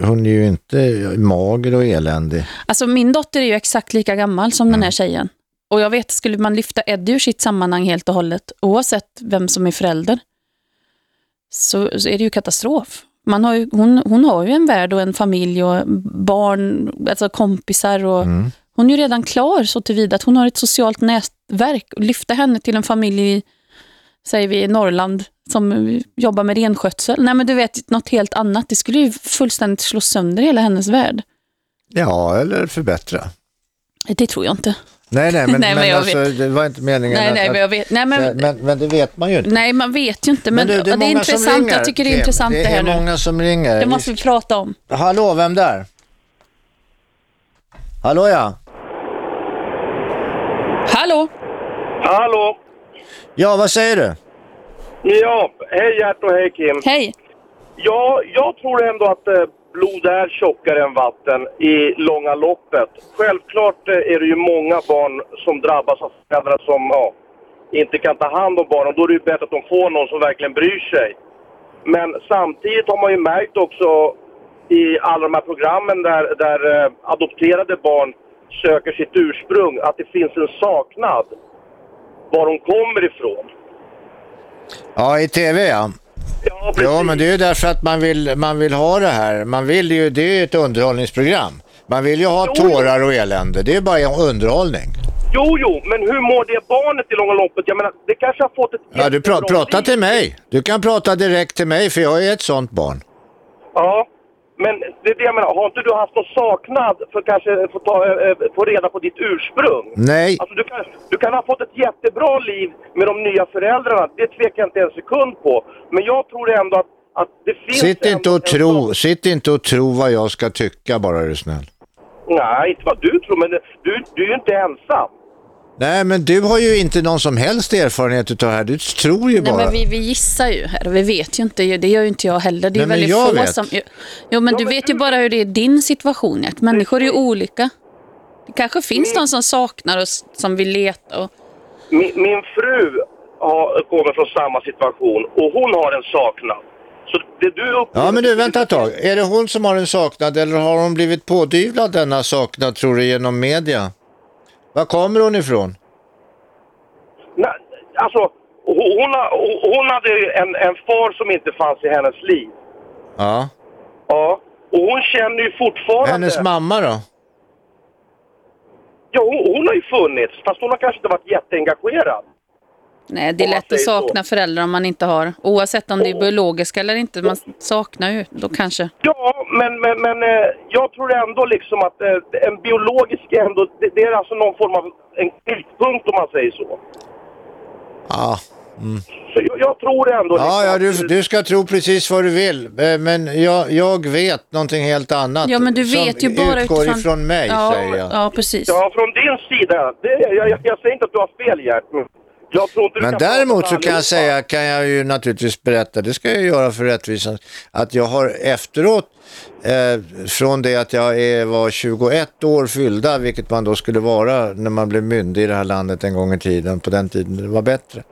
eh, hon är ju inte mager och eländig. Alltså min dotter är ju exakt lika gammal som Mm. den här tjejen. Och jag vet, skulle man lyfta Eddie ur sitt sammanhang helt och hållet, oavsett vem som är förälder, så, så är det ju katastrof. Man har ju, hon, hon har ju en värld och en familj och barn, alltså kompisar och Mm. hon är ju redan klar så tillvida att hon har ett socialt nätverk. Och lyfta henne till en familj i, säger vi, i Norrland som jobbar med renskötsel. Nej men du vet, något helt annat. Det skulle ju fullständigt slå sönder hela hennes värld. Ja, eller förbättra. Det tror jag inte. Nej, nej, men, Nej, men men jag alltså, det var inte meningen Nej, att... nej, men jag vet. Nej, men, men, men det vet man ju inte. nej, man vet ju inte. Men, du, det är, många som intressant. ringer, Jag tycker det är Kim. intressant det, Det här är nu. många som ringer. Det måste vi prata om. Hallå, vem där? Hallå ja. Hallå? Hallå? Ja, vad säger du? Ja, hej Gert och hej Kim. Hej. Ja, jag tror ändå att eh, blod är tjockare än vatten i långa loppet. Självklart eh, är det ju många barn som drabbas av föräldrar som ja, inte kan ta hand om barnen. Då är det ju bättre att de får någon som verkligen bryr sig. Men samtidigt har man ju märkt också i alla de här programmen där, där eh, adopterade barn söker sitt ursprung att det finns en saknad var de kommer ifrån. Ja, i tv ja. Ja, men det är ju därför att man vill, man vill ha det här. Man vill ju, det är ju ett underhållningsprogram. Man vill ju ha tårar och elände. Det är bara underhållning. Jo, jo, men hur mår det barnet i långa loppet? Jag menar, det kanske har fått ett... Ja, du pra prata till mig. Du kan prata direkt till mig för jag är ett sånt barn. Ja, men det är det jag menar. Har inte du haft någon saknad för kanske få, ta, eh, eh, få reda på ditt ursprung? Nej. Alltså, du, kan, du kan ha fått ett jättebra liv med de nya föräldrarna. Det tvekar jag inte en sekund på. Men jag tror ändå att, att det finns... Sitt inte, och tro, sitt inte och tro vad jag ska tycka bara är du snäll. Nej, inte vad du tror, men du, du är ju inte ensam. Nej, men du har ju inte någon som helst erfarenhet utav det här. Du tror ju Nej, bara. men vi, vi gissar ju här vi vet ju inte. Det gör ju inte jag heller. Det är Nej, men väldigt jag få vet. som... Jo, men du vet ju bara hur det är din situation. Gert. Människor är ju olika. Det kanske finns någon som saknar och som vill leta. Och... Min, min fru har, kommer från samma situation och hon har en saknad. Så det du upplever... Ja, men du, vänta ett tag. Är det hon som har en saknad eller har hon blivit pådyvlad denna saknad, tror du, genom media? Var kommer hon ifrån? Nej, alltså, hon, hon, hade en, en far som inte fanns i hennes liv. Ja. Ja, och hon känner ju fortfarande... Hennes mamma då? Ja, hon, hon har ju funnits, fast hon har kanske inte varit jätteengagerad. Nej, det är lätt att säger så. sakna föräldrar om man inte har. Oavsett om det är biologiska eller inte. Man saknar ju då kanske. Ja, men, men, men eh, jag tror ändå liksom att eh, en biologisk ändå, det, det är alltså någon form av en knutpunkt om man säger så. Ja. Mm. Så jag, jag tror ändå... liksom Ja, ja du, du ska tro precis vad du vill, eh, men jag, jag vet någonting helt annat. Ja, men du vet som ju bara utgår utifrån- ifrån mig, Ja, säger jag. Ja, precis. Ja, från din sida. Det, jag, jag, jag säger inte att du har fel, Gert. Men däremot så kan jag säga, kan jag ju naturligtvis berätta, det ska jag göra för rättvisan, att jag har efteråt, eh, från det att jag är, var 21 år fyllda, vilket man då skulle vara när man blev myndig i det här landet en gång i tiden, på den tiden det var bättre.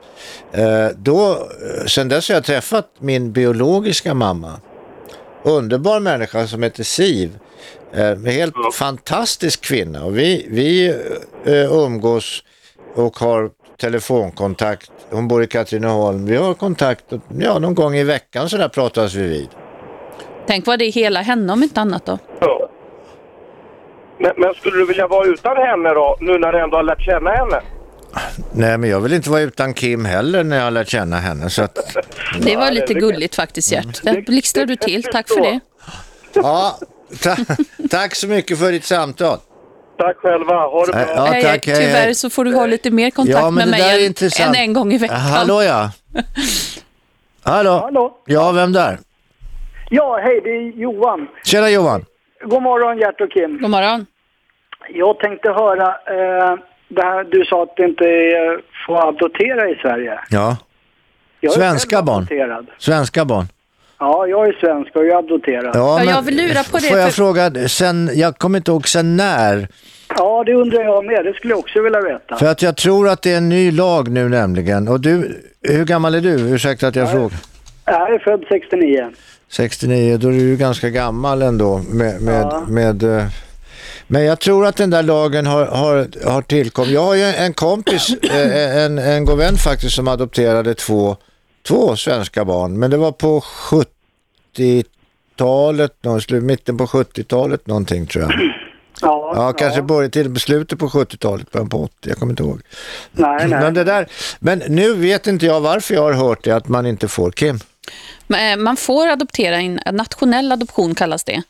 Eh, då, eh, sen dess har jag träffat min biologiska mamma, underbar människa som heter Siv. Eh, helt fantastisk kvinna och vi, vi eh, umgås och har telefonkontakt. Hon bor i Katrineholm. Vi har kontakt ja, någon gång i veckan så där pratas vi vid. Tänk vad det är hela henne om inte annat då. Ja. Men, men skulle du vilja vara utan henne då, nu när du ändå har lärt känna henne? Nej, men jag vill inte vara utan Kim heller när jag har lärt känna henne. Så att, Det var lite gulligt faktiskt, Gert. Det blixtrar du till. Tack för det. ja, ta, tack så mycket för ditt samtal. Tack själva, ha det bra. Ja, Hej, tack, hej, Tyvärr hej. så får du ha lite mer kontakt Ja, men med mig än, än en gång i veckan. Hallå ja. Hallå. Hallå. Ja, vem där? Ja, hej, det är Johan. Tjena Johan. God morgon Gert och Kim. God morgon. Jag tänkte höra, eh, det här, du sa att det inte får adoptera i Sverige. Ja. Jag är Svenska barn. adopterad. Svenska barn. Ja, jag är svensk och jag är adopterad. Ja, men jag vill lura på det, Får jag för- fråga, sen, jag kommer inte ihåg sen när. Ja, det undrar jag med. Det skulle jag också vilja veta. För att jag tror att det är en ny lag nu nämligen. Och du, hur gammal är du? Ursäkta att jag frågar. Jag är född 69. 69, då är du ju ganska gammal ändå med, med, Ja. med eh, men jag tror att den där lagen har, har, har tillkommit. Jag har ju en kompis, eh, en, en god vän faktiskt, som adopterade två, två svenska barn. Men det var på 70-talet, nå- slu- mitten på 70-talet någonting tror jag. Ja, Ja, kanske början till slutet på 70-talet, början på 80, jag kommer inte ihåg. Nej, nej. Men, det där, men nu vet inte jag varför jag har hört det, att man inte får Kim. Men, eh, Man får adoptera, en en nationell adoption kallas det.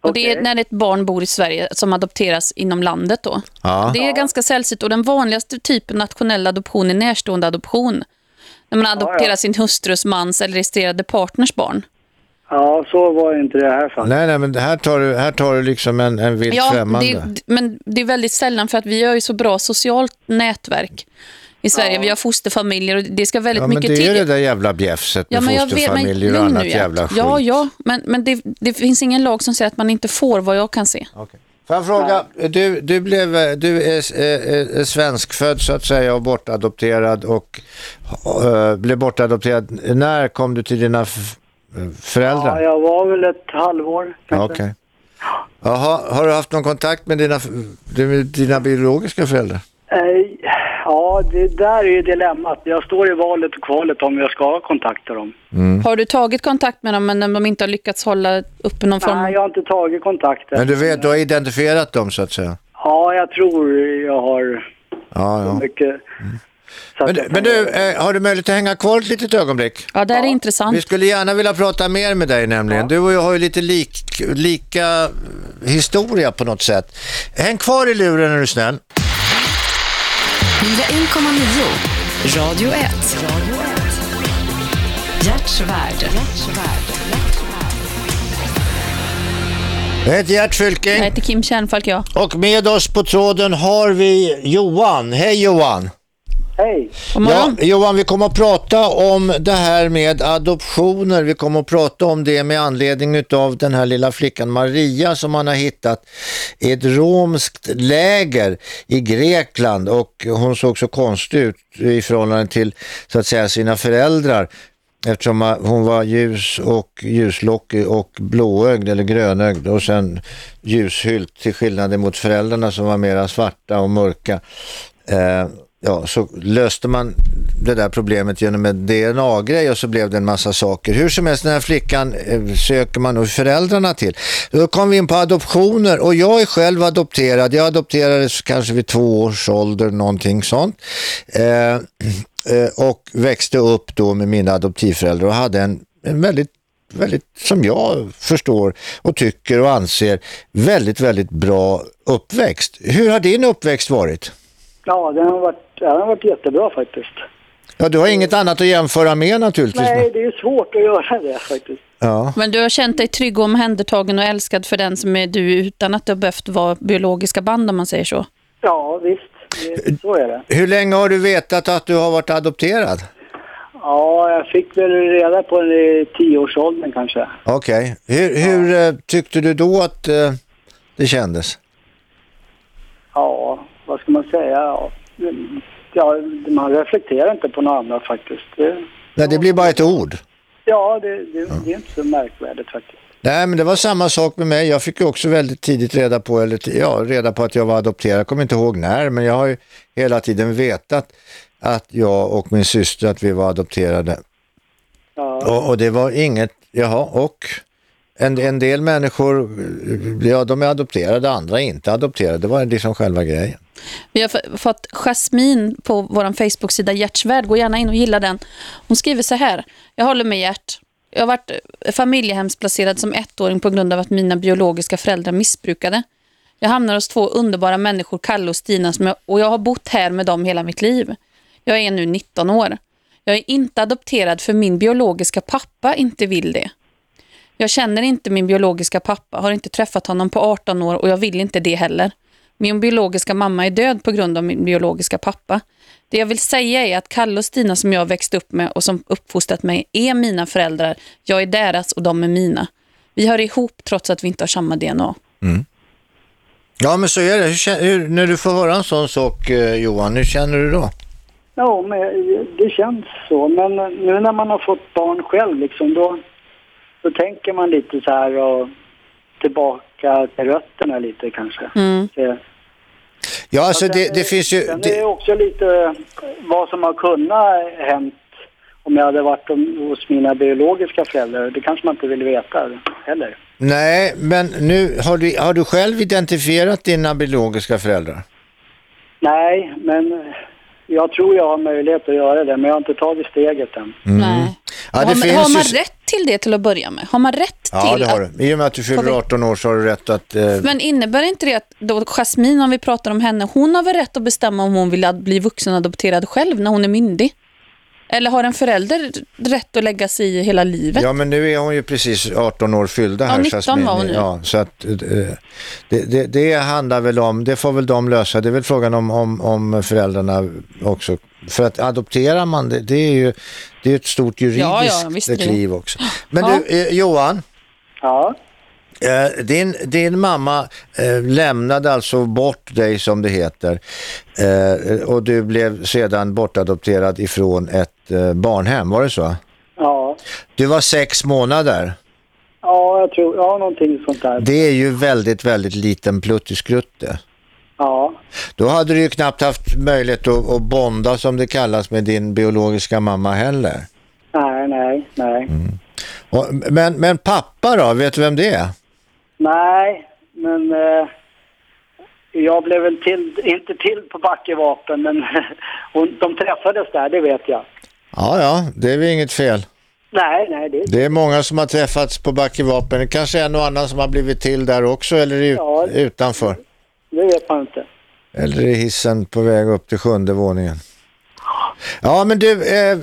Och Det är när ett barn bor i Sverige som adopteras inom landet. Då. Ja. Det är ganska sällsynt och den vanligaste typen nationell adoption är närstående adoption. När man adopterar ja. sin hustrus, mans eller registrerade partners barn. Ja, så var inte det här fallet. Nej, nej, men här tar du, här tar du liksom en, en vilt Ja, främmande. det, men det är väldigt sällan för att vi har ju så bra socialt nätverk i Sverige. Vi har fosterfamiljer och det ska väldigt ja, men mycket det till. är det där jävla bjäfset med men jag vet, men fosterfamiljer och nu, annat jävla skit. Ja, ja, men, men det, det finns ingen lag som säger att man inte får vad jag kan se. Får jag fråga, du, du, blev, du är, är, är svenskfödd så att säga och bortadopterad och äh, blev bortadopterad. När kom du till dina föräldrar? Ja, jag var väl ett halvår. Okej. Jaha, har du haft någon kontakt med dina, dina biologiska föräldrar? Ja, det där är ju dilemmat. Jag står i valet och kvalet om jag ska kontakta dem. Mm. Har du tagit kontakt med dem men de inte har lyckats hålla uppe någon form Nej, jag har inte tagit kontakten. Men du vet, du har identifierat dem så att säga? Ja, jag tror jag har Ja, ja. mycket... Men, men du, eh, har du möjlighet att hänga kvar ett litet ögonblick? Ja, det här är intressant. Vi skulle gärna vilja prata mer med dig nämligen. Du och jag har ju lite lik, lika historia på något sätt. Häng kvar i luren är du snäll. 101,9 Radio 1. Hjärtsvärd. Jag heter Gert Jag Fylking heter Kim Kärnfalk, ja. och med oss på tråden har vi Johan. Hej Johan! Hej! Ja, Johan, vi kommer att prata om det här med adoptioner. Vi kommer att prata om det med anledning av den här lilla flickan Maria som man har hittat i ett romskt läger i Grekland och hon såg så konstig ut i förhållande till så att säga sina föräldrar eftersom hon var ljus och ljuslockig och blåögd eller grönögd och sen ljushylt till skillnad mot föräldrarna som var mera svarta och mörka. Eh, ja, så löste man det där problemet genom en DNA-grej och så blev det en massa saker. Hur som helst, den här flickan eh, söker man nog föräldrarna till. Då kom vi in på adoptioner och jag är själv adopterad. Jag adopterades kanske vid två års ålder, någonting sånt. Eh, eh, och växte upp då med mina adoptivföräldrar och hade en, en väldigt väldigt, som jag förstår och tycker och anser, väldigt, väldigt bra uppväxt. Hur har din uppväxt varit? Ja, den har varit, ja, den har varit jättebra faktiskt. Ja, du har inget annat att jämföra med naturligtvis. Nej, det är svårt att göra det faktiskt. Ja. Men du har känt dig trygg och omhändertagen och älskad för den som är du utan att det har behövt vara biologiska band om man säger så. Ja, visst. Det, så är det. Hur länge har du vetat att du har varit adopterad? Ja, jag fick väl reda på det i tioårsåldern kanske. Okej. Hur, hur eh, tyckte du då att eh, det kändes? Ja, vad ska man säga? Ja, ja man reflekterar inte på något annat faktiskt. Det, Nej, det blir bara ett ord. ja, det, det, det är inte så märkvärdigt faktiskt. Nej, men det var samma sak med mig. Jag fick ju också väldigt tidigt reda på, eller ja, reda på att jag var adopterad. Jag kommer inte ihåg när, men jag har ju hela tiden vetat att jag och min syster, att vi var adopterade. Och, och det var inget, jaha, och en, en del människor, ja de är adopterade, andra är inte adopterade. Det var liksom själva grejen. Vi har fått Jasmin på vår Facebook-sida Hjärtsvärd. Gå gärna in och gilla den. Hon skriver så här. Jag håller med Hjärt. Jag har varit familjehemsplacerad som ettåring på grund av att mina biologiska föräldrar missbrukade. Jag hamnar hos två underbara människor, Kalle och Stina, som jag, och jag har bott här med dem hela mitt liv. Jag är nu 19 år. Jag är inte adopterad för min biologiska pappa inte vill det. Jag känner inte min biologiska pappa, har inte träffat honom på 18 år och jag vill inte det heller. Min biologiska mamma är död på grund av min biologiska pappa. Det jag vill säga är att Kalle och Stina som jag växt upp med och som uppfostrat mig är mina föräldrar. Jag är deras och de är mina. Vi hör ihop trots att vi inte har samma DNA. Ja, men så är det. Hur, hur, när du får höra en sån sak, eh, Johan, hur känner du då? Ja, men det känns så. Men nu när man har fått barn själv, liksom, då, då tänker man lite så här och tillbaka till rötterna lite kanske. Det, Ja, alltså det, det finns ju... Är Det, det också lite vad som har kunnat hänt om jag hade varit hos mina biologiska föräldrar. Det kanske man inte vill veta heller. nej, men nu har du, har du själv identifierat dina biologiska föräldrar? Nej, men jag tror jag har möjlighet att göra det, men jag har inte tagit steget än. Nej. Ja, det har, finns har man ju... rätt till det till att börja med? Har man rätt Ja, till det har att... du. I och med att du fyller 18 år så har du rätt att... Eh, Men innebär inte det att då Jasmine, om vi pratar om henne, hon har väl rätt att bestämma om hon vill bli vuxenadopterad själv när hon är myndig? Eller har en förälder rätt att lägga sig i hela livet? Ja, men nu är hon ju precis 18 år fyllda Ja, här. 19 Jasmine. var hon nu. Ja, så att, eh, det, det, det handlar väl om, det får väl de lösa. Det är väl frågan om, om, om föräldrarna också. För att adopterar man, det, det är ju det är ett stort juridiskt Ja, ja, kliv också. Men Ja. du, eh, Johan. Ja. Eh, din, din mamma eh, lämnade alltså bort dig som det heter eh, och du blev sedan bortadopterad ifrån ett eh, barnhem, var det så? Ja, Du var sex månader. ja jag tror, ja någonting sånt där. Det är ju väldigt, väldigt liten pluttiskrutte. Ja, Då hade du ju knappt haft möjlighet att, att bonda som det kallas med din biologiska mamma heller. nej, nej, nej. Och, men, men pappa då, vet du vem det är? Nej, men eh, jag blev väl till, inte till på Backevapen, men de träffades där, det vet jag. Ja, ja, det är väl inget fel. Nej, nej, det Det är många som har träffats på Backevapen. Kanske en och annan som har blivit till där också eller ut, Ja. utanför. det vet man inte. Eller i hissen på väg upp till sjunde våningen. Ja, men du, eh,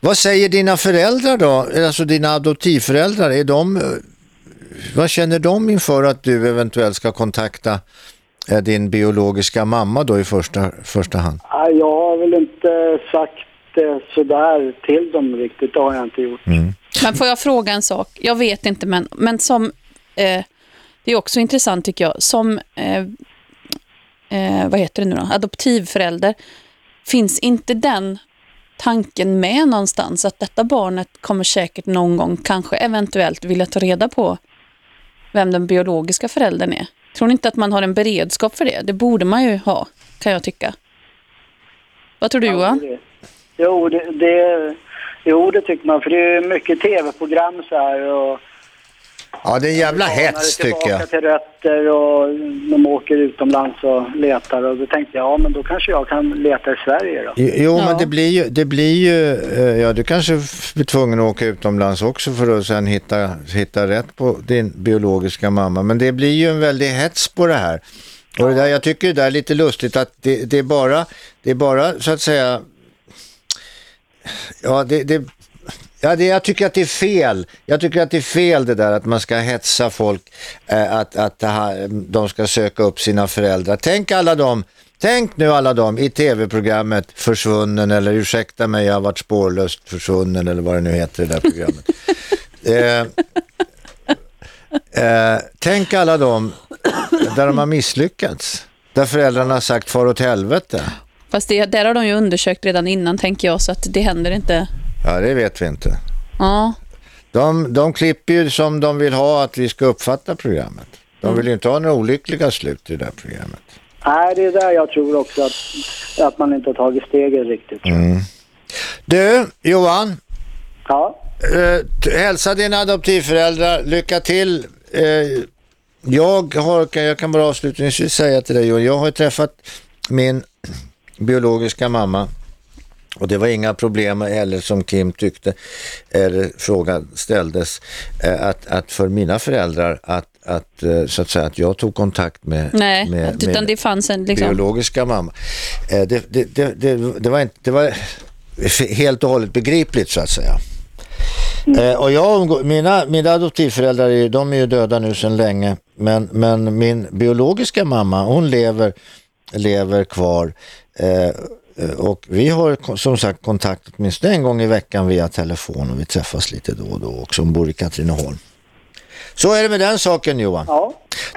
vad säger dina föräldrar då? Alltså dina adoptivföräldrar, är de, vad känner de inför att du eventuellt ska kontakta eh, din biologiska mamma då i första, första hand? Jag har väl inte sagt det sådär till dem riktigt, det har jag inte gjort. Men får jag fråga en sak? Jag vet inte, men, men som... Eh, det är också intressant tycker jag. Som... Eh, eh, vad heter det nu då? Adoptivförälder. Finns inte den tanken med någonstans? Att detta barnet kommer säkert någon gång, kanske eventuellt, vilja ta reda på vem den biologiska föräldern är. Tror ni inte att man har en beredskap för det? Det borde man ju ha, kan jag tycka. Vad tror du Johan? Jo, det, det, jo, det tycker man. För det är mycket tv-program så här och Ja, det är en jävla hets tycker jag. till rötter och de åker utomlands och letar. Och då tänkte jag, ja men då kanske jag kan leta i Sverige då. Jo, men det blir ju, det blir ju eh, ja du kanske blir tvungen att åka utomlands också för att sen hitta, hitta rätt på din biologiska mamma. Men det blir ju en väldig hets på det här. Och det där, jag tycker det där är lite lustigt att det, det är bara, det är bara så att säga, ja det, det Ja, det, jag tycker att det är fel. Jag tycker att det är fel det där att man ska hetsa folk eh, att, att de ska söka upp sina föräldrar. Tänk alla dem, tänk nu alla dem i tv-programmet Försvunnen eller ursäkta mig jag har varit spårlöst försvunnen eller vad det nu heter det där programmet. eh, eh, tänk alla dem där de har misslyckats. Där föräldrarna har sagt far åt helvete. Fast det, där har de ju undersökt redan innan tänker jag, så att det händer inte. Ja, det vet vi inte. Ja. De, de klipper ju som de vill ha att vi ska uppfatta programmet. De vill ju inte ha några olyckliga slut i det där programmet. Nej, det är där jag tror också att, att man inte har tagit steget riktigt. Mm. Du, Johan. Ja. Eh, hälsa dina adoptivföräldrar. Lycka till. Eh, jag, har, jag kan bara avslutningsvis säga till dig, Johan, jag har träffat min biologiska mamma och det var inga problem heller som Kim tyckte, eller frågan ställdes, eh, att, att för mina föräldrar att, att, eh, så att säga, att jag tog kontakt med, Nej, med, utan med det fanns en liksom... biologiska mamma. Eh, Det, det, det, det, var inte, det var helt och hållet begripligt så att säga. Eh, och jag, mina, mina adoptivföräldrar är, de är ju döda nu sedan länge men, men min biologiska mamma hon lever, lever kvar och vi har som sagt kontakt åtminstone en gång i veckan via telefon och vi träffas lite då och då också. Hon bor i Katrineholm. Så är det med den saken Johan. Ja.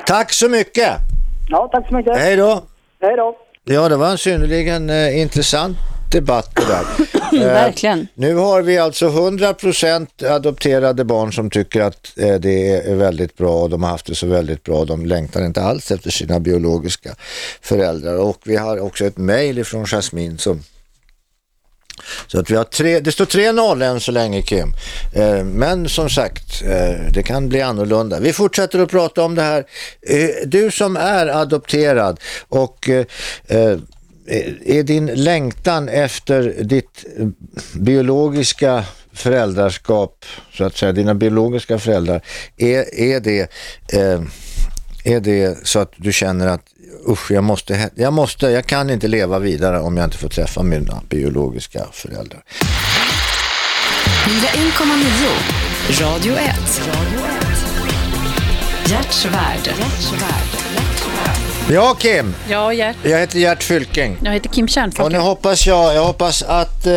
Tack så mycket! Ja, tack så mycket. Hej då! Hej då! Ja, det var en synnerligen eh, intressant debatt det där. Eh, Verkligen. Nu har vi alltså 100% adopterade barn som tycker att eh, det är väldigt bra och de har haft det så väldigt bra. De längtar inte alls efter sina biologiska föräldrar. Och vi har också ett mejl från Jasmine som så att vi har tre, det står 3-0 än så länge Kim. Eh, men som sagt, eh, det kan bli annorlunda. Vi fortsätter att prata om det här. Eh, du som är adopterad och eh, Eh, är din längtan efter ditt eh, biologiska föräldraskap, så att säga, dina biologiska föräldrar, är, är, det, eh, är det så att du känner att usch, jag måste, jag måste, jag kan inte leva vidare om jag inte får träffa mina biologiska föräldrar. 1,9 Radio 1. Hjärtsvärd. Ja, Kim, Ja, Gert. jag heter Gert Fylking. Jag heter Kim Kärnfolk. Och nu hoppas jag, jag hoppas att eh,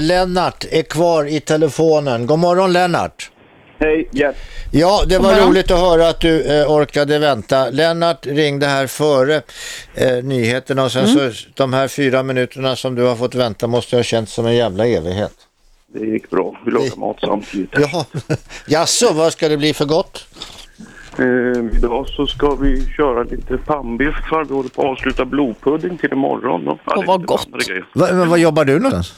Lennart är kvar i telefonen. God morgon Lennart. Hej, Gert. Ja, det var roligt att höra att du eh, orkade vänta. Lennart ringde här före eh, nyheterna och sen Mm. så de här fyra minuterna som du har fått vänta måste ha känts som en jävla evighet. Det gick bra. Vi lagade mat samtidigt. Ja, jaså, vad ska det bli för gott? Eh, idag så ska vi köra lite pannbiff för vi håller på att avsluta blodpudding till imorgon. Då. Åh, vad gott. Va, va, vad jobbar du någonstans?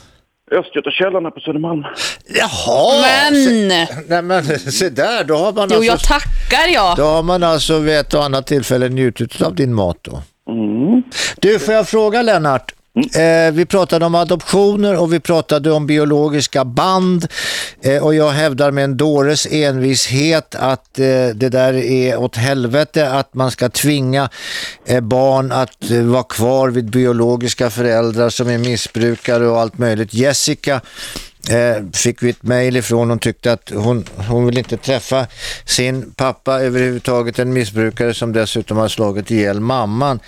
Östgötakällan på Södermalm. Jaha! Men! Nej men se där, då har man Jo, alltså... jag tackar jag. Då har man alltså vid ett och annat tillfälle njutit av din mat då. Mm. Du, får jag fråga Lennart? Mm. Eh, vi pratade om adoptioner och vi pratade om biologiska band eh, och jag hävdar med en dåres envishet att eh, det där är åt helvete att man ska tvinga eh, barn att eh, vara kvar vid biologiska föräldrar som är missbrukare och allt möjligt. Jessica fick vi ett mejl ifrån. Hon tyckte att hon, hon vill inte träffa sin pappa överhuvudtaget, en missbrukare som dessutom har slagit ihjäl mamman.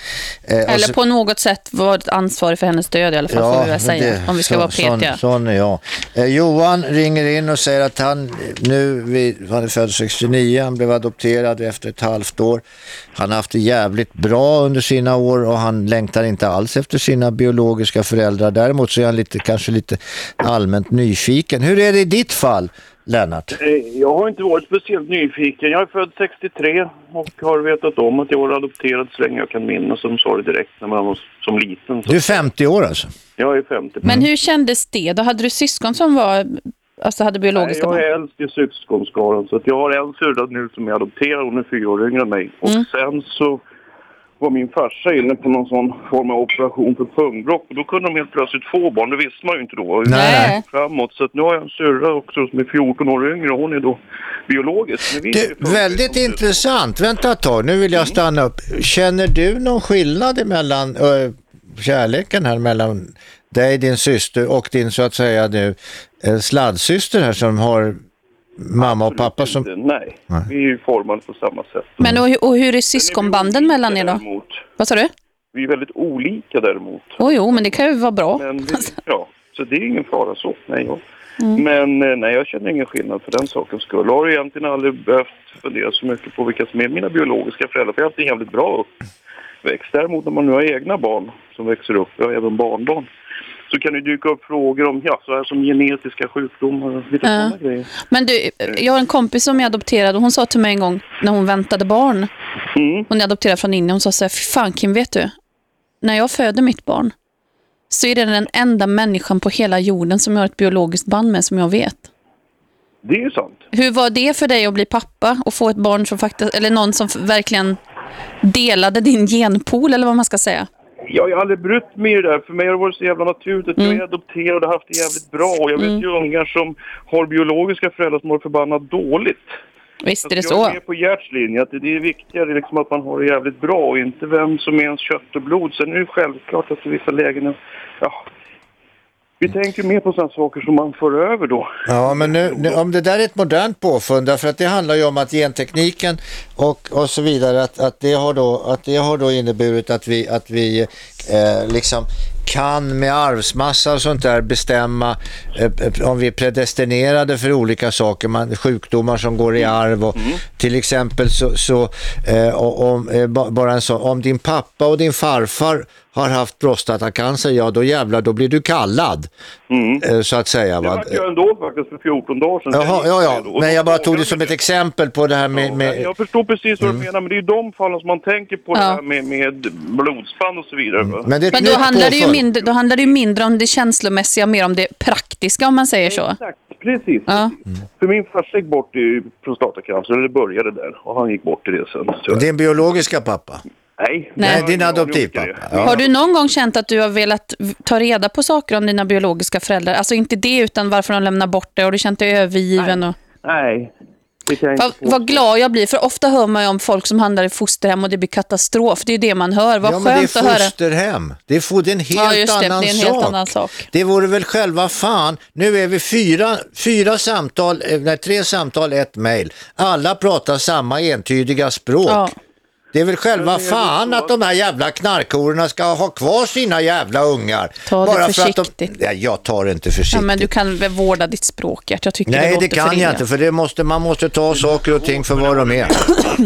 Eh, Eller så- på något sätt varit ansvarig för hennes död i alla fall, får vi väl säga. det- om vi ska så- vara petiga. Sån, sån är jag. Eh, Johan ringer in och säger att han nu, vid, han är född 69, han blev adopterad efter ett halvt år. Han har haft det jävligt bra under sina år och han längtar inte alls efter sina biologiska föräldrar. Däremot så är han lite, kanske lite allmänt nyfiken. Hur är det i ditt fall? Lennart? Eh, Jag har inte varit speciellt nyfiken. Jag är född 63 och har vetat om att jag var adopterad så länge jag kan minnas. Som sa det direkt när man var som liten. Så Du är 50 år alltså? jag är 50. Men hur kändes det? Då hade du syskon som var, alltså hade Nej, biologiska jag barn? är äldst i syskonskaran så att jag har en syrra nu som är adopterad. Hon är fyra år yngre än mig. Och Mm. sen så var min farsa inne på någon sån form av operation för pungbrock. Och då kunde de helt plötsligt få barn. Det visste man ju inte då. Nej. Framåt. Så att nu har jag en syrra också som är 14 år yngre. och Hon är då biologisk. Men vi är Du, väldigt intressant. Vänta ett tag, nu vill jag stanna upp. Känner du någon skillnad mellan uh, kärleken här mellan dig, din syster och din så att säga nu eh, sladdsyster här som har mamma och pappa som... inte. Nej, Nej. vi är ju formade på samma sätt. Men och, och hur är syskonbanden mellan er då? Däremot, Vad sa du? vi är väldigt olika däremot. Oh, jo, men det kan ju vara bra. Men det, ja, så det är ingen fara så. Nej, ja. Mm. Men eh, nej, jag känner ingen skillnad för den sakens skull. Jag har egentligen aldrig behövt fundera så mycket på vilka som är mina biologiska föräldrar. För jag har haft en jävligt bra uppväxt. Däremot när man nu har egna barn som växer upp, jag har även barnbarn, så kan det dyka upp frågor om ja, så här som genetiska sjukdomar och lite Ja. sådana grejer. Men du, jag har en kompis som är adopterad och hon sa till mig en gång när hon väntade barn. Mm. Hon är adopterad från Indien. Hon sa så här, "Fy fan Kim, vet du? När jag föder mitt barn så är det den enda människan på hela jorden som jag har ett biologiskt band med som jag vet. Det är ju sant. Hur var det för dig att bli pappa och få ett barn som faktiskt, eller någon som verkligen delade din genpool eller vad man ska säga? Jag har aldrig brytt mig i det där. För mig har det varit så jävla naturligt att jag är adopterad och har haft det jävligt bra. Och jag vet Mm. ju ungar som har biologiska föräldrar som har det förbannat dåligt. Visst är det Alltså, Jag så. är på Gerts linje att det det är viktigare liksom att man har det jävligt bra och inte vem som är ens kött och blod. Sen är det självklart att i vissa lägen, ja, vi tänker mer på sådana saker som man för över då. Ja, men nu, nu, om det där är ett modernt påfund, därför att det handlar ju om att gentekniken och, och så vidare, att, att, det har då, att det har då inneburit att vi, att vi eh, liksom kan med arvsmassa och sånt där bestämma eh, om vi är predestinerade för olika saker, man, sjukdomar som går i arv och till exempel så, så eh, om, eh, ba- bara en sån, om din pappa och din farfar har haft prostatacancer, ja då jävlar, då blir du kallad. Eh, så att säga. Det Va? var jag ändå faktiskt för 14 dagar sedan. Jaha, ja, ja. Men jag bara tog det som ett exempel på det här med... med Jag förstår precis vad Mm. du menar, men det är ju de fallen som man tänker på det Ja. här med, med blodspann och så vidare. va? Men, det Men då handlar, det ju mindre, då handlar det ju mindre om det känslomässiga, mer om det praktiska om man säger så. Exakt, precis. Ja. För min farsa gick bort i prostatacancer, eller det började där, och han gick bort i det sen. Din biologiska pappa? Nej, Nej, din adoptivpappa. Ja. Har du någon gång känt att du har velat ta reda på saker om dina biologiska föräldrar? Alltså inte det, utan varför de lämnar bort dig. Har du känt dig övergiven? Och... Nej, det kan jag Vad, vad glad jag blir, för ofta hör man ju om folk som handlar i fosterhem och det blir katastrof. Det är ju det man hör. Vad ja, men det skönt att är fosterhem. Det är, det är en helt Ja, just det. annan Det är en sak. helt annan sak. Det vore väl själva fan. Nu är vi fyra, fyra samtal, eh, nej, tre samtal, ett mejl. Alla pratar samma entydiga språk. Ja. Det är väl själva fan att de här jävla knarkhororna ska ha kvar sina jävla ungar. Ta det för att de... försiktigt. Ja, jag tar det inte försiktigt. Ja, men du kan väl vårda ditt språk. Jag tycker det Nej, låter det kan för jag inte, för det måste, man måste ta saker och ting för vad de är.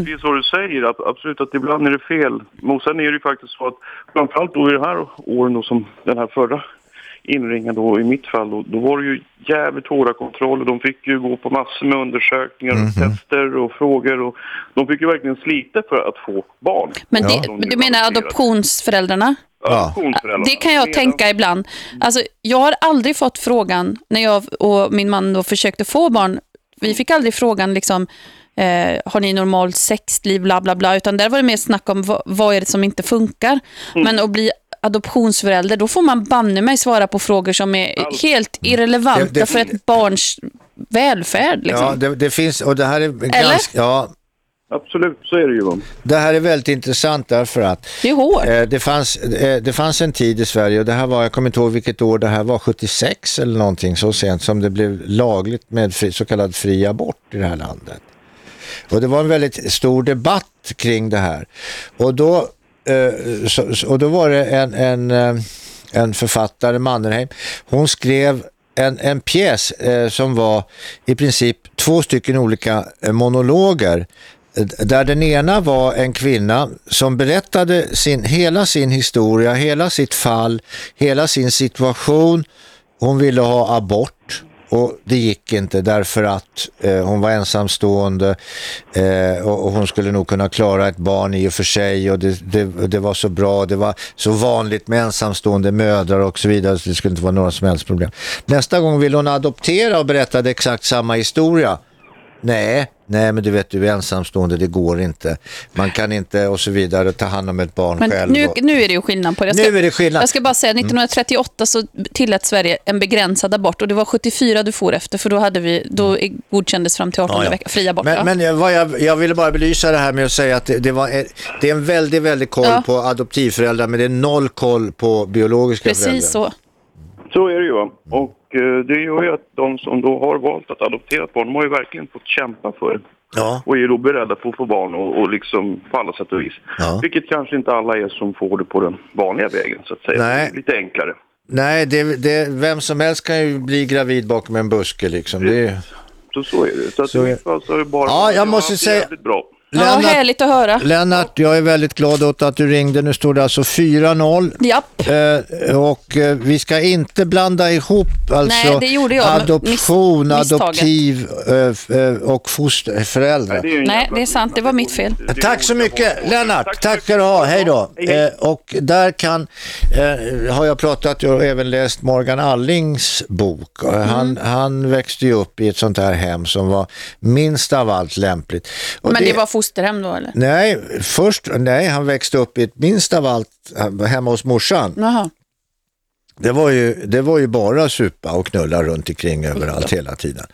Det är så du säger, att absolut att ibland är det fel. Men sen är det ju faktiskt så att framförallt då i de här åren då som den här förra inringen då i mitt fall då, då var det ju jävligt hårda kontroller. De fick ju gå på massor med undersökningar och tester och frågor och de fick ju verkligen slita för att få barn. Men Ja. det, De du blev menar adoptionsföräldrarna? Adoptionsföräldrarna. Det kan jag tänka ibland. Alltså, jag har aldrig fått frågan, när jag och min man då försökte få barn, vi fick aldrig frågan liksom, eh, har ni normalt sexliv, bla bla bla, utan där var det mer snack om vad, vad är det som inte funkar. Mm. Men att bli adoptionsförälder, då får man banne mig svara på frågor som är helt irrelevanta Det- det- för ett barns välfärd. Liksom. Ja, det, det finns, och det här är ganska, ja, Absolut, så är det ju. Det här är väldigt intressant därför att det, är hårt. Eh, det, fanns, eh, det fanns en tid i Sverige och det här var, jag kommer inte ihåg vilket år det här var, 76 eller någonting så sent som det blev lagligt med fri, så kallad fri abort i det här landet. Och det var en väldigt stor debatt kring det här. Och då, Eh, och då var det en, en, eh, en författare, Mannerheim, hon skrev en, en pjäs eh, som var i princip två stycken olika eh, monologer där den ena var en kvinna som berättade sin, hela sin historia, hela sitt fall, hela sin situation. Hon ville ha abort och det gick inte därför att eh, hon var ensamstående eh, och, och hon skulle nog kunna klara ett barn i och för sig och det, det, det var så bra, det var så vanligt med ensamstående mödrar och så vidare så det skulle inte vara några som helst problem. Nästa gång ville hon adoptera och berättade exakt samma historia. Nej, nej men du vet du är ensamstående, det går inte. Man kan inte och så vidare ta hand om ett barn Men själv. nu, och- nu är det ju skillnad på det. Jag Nu är det skillnad. Jag ska bara säga, 1938 så tillät Sverige en begränsad abort och det var 74 du får efter för då, hade vi, då godkändes fram till 18 Ja, ja. vecka fri abort. Men, ja. men jag, vad jag, jag ville bara belysa det här med att säga att det, det, var, det är en väldigt, väldigt koll Ja. på adoptivföräldrar men det är noll koll på biologiska föräldrar. Precis så. Så är det ju. va. Och det gör ju att de som då har valt att adoptera barn, de har ju verkligen fått kämpa för. Ja. Och är då beredda på att få barn och, och liksom på alla sätt och vis. Ja. Vilket kanske inte alla är som får det på den vanliga vägen så att säga. Nej. Lite enklare. Nej, det, det, vem som helst kan ju bli gravid bakom en buske liksom. Det, Så, så är det. Så, Så i mitt fall så är det bara... Ja, jag måste säga- jävligt Bra. Ja, Lennart- härligt att höra. Lennart, jag är väldigt glad åt att du ringde. Nu står det alltså 4-0. Japp. Eh, och eh, vi ska inte blanda ihop alltså Nej, det gjorde jag adoption, miss- adoptiv eh, eh, och fosterföräldrar. Nej, det är sant. Det var mitt fel. Tack så mycket Lennart, tack ska du ha, hej då. Eh, och där kan, eh, har jag pratat och även läst Morgan Allings bok. Och Han, Mm. han växte ju upp i ett sånt här hem som var minst av allt lämpligt. Och Men det var fosterhem då eller? Nej, först, nej, han växte upp i ett minst av allt hemma hos morsan. Jaha. Det var ju, det var ju bara supa och knulla runt omkring överallt hela tiden.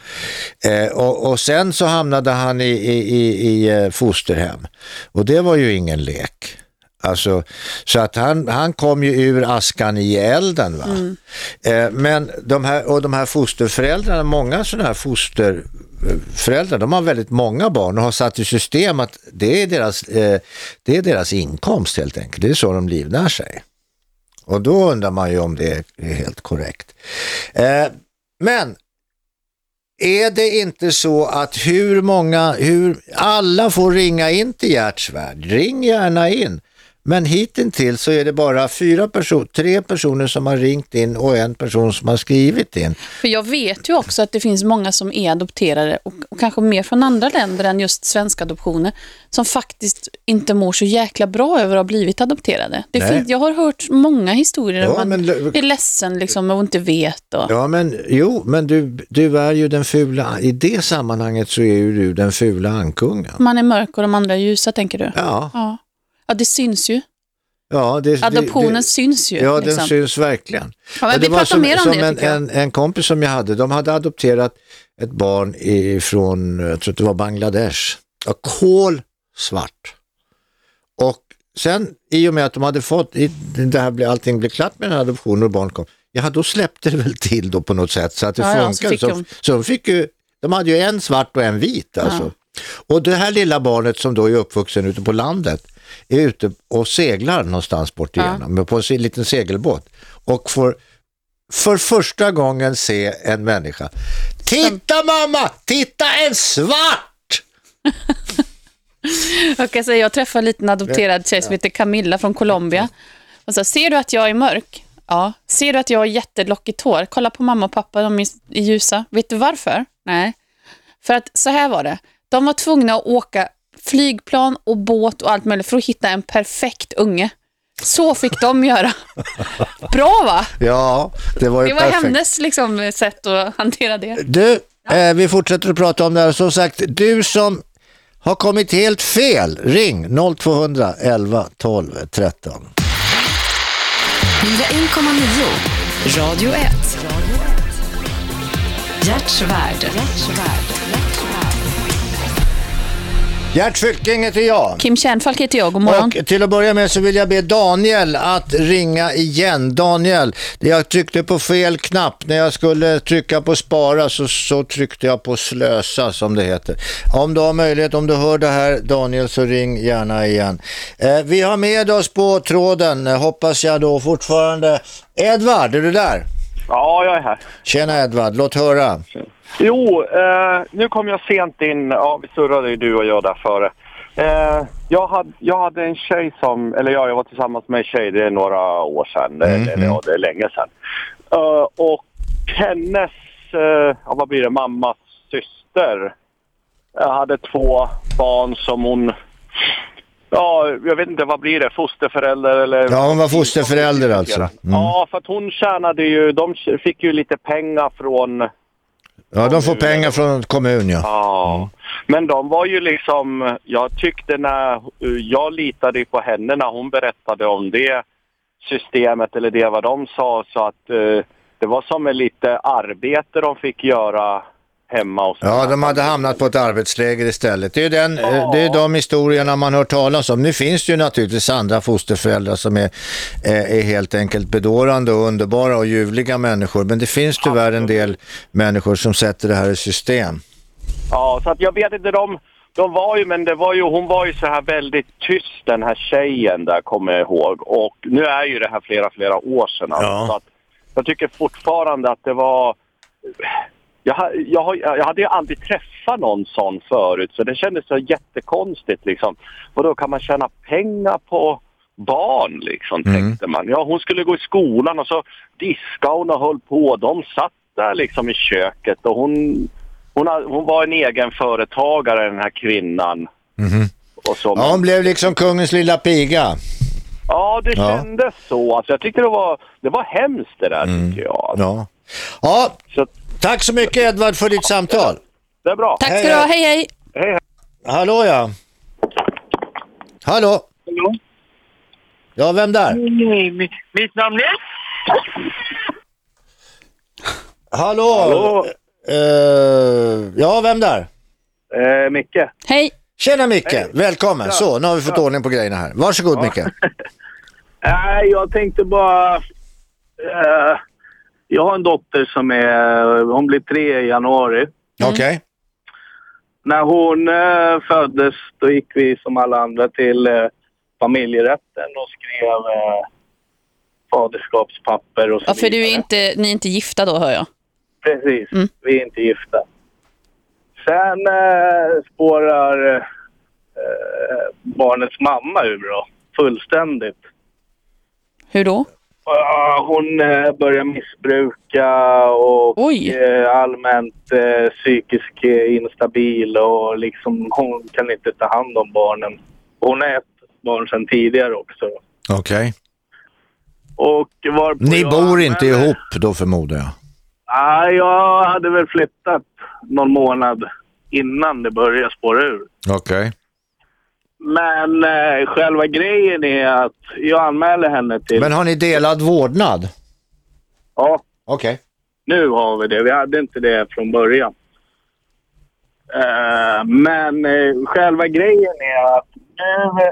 Eh, och, och sen så hamnade han i, i, i, i eh, fosterhem. Och det var ju ingen lek. Alltså, så att han, han kom ju ur askan i elden. Va? Eh, men de här, och de här fosterföräldrarna, många sådana här Föräldrar, de har väldigt många barn och har satt i system att det är deras, eh, det är deras inkomst helt enkelt. Det är så de livnär sig. Och då undrar man ju om det är helt korrekt. Eh, men är det inte så att hur många, hur alla får ringa in till Hjärtsvärd? Ring gärna in. Men hittills så är det bara fyra personer, tre personer som har ringt in och en person som har skrivit in. För jag vet ju också att det finns många som är adopterade och, och kanske mer från andra länder än just svenska adoptioner som faktiskt inte mår så jäkla bra över att ha blivit adopterade. Det finns, jag har hört många historier Ja, där man men- är ledsen liksom och inte vet. Och, Ja men jo, men du, du är ju den fula, i det sammanhanget så är ju du den fula ankungen. Man är mörk och de andra är ljusa, tänker du? Ja. Ja, ja det syns ju. Ja, det, Adoptionen det, syns ju. Ja, liksom. den syns verkligen. Ja, men vi det var pratar som, mer om som det, en, en, en kompis som jag hade, de hade adopterat ett barn ifrån, jag tror det var Bangladesh, ja, kol svart. Och sen i och med att de hade fått, det här, blev- allting blev klart med den här adoptionen och barn kom, ja då släppte det väl till då på något sätt så att det Ja, ja, så de- så de fick ju, de hade ju en svart och en vit alltså. Och det här lilla barnet som då är uppvuxen ute på landet är ute och seglar någonstans bort Ja. igenom men på en liten segelbåt och får för första gången se en människa. Titta mamma, titta en svart! Jag kan säga, jag träffade en liten adopterad tjej som heter Camilla från Colombia. Och så, ser du att jag är mörk? Ja. Ser du att jag har jättelockigt hår? Kolla på mamma och pappa, de är ljusa. Vet du varför? Nej. För att så här var det. De var tvungna att åka flygplan och båt och allt möjligt för att hitta en perfekt unge. Så fick de göra. Bra va? Ja, det var ju Det var perfekt. hennes liksom, sätt att hantera det. Du, eh, vi fortsätter att prata om det här. Som sagt, du som har kommit helt fel, ring 0200 11 12 13. 101,9 Radio 1. Hjärtsvärd. Gert Fylking heter jag. Kim Kärnfalk heter jag, god morgon. Och till att börja med så vill jag be Daniel att ringa igen. Daniel, jag tryckte på fel knapp. När jag skulle trycka på spara så, så tryckte jag på slösa som det heter. Om du har möjlighet, om du hör det här Daniel så ring gärna igen. Eh, vi har med oss på tråden, hoppas jag då fortfarande. Edvard, är du där? Ja, jag är här. Tjena Edvard, låt höra. Jo, eh, nu kom jag sent in. Ja, vi surrade ju du och jag där före. Eh, jag, hade, jag hade en tjej som, eller ja, jag var tillsammans med en tjej, det är några år sedan, Mm, eller ja, det är länge sedan. Eh, och hennes eh, ja, vad blir det, mammas syster Jag hade två barn som hon, ja, jag vet inte, vad blir det, fosterförälder eller? Ja, hon var fosterförälder alltså. Mm. Ja, för att hon tjänade ju, de fick ju lite pengar från Ja, de får pengar från kommun ja. Ja, men de var ju liksom, jag tyckte när, jag litade på henne när hon berättade om det systemet eller det vad de sa så att eh, det var som en lite arbete de fick göra hemma och så. Ja, de hade hamnat på ett arbetsläger istället. Det är, den, eh, det är de historierna man hör talas om. Nu finns det ju naturligtvis andra fosterföräldrar som är, är, är helt enkelt bedårande och underbara och ljuvliga människor. Men det finns tyvärr en del människor som sätter det här i system. Ja, så att jag vet inte, de, de var ju, men det var ju, hon var ju så här väldigt tyst den här tjejen där kommer jag ihåg. Och nu är ju det här flera, flera år sedan. Alltså, så att jag tycker fortfarande att det var... Jag, jag, jag hade ju aldrig träffat någon sån förut så det kändes så jättekonstigt liksom. Och då kan man tjäna pengar på barn liksom, tänkte man. Ja, hon skulle gå i skolan och så diskade hon och höll på. De satt där liksom i köket och hon, hon, hon var en egen företagare den här kvinnan. Mhm. Och så, Ja, hon blev liksom kungens lilla piga. Ja, det Ja. kändes så. Alltså, jag tyckte det var, det var hemskt det där Mm. tycker jag. Ja. Ja, tack så mycket Edvard för ditt samtal. Det är bra. Tack ska du ha, hej hej! Hej, Hallå ja. Hallå. Hallå? Ja, vem där? Nej, mitt, mitt namn är... Hallå. Hallå. Eh, ja, vem där? Eh, Micke. Hej. Tjena Micke, Hej. välkommen. Ja. Så, nu har vi fått Ja. ordning på grejerna här. Varsågod Ja. Micke. Nej, jag tänkte bara... eh, jag har en dotter som är... Hon blir tre i januari. Okej. När hon eh, föddes, då gick vi som alla andra till eh, familjerätten och skrev eh, faderskapspapper och så Ja, för du är vidare. inte, ni är inte gifta då hör jag. Precis, vi är inte gifta. Sen eh, spårar eh, barnets mamma ur då, fullständigt. Hur då? Hon eh, börjar missbruka och eh, allmänt eh, psykiskt eh, instabil och liksom hon kan inte ta hand om barnen. Hon är ett barn sedan tidigare också. Okej. Och var på Ni jag bor inte anmälde- ihop då förmodar jag? Nej, jag hade väl flyttat någon månad innan det började spåra ur. Okej. Men eh, själva grejen är att jag anmäler henne till... Men har ni delad vårdnad? Ja. Okej. Nu har vi det. Vi hade inte det från början. Eh, men eh, själva grejen är att nu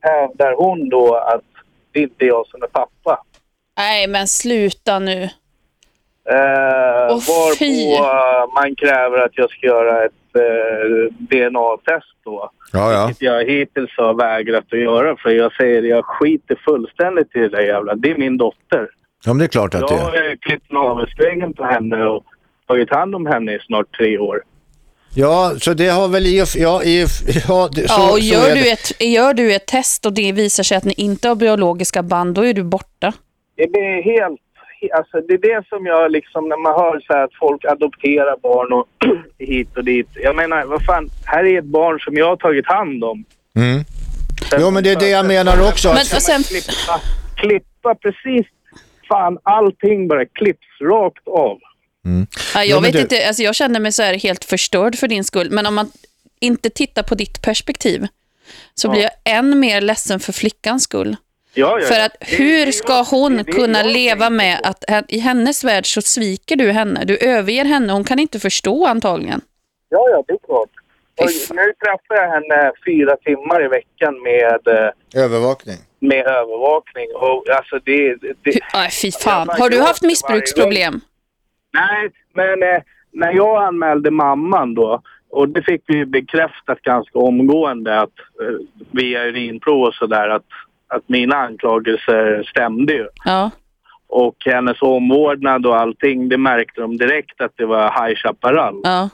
hävdar hon då att det inte är jag som är pappa. Nej, men sluta nu. Eh, Åh, fy. varpå eh, man kräver att jag ska göra ett eh, DNA-test då. Ja, ja. Vilket jag hittills har vägrat att göra för jag säger jag skiter fullständigt i det där jävla. Det är min dotter. Ja, men det är klart att Jag det är. har eh, klippt navelsträngen på henne och tagit hand om henne i snart tre år. Ja, så det har väl i och ja, i och ja, det, så, Ja, och gör du, ett, gör du ett test och det visar sig att ni inte har biologiska band, då är du borta. Det blir helt... Alltså det är det som jag liksom, när man hör så här att folk adopterar barn och hit och dit. Jag menar, vad fan, här är ett barn som jag har tagit hand om. Mm. Jo, men det är det jag menar också. Men, att- och sen... klippa, klippa precis, fan allting bara klipps rakt av. Ja, jag Ja, men vet du- inte, alltså jag känner mig så här helt förstörd för din skull, men om man inte tittar på ditt perspektiv så blir jag än mer ledsen för flickans skull. Ja, ja, För att hur ska hon kunna leva med att i hennes värld så sviker du henne, du överger henne, hon kan inte förstå antagligen. Ja, ja, det är klart. Och nu träffar jag henne fyra timmar i veckan med, eh, Övervakning. med övervakning. Och alltså det... det Nej, fy fan. Har du haft missbruksproblem? Nej, men eh, när jag anmälde mamman då, och det fick vi ju bekräftat ganska omgående att eh, via urinprov och sådär att, att mina anklagelser stämde ju. Ja. Och hennes omvårdnad och allting, det märkte de direkt att det var High Chaparral. Ja.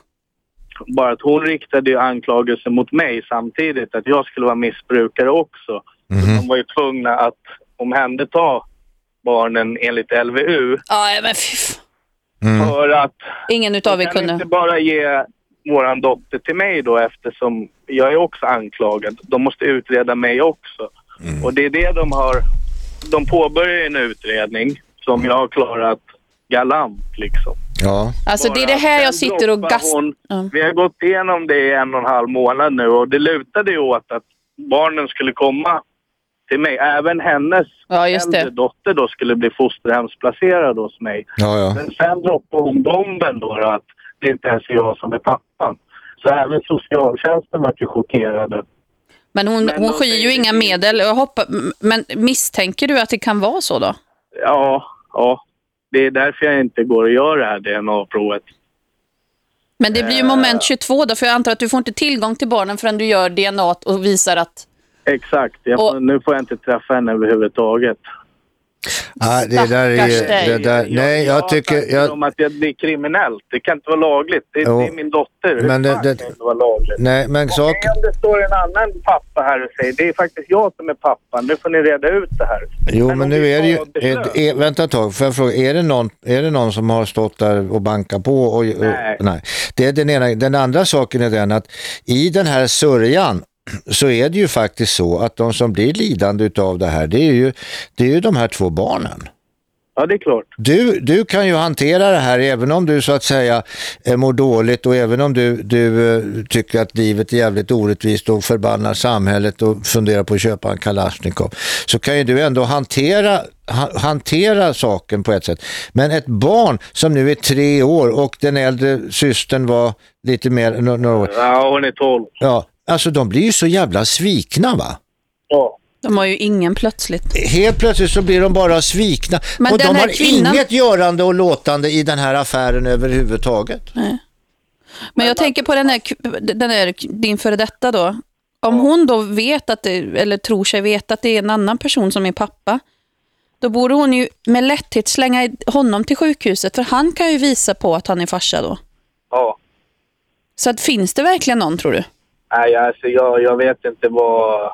Bara att hon riktade ju anklagelser mot mig samtidigt, att jag skulle vara missbrukare också. Mhm. De var ju tvungna att omhänderta barnen enligt LVU. Ja, men fan. Mm. För att Ingen utav er kan kunde... inte bara ge våran dotter till mig då eftersom jag är också anklagad. De måste utreda mig också. Mm. Och det är det de har... De påbörjar en utredning som jag har klarat galant liksom. Ja. Alltså det är det här jag sitter och droppar gas... hon- Ja. Vi har gått igenom det i en och en halv månad nu och det lutade ju åt att barnen skulle komma till mig. Även hennes Ja, just det. äldre dotter då skulle bli fosterhemsplacerad hos mig. Ja, ja. Men sen droppade hon bomben då, då att det inte ens är jag som är pappan. Så även socialtjänsten var ju chockerade. Men hon, hon skyr ju inga medel. Jag hoppas, men misstänker du att det kan vara så då? Ja, ja. Det är därför jag inte går och gör det här DNA-provet. Men det blir ju moment 22 då, för jag antar att du får inte tillgång till barnen förrän du gör DNA och visar att... Exakt. Jag får, nu får jag inte träffa henne överhuvudtaget. Ah, det där är det där, nej, jag tycker... Jag, Om att det är kriminellt. Det kan inte vara lagligt. Det, det är min dotter. Men det- det- kan inte vara lagligt? nej, men sak... Om det står en annan pappa här och säger det är faktiskt jag som är pappan. Nu får ni reda ut det här. Jo, men, nu är det ju... Är, är, vänta ett tag, får jag fråga, är det, någon, är det någon som har stått där och bankat på? Och, och, Nej. nej. Det är den ena. Den andra saken är den att i den här sörjan så är det ju faktiskt så att de som blir lidande utav det här, det är ju, det är ju de här två barnen. Ja, det är klart. Du, du kan ju hantera det här även om du så att säga eh, mår dåligt och även om du, du eh, tycker att livet är jävligt orättvist och förbannar samhället och funderar på att köpa en Kalashnikov så kan ju du ändå hantera, ha, hantera saken på ett sätt. Men ett barn som nu är tre år och den äldre systern var lite mer, nå- några år. Ja, hon är 12. Ja, alltså de blir ju så jävla svikna va? Ja. De har ju ingen plötsligt. Helt plötsligt så blir de bara svikna. Men och den de har kvinnan- inget görande och låtande i den här affären överhuvudtaget. Nej. Men jag tänker på den här, den här, din före detta då. Om hon då vet att det, eller tror sig veta att det är en annan person som är pappa, då borde hon ju med lätthet slänga honom till sjukhuset, för han kan ju visa på att han är farsa då. Ja. Så att, finns det verkligen någon, tror du? Nej, alltså jag, jag vet inte vad...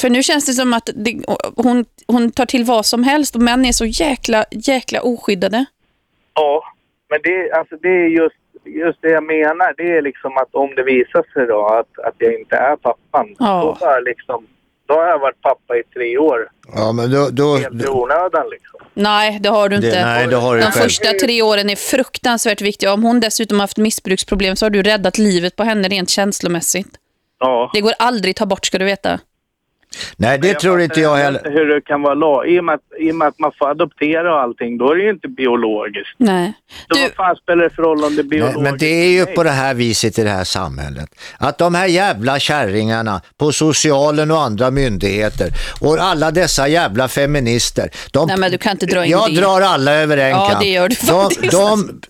För nu känns det som att det, hon, hon tar till vad som helst och män är så jäkla, jäkla oskyddade. Ja, men det, alltså det är just, just det jag menar. Det är liksom att om det visar sig då att, att jag inte är pappan, Ja. då, har jag liksom, då har jag varit pappa i tre år. Ja, men då... då Helt i onödan liksom. Nej, det har du Det- inte. nej, det har du De själv. första tre åren är fruktansvärt viktiga. Om hon dessutom har haft missbruksproblem så har du räddat livet på henne rent känslomässigt. Ja. Det går aldrig att ta bort, ska du veta. Nej, det tror inte jag heller. Hur det kan vara lag. I och, med att, I och med att man får adoptera och allting, då är det ju inte biologiskt. Nej. Så vad fan spelar det för roll om det är Nej, biologiskt? men det är ju på det här viset i det här samhället. Att de här jävla kärringarna på socialen och andra myndigheter och alla dessa jävla feminister. De, Nej, men du kan inte dra in jag det. drar alla över en Ja, kam. det gör du faktiskt. de, de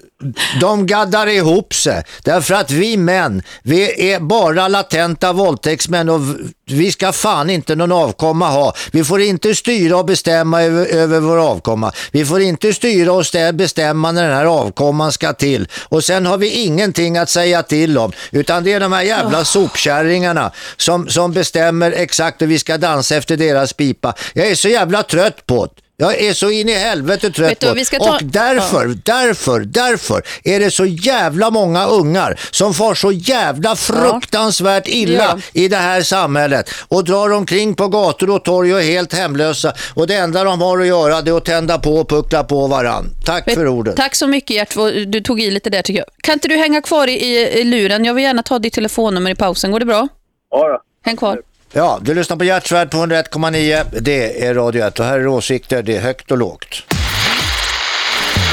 gaddar ihop sig därför att vi män, vi är bara latenta våldtäktsmän och vi ska fan inte någon avkomma ha. Vi får inte styra och bestämma över, över vår avkomma. Vi får inte styra och stä- bestämma när den här avkomman ska till. Och sen har vi ingenting att säga till om. Utan det är de här jävla sopkärringarna som, som bestämmer exakt hur vi ska dansa efter deras pipa. Jag är så jävla trött på det. Jag är så in i helvete trött Vet du, på det. ta- Och därför, därför, därför är det så jävla många ungar som far så jävla fruktansvärt illa Ja. i det här samhället och drar omkring på gator och torg och är helt hemlösa. Och det enda de har att göra det är att tända på och puckla på varann. Tack för ordet. Tack så mycket Gert, du tog i lite där tycker jag. Kan inte du hänga kvar i, i, i luren? Jag vill gärna ta ditt telefonnummer i pausen, går det bra? Ja då. Häng kvar. Ja, du lyssnar på Hjärtsvärd på 101,9. Det är Radio 1 och här är åsikter, det är högt och lågt.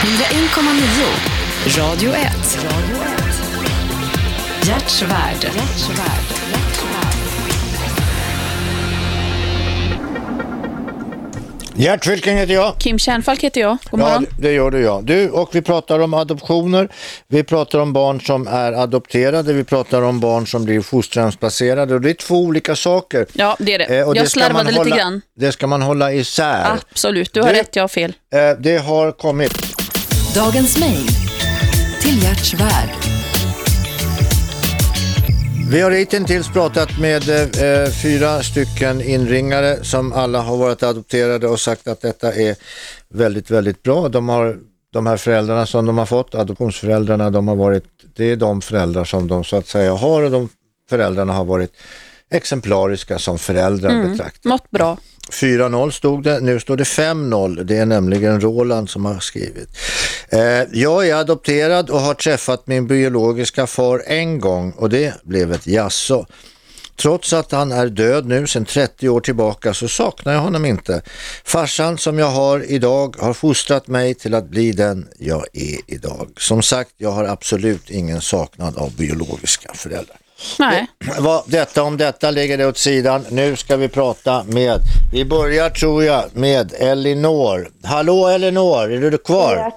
101,9 Radio 1. Hjärtsvärd. Gert Fylking heter jag. Kim Kärnfalk heter jag. God Ja, morgon. det gör du ja. Du, och vi pratar om adoptioner, vi pratar om barn som är adopterade, vi pratar om barn som blir fosterhemsplacerade och det är två olika saker. Ja, det är det. Eh, och jag man slarvade lite hålla, grann. Det ska man hålla isär. Absolut, du har Du- rätt, jag har fel. Eh, det har kommit. Dagens mejl till Hjärtsvärd. Vi har hittills pratat med eh, fyra stycken inringare som alla har varit adopterade och sagt att detta är väldigt, väldigt bra. De har de här föräldrarna som de har fått, adoptionsföräldrarna, de har varit, det är de föräldrar som de så att säga har och de föräldrarna har varit exemplariska som föräldrar Mm. betraktat. Mått bra. 4-0 stod det, nu står det 5-0. Det är nämligen Roland som har skrivit. Eh, jag är adopterad och har träffat min biologiska far en gång och det blev ett jasso. Trots att han är död nu sedan 30 år tillbaka så saknar jag honom inte. Farsan som jag har idag har fostrat mig till att bli den jag är idag. Som sagt, jag har absolut ingen saknad av biologiska föräldrar. Nej. Vad, detta om detta lägger det åt sidan. Nu ska vi prata med, vi börjar tror jag med Elinor. Hallå Elinor, är du kvar?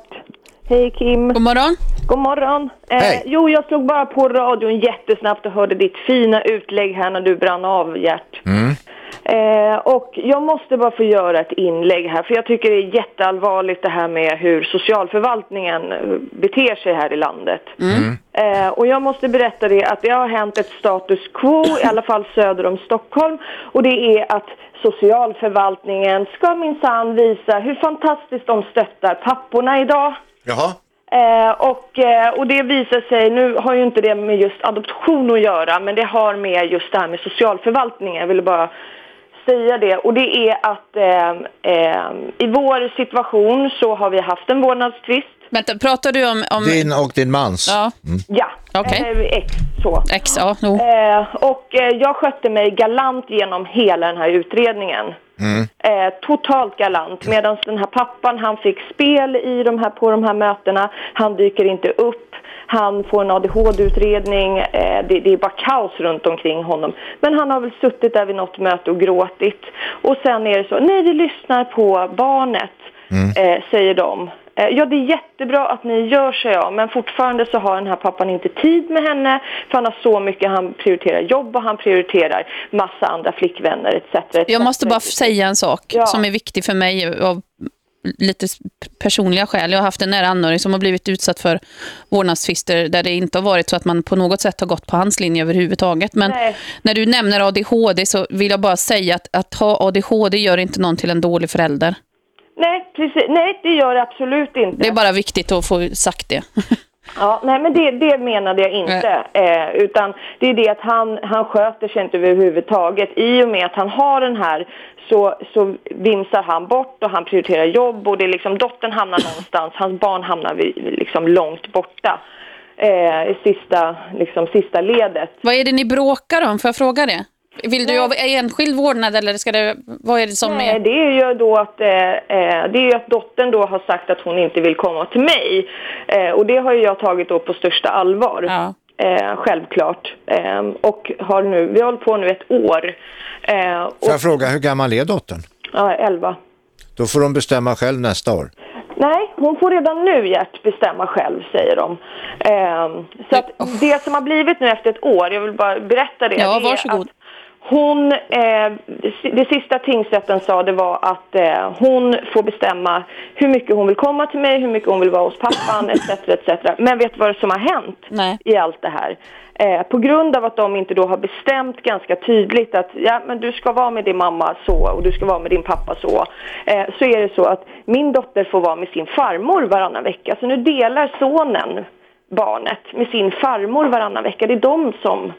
Hej Kim. God morgon. God morgon. Eh, Hej. Jo, jag slog bara på radion jättesnabbt och hörde ditt fina utlägg här när du brann av Gert. Mm. Eh, och jag måste bara få göra ett inlägg här för jag tycker det är jätteallvarligt det här med hur socialförvaltningen eh, beter sig här i landet. Eh, och jag måste berätta det att det har hänt ett status quo, i alla fall söder om Stockholm. Och det är att socialförvaltningen ska minsann visa hur fantastiskt de stöttar papporna idag. Jaha. Eh, och, eh, och det visar sig, nu har ju inte det med just adoption att göra, men det har med just det här med socialförvaltningen. Jag ville bara säga det. Och det är att eh, eh, i vår situation så har vi haft en vårdnadstvist. Vänta, pratar du om... om... Din och din mans. Ja. Ja, Okej. eh, ex så. Ex, ja. Jo. Eh, och eh, jag skötte mig galant genom hela den här utredningen. Mm. Eh, totalt galant. Medan den här pappan, han fick spel i de här, på de här mötena. Han dyker inte upp. Han får en ADHD-utredning. Eh, det, det är bara kaos runt omkring honom. Men han har väl suttit där vid något möte och gråtit. Och sen är det så, nej vi lyssnar på barnet, eh, säger de. Eh, Ja, det är jättebra att ni gör, så jag. Men fortfarande så har den här pappan inte tid med henne. För han har så mycket, han prioriterar jobb och han prioriterar massa andra flickvänner etc. etc. Jag måste bara säga en sak Ja. som är viktig för mig av lite personliga skäl. Jag har haft en nära anhörig som har blivit utsatt för vårdnadstvister där det inte har varit så att man på något sätt har gått på hans linje överhuvudtaget. Men Nej. när du nämner ADHD så vill jag bara säga att, att ha ADHD gör inte någon till en dålig förälder. Nej, precis. Nej, det gör det absolut inte. Det är bara viktigt att få sagt det. Ja, nej men det, det menade jag inte. Eh, utan det är det att han, han sköter sig inte överhuvudtaget. I och med att han har den här så, så vimsar han bort och han prioriterar jobb och det är liksom dottern hamnar någonstans, hans barn hamnar vid, liksom långt borta. Eh, sista, liksom, sista ledet. Vad är det ni bråkar om? Får jag fråga det? Vill du ha enskild vårdnad eller ska det, vad är det som Nej, är... det är ju då att, eh, eh, det är ju att dottern då har sagt att hon inte vill komma till mig. Eh, och det har ju jag tagit då på största allvar. Eh, självklart. Eh, och har nu, vi har hållit på nu ett år. Eh, och, Får jag fråga, hur gammal är dottern? ja, 11. Då får de bestämma själv nästa år. Nej, hon får redan nu Gert bestämma själv, säger de. Eh, så att det som har blivit nu efter ett år, jag vill bara berätta det. Ja, det är varsågod. Att hon, eh, det, sista tingsrätten sa det var att eh, hon får bestämma hur mycket hon vill komma till mig, hur mycket hon vill vara hos pappan, etc. etc. Men vet du vad som har hänt i allt det här? Eh, på grund av att de inte då har bestämt ganska tydligt att ja, men du ska vara med din mamma så och du ska vara med din pappa så. Eh, så är det så att min dotter får vara med sin farmor varannan vecka. Så nu delar sonen barnet med sin farmor varannan vecka. Det är de som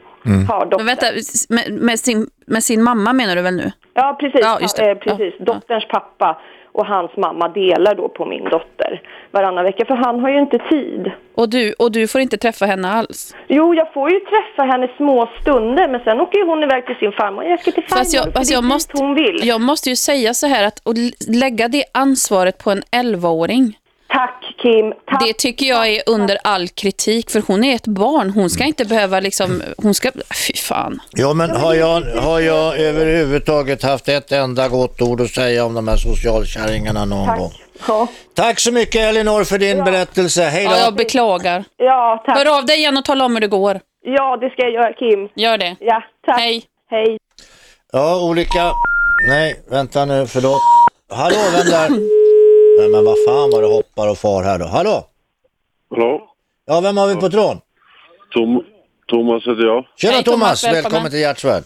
har dottern. Men vänta, med, med, sin, med sin mamma menar du väl nu? Ja, precis. Ja, just det. Eh, precis. Dotterns pappa och hans mamma delar då på min dotter varannan vecka, för han har ju inte tid. Och du, och du får inte träffa henne alls? Jo, jag får ju träffa henne små stunder, men sen åker ju hon iväg till sin farmor. Jag ska till farmor, Fast jag, för fast jag, måste, hon vill. jag måste ju säga så här att att lägga det ansvaret på en 11-åring. Tack Kim. Tack. Det tycker jag är under all kritik för hon är ett barn. Hon ska inte behöva liksom, hon ska, fy fan. Ja, men har jag, har jag överhuvudtaget haft ett enda gott ord att säga om de här socialkärringarna någon Tack. gång? Ja. Tack så mycket Elinor för din berättelse. Hej då. Ja, jag beklagar. Ja, tack. Hör av dig igen och tala om hur det går. Ja, det ska jag göra Kim. Gör det. Ja, tack. Hej. Hej. Ja, olika... Nej, vänta nu, förlåt. Hallå, vem där? Nej, men vad fan vad det hoppar och far här då. Hallå? Hallå? Ja, vem har vi på tråden? Tom, Thomas heter jag. Tjena Hej, Thomas, Thomas, välkommen. välkommen till Hjärtsvärd.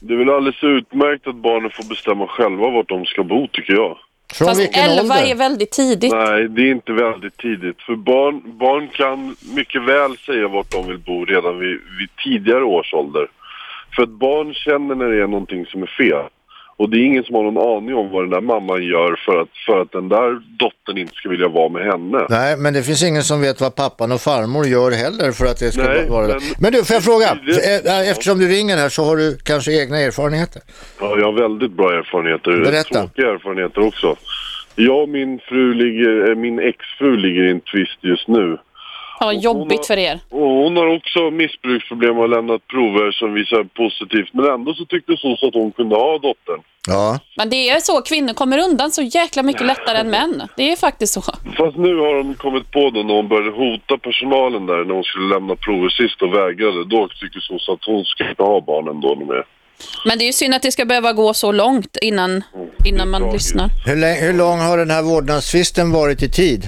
Det är väl alldeles utmärkt att barnen får bestämma själva vart de ska bo tycker jag. Från Fast vilken 11 ålder? är väldigt tidigt. Nej, det är inte väldigt tidigt. För barn, barn kan mycket väl säga vart de vill bo redan vid, vid tidigare års ålder. För att barn känner när det är någonting som är fel. Och det är ingen som har någon aning om vad den där mamman gör för att, för att den där dottern inte ska vilja vara med henne. Nej, men det finns ingen som vet vad pappan och farmor gör heller för att det ska Nej, vara men- Men du, får jag fråga? Eh, Eftersom du ringer här så har du kanske egna erfarenheter. Ja, jag har väldigt bra erfarenheter. Berätta. Tråkiga erfarenheter också. Jag och min fru ligger, eh, min exfru ligger i en tvist just nu. Ja, jobbigt för er. Och hon har också missbruksproblem och har lämnat prover som visar positivt. Men ändå så tyckte så att hon kunde ha dottern. Ja. Men det är så, kvinnor kommer undan så jäkla mycket lättare än män. Det är faktiskt så. Fast nu har de kommit på då när hon började hota personalen där när hon skulle lämna prover sist och vägrade. Då tyckte hon så att hon ska inte ha barnen då med. Men det är ju synd att det ska behöva gå så långt innan, innan man lyssnar. Hur, hur lång har den här vårdnadstvisten varit i tid?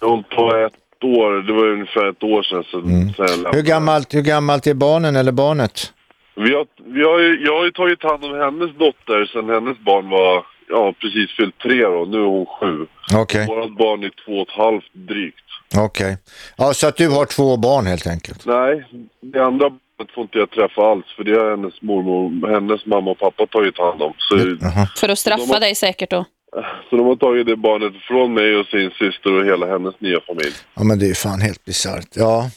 Hon på ett år, det var ungefär ett år sedan. Så, sen jag lämnade. Hur gammalt, hur gammalt är barnen eller barnet? Vi har, vi har, ju- jag har ju tagit hand om hennes dotter sen hennes barn var ja, precis fyllt tre då. Nu är hon sju. Okej. Vårat barn är två och ett halvt drygt. Okej. Ja, så att du har två barn helt enkelt. Nej, det andra barnet får inte jag träffa alls för det har hennes mormor, hennes mamma och pappa tagit hand om. Så, För att straffa dig säkert då. Så de har tagit det barnet från mig och sin syster och hela hennes nya familj. Ja, men det är ju fan helt bisarrt. Ja.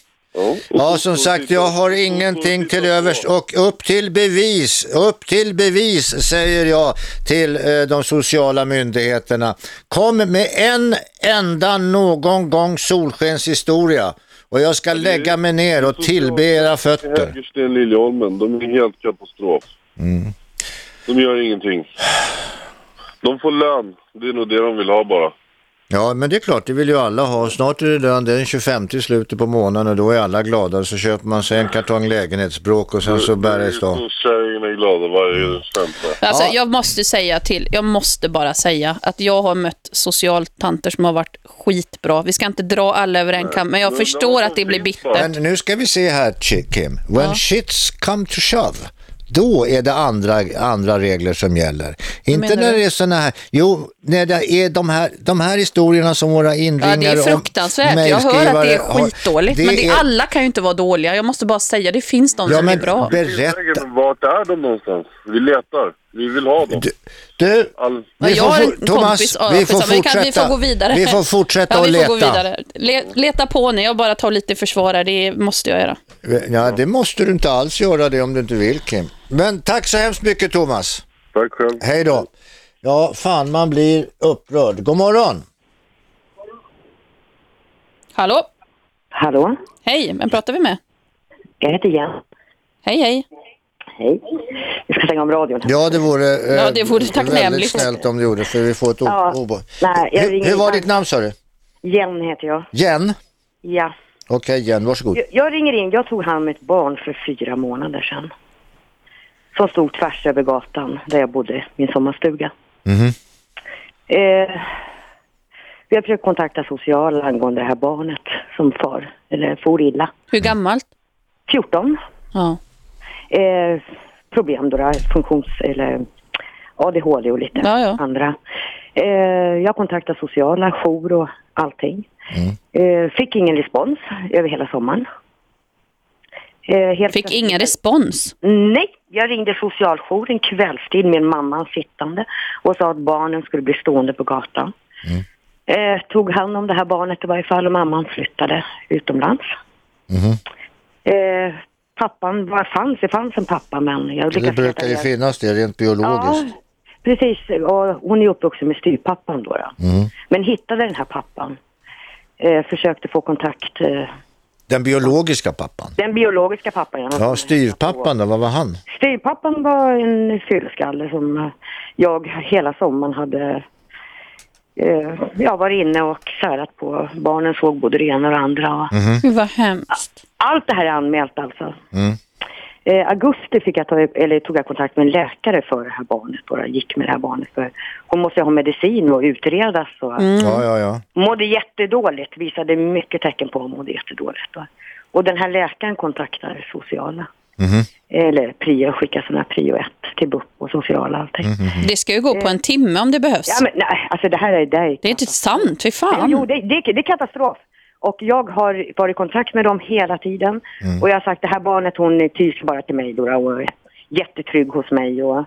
Ja, som sagt, jag har ingenting till övers och upp till bevis, upp till bevis säger jag till eh, de sociala myndigheterna. Kom med en enda någon gång solskenshistoria och jag ska lägga mig ner och tillbe era fötter. Hägersten, Liljeholmen, de är helt katastrof. Mm. De gör ingenting. De får lön, det är nog det de vill ha bara. Ja, men det är klart, det vill ju alla ha. Snart är det lön, det är den 25 i slutet på månaden och då är alla glada. Så köper man sig en kartong lägenhetsbråk och sen så bärgas de. Så Kärringen är glada varje femte. Alltså, Jag måste säga till, jag måste bara säga att jag har mött socialtanter som har varit skitbra. Vi ska inte dra alla över en kam, men jag förstår att det blir bittert. Men nu ska vi se här, Kim. When Ja. shits come to shove. Då är det andra, andra regler som gäller. Inte när du? det är såna här, jo, när det är de här, de här historierna som våra inringare Ja, det är och fruktansvärt. Jag hör att det är skitdåligt. det men det, är- alla kan ju inte vara dåliga. Jag måste bara säga, det finns de Ja, som är men bra. berätta. Vart är de någonstans? Vi letar. Vi vill ha dem. Du, All... vi jag får, har en Thomas, kompis, ja, vi får vi kan- fortsätta. vi får gå vidare. Vi får fortsätta ja, att vi leta. får gå vidare. Le, leta på nu, jag bara tar lite försvar här. Det måste jag göra. Ja, det måste du inte alls göra det om du inte vill, Kim. Men tack så hemskt mycket, Thomas. Tack själv. Hej då. Ja, fan, man blir upprörd. God morgon. Hallå? Hallå? Hej, vem pratar vi med? Jag heter Jen. Hej, hej. Hej. Vi ska stänga om radion. Ja, det vore, eh, Ja, det vore väldigt snällt om du gjorde, för vi får ett Ja. o- obo- Nej, jag hur, hur var ditt namn, sa du? Jen heter jag. Jen? Ja. Okej, Jen, varsågod. Jag, jag ringer in. Jag tog hand om ett barn för fyra månader sedan. Som stod tvärs över gatan där jag bodde, min sommarstuga. Mhm. Eh, vi har försökt kontakta sociala angående det här barnet som far, eller for illa. Hur gammalt? 14. Ja. Eh, problem då, funktions... eller ADHD och lite Ja, ja. andra. Eh, jag kontaktade sociala, jour och allting. Eh, fick ingen respons över hela sommaren. Eh, helt Fick ingen respons? Nej, jag ringde socialjouren kvällstid med mamman sittande och sa att barnen skulle bli stående på gatan. Eh, tog hand om det här barnet i varje fall och mamman flyttade utomlands. Eh, pappan, var fanns? Det fanns en pappa men jag Det brukar ju finnas det rent biologiskt. Ja, precis. Och hon är uppvuxen med styvpappan då. då. Mm. Men hittade den här pappan. Eh, försökte få kontakt. Den biologiska pappan. den biologiska pappan. ja. Ja, styvpappan då, vad var han? Styvpappan var en fyllskalle som jag hela sommaren hade eh, jag var inne och särat på. Barnen såg både det ena och det andra. Och Gud vad hemskt. Allt det här är anmält alltså. Mm. Eh, augusti fick jag ta, eller tog jag kontakt med en läkare för det här barnet. Och jag gick med det här barnet för hon måste ju ha medicin och utredas. Och Ja, ja, ja. Mådde jättedåligt, visade mycket tecken på att hon mådde jättedåligt. Och, och den här läkaren kontaktar sociala. Mhm. Eller prio, skicka sådana prio 1 till BUP och sociala allting. Det ska ju gå på en timme om det behövs. Ja, men nej, alltså det här är... Det, är, det är inte sant, fy fan. Jo, det, det, det är katastrof. Och jag har varit i kontakt med dem hela tiden. Mm. Och jag har sagt, det här barnet hon tyr bara till mig då och är jättetrygg hos mig. Och,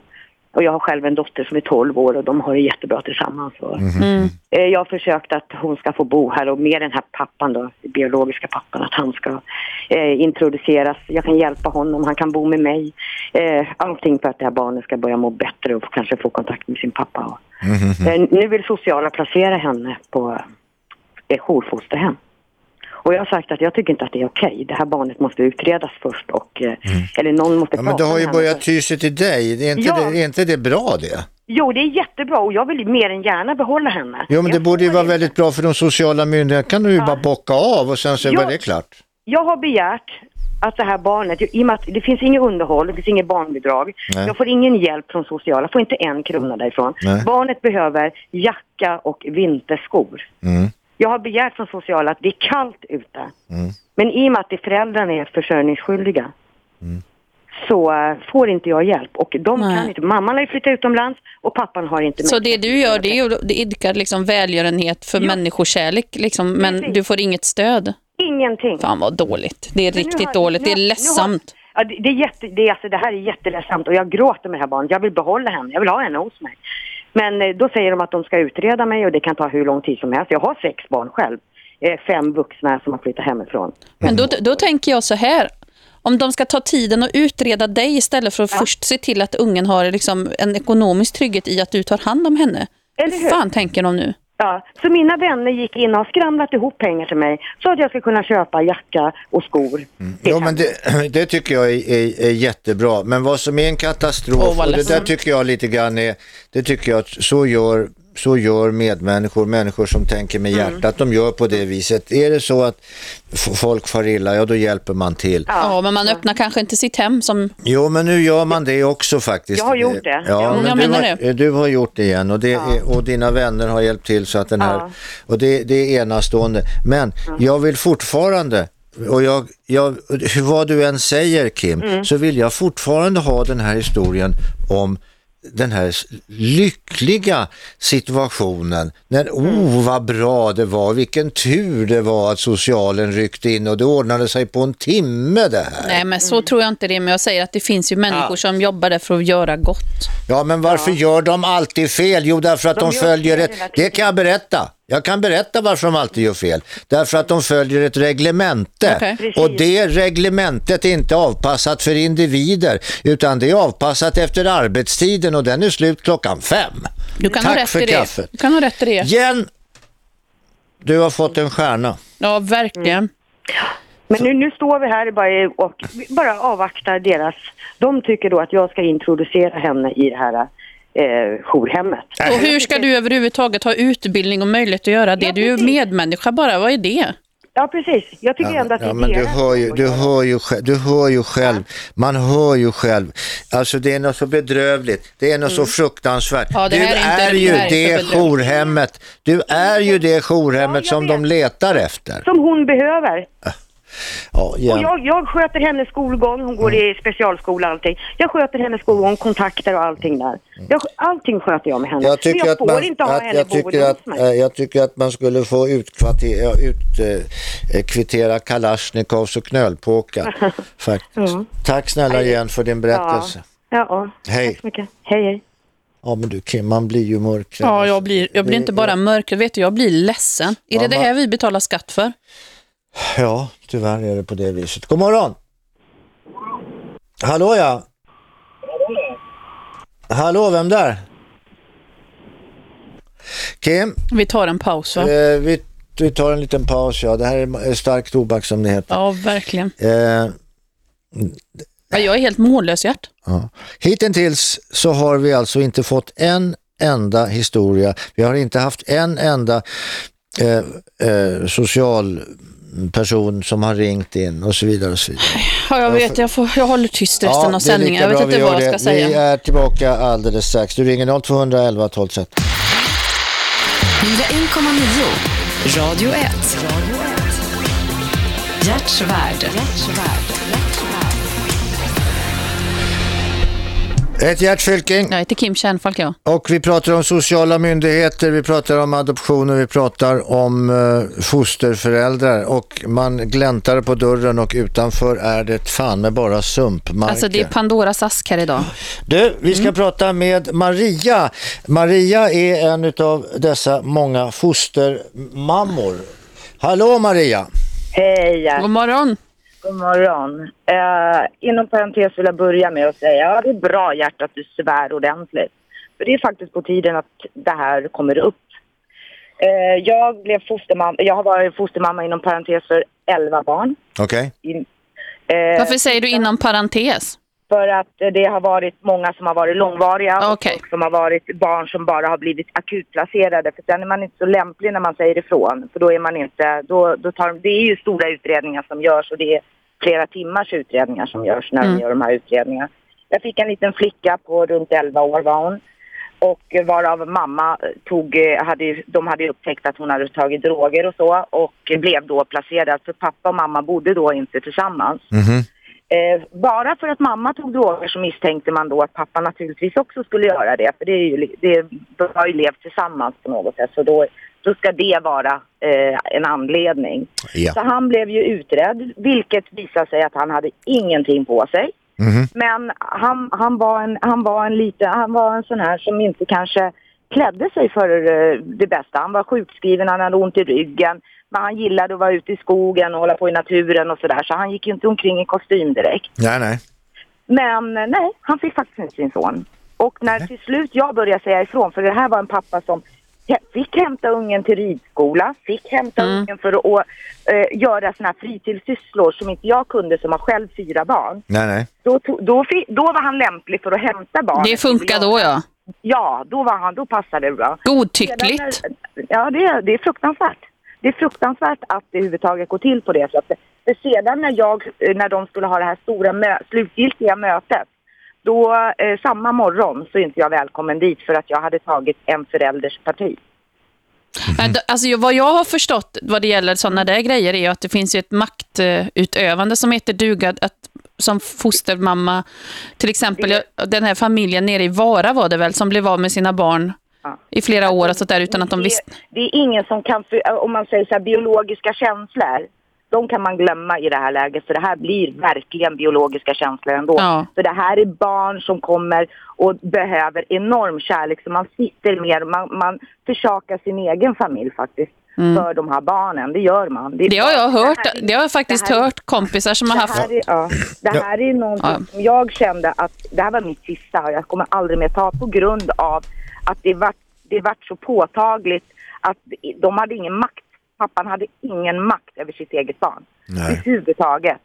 och jag har själv en dotter som är 12 år och de har det jättebra tillsammans. Och, Mm. eh, Jag har försökt att hon ska få bo här och med den här pappan då, biologiska pappan, att han ska eh, introduceras. Jag kan hjälpa honom, han kan bo med mig. Eh, allting för att det här barnet ska börja må bättre och kanske få kontakt med sin pappa. Och, Eh, Nu vill sociala placera henne på ett jourfosterhem. Och jag har sagt att jag tycker inte att det är okej. Det här barnet måste utredas först och, eh, eller någon måste Ja, men det har ju börjat ty sig till dig. Det är, inte Ja. det, är inte det bra det? Jo, det är jättebra och jag vill ju mer än gärna behålla henne. Jo, men det borde ju vara väldigt bra för de sociala myndigheterna. kan du ju bara bocka av och sen så Ja. var det klart. Jag har begärt att det här barnet, i och med att det finns inget underhåll, det finns inget barnbidrag. Nej. Jag får ingen hjälp från sociala, får inte en krona därifrån. Nej. Barnet behöver jacka och vinterskor. Mm. Jag har begärt från sociala att det är kallt ute. Mm. Men i och med att det föräldrarna är försörjningsskyldiga så eh, får inte jag hjälp. Och de kan inte, mamman har ju flyttat utomlands och pappan har inte Så det du gör, det är ju det idkar liksom välgörenhet för människokärlek, liksom, men Precis. du får inget stöd. Ingenting. Fan vad dåligt. Det är Men riktigt har- dåligt. nu Det är ledsamt. Ja, det, det, är jätte, det, är, alltså, det här är jätteledsamt och jag gråter med det här barnet. Jag vill behålla henne, jag vill ha henne hos mig. Men eh, då säger de att de ska utreda mig och det kan ta hur lång tid som helst. Jag har sex barn själv. Eh, fem vuxna som har flyttat hemifrån. Men då, då tänker jag så här. Om de ska ta tiden och utreda dig istället för att först se till att ungen har liksom en ekonomisk trygghet i att du tar hand om henne. Eller hur? fan tänker de nu? Ja, så mina vänner gick in och har skramlat ihop pengar till mig så att jag ska kunna köpa jacka och skor. Jo, men det, det tycker jag är, är, är jättebra. Men vad som är en katastrof, vad och det där tycker jag lite grann är, det tycker jag att så gör, så gör medmänniskor, människor som tänker med Mm. hjärtat, de gör på det viset. Är det så att folk far illa, ja då hjälper man till. Ja, men man öppnar kanske inte sitt hem som... Jo, men nu gör man det också faktiskt. Jag har gjort det. Ja, Ja, men jag du, menar har, det. du har gjort det igen och, det är, och dina vänner har hjälpt till så att den här, Ja. och det, det är enastående. Men jag vill fortfarande, och jag, jag, vad du än säger Kim, Mm. så vill jag fortfarande ha den här historien om den här lyckliga situationen. När, oh vad bra det var, vilken tur det var att socialen ryckte in och det ordnade sig på en timme det här. Nej, men så tror jag inte det. Men jag säger att det finns ju människor som jobbar där för att göra gott. Ja, men varför gör de alltid fel? Jo, därför att de, De följer ett... hela Det kan jag berätta. Jag kan berätta varför de alltid gör fel. Därför att de följer ett reglemente. Precis. Och det reglementet är inte avpassat för individer, utan det är avpassat efter arbetstiden och den är slut klockan fem. Du kan Tack ha rätt för kaffet. Du kan ha rätt i det. Jen, du har fått en stjärna. Ja, verkligen. Men nu, nu står vi här bara och bara avvaktar deras... De tycker då att jag ska introducera henne i det här eh, jourhemmet. Och hur ska du överhuvudtaget ha utbildning och möjlighet att göra det? Du är ju medmänniska bara, vad är det? Ja, precis. Jag tycker ändå att det Ja, är men du hör ju, du hör ju, själv, du hör ju själv, man hör ju själv, alltså det är något så bedrövligt, det är något så fruktansvärt. Ja, det du är är, ju det det jourhemmet, du är ju det jourhemmet som de letar efter. Som hon behöver. Ja, igen. Och jag, jag sköter hennes skolgång, hon går i specialskola och allting. Jag sköter hennes skolgång, kontakter och allting där. Jag, allting sköter jag med henne. Jag tycker, Men jag att får man, inte ha att, henne jag, tycker att, mig. eh, jag tycker att man skulle få utkvittera ut, eh, kvittera Kalashnikovs och knölpåkar. Faktiskt. Ja. Tack snälla igen för din berättelse. Ja, ja. Hej. Tack så mycket. Hej, hej. Ja men du Kim, man blir ju mörkrädd. Ja, jag blir, jag blir inte bara mörk, vet du, jag blir ledsen. Är Ja, det det man- här vi betalar skatt för? Ja, tyvärr är det på det viset. God morgon! Hallå ja! Hallå, vem där? Kim? Vi tar en paus va? Eh, vi, vi tar en liten paus, ja. Det här är stark tobak som det heter. Ja, verkligen. Eh, Ja, jag är helt mållös, Gert. ja. Hittills så har vi alltså inte fått en enda historia. Vi har inte haft en enda eh, eh, social person som har ringt in och så vidare och så vidare. Ja, jag vet, jag, får, jag håller tyst resten av det är sändningen. Jag vet inte vi vad jag det. ska Vi säga. är tillbaka alldeles strax. Du ringer 0211 12 13. 101,9 Radio 1. Hjärtsvärd. Jag heter Gert Fylking. Jag heter Kim Kärnfalk, ja. Och vi pratar om sociala myndigheter, vi pratar om adoptioner, vi pratar om uh, fosterföräldrar och man gläntar på dörren och utanför är det fan med bara sumpmarker. Alltså det är Pandoras ask här idag. Du, vi ska prata med Maria. Maria är en av dessa många fostermammor. Hallå Maria! Hej! God morgon! God morgon. Eh, inom parentes vill jag börja med att säga ja, det är bra hjärta att du svär ordentligt. För det är faktiskt på tiden att det här kommer upp. Eh, jag blev fostermamma, jag har varit fostermamma inom parentes för 11 barn. Okej. In, eh, Varför säger du inom parentes? För att det har varit många som har varit långvariga Okej. och som har varit barn som bara har blivit akutplacerade. För sen är man inte så lämplig när man säger ifrån. För då är man inte, då, då tar, det är ju stora utredningar som görs och det är flera timmars utredningar som görs när Mm. de gör de här utredningarna. Jag fick en liten flicka på runt 11 år var hon. Och varav mamma tog, hade, de hade upptäckt att hon hade tagit droger och så och blev då placerad. För pappa och mamma bodde då inte tillsammans. Eh, bara för att mamma tog droger så misstänkte man då att pappa naturligtvis också skulle göra det. För det är ju, det, de har ju levt tillsammans på något sätt. Så då, då ska det vara eh, en anledning. Ja. Så han blev ju utredd, vilket visade sig att han hade ingenting på sig. Men han, han, var en, han, var en lite, han var en sån här som inte kanske klädde sig för eh, det bästa. Han var sjukskriven, han hade ont i ryggen. Men han gillade att vara ute i skogen och hålla på i naturen och sådär. Så han gick ju inte omkring i kostym direkt. Nej, nej. Men eh, nej, han fick faktiskt inte sin son. Och när till slut jag började säga ifrån, för det här var en pappa som fick hämta ungen till ridskola, fick hämta ungen för att eh, göra såna här fritidssysslor som inte jag kunde som har själv fyra barn. Nej, nej. Då, då, då var han lämplig för att hämta barnet. Det funkar då, ja. Ja, då, var han, då passade det bra. Godtyckligt. Ja, det, är- det är fruktansvärt. Det är fruktansvärt att det överhuvudtaget går till på det sättet. För sedan när, jag, eh, när de skulle ha det här stora mö slutgiltiga mötet, då eh, samma morgon så är inte jag välkommen dit för att jag hade tagit en förälders parti. D- Alltså, vad jag har förstått vad det gäller sådana där grejer är att det finns ju ett maktutövande som heter duga att som fostermamma, till exempel den här familjen nere i Vara var det väl, som blev av med sina barn i flera år och så där utan att de visste. Det är ingen som kan, om man säger så här, biologiska känslor, de kan man glömma i det här läget för det här blir verkligen biologiska känslor ändå. Ja. För det här är barn som kommer och behöver enorm kärlek så man sitter mer, man, man försakar sin egen familj faktiskt Mm. för de här barnen, det gör man. Det har jag hört, här är- det har jag faktiskt det här- hört kompisar som har det haft. här är, ja, det här är någonting Ja. som jag kände att det här var mitt sista och jag kommer aldrig mer ta på grund av att det vart, det vart så påtagligt att de hade ingen makt. Pappan hade ingen makt över sitt eget barn överhuvudtaget.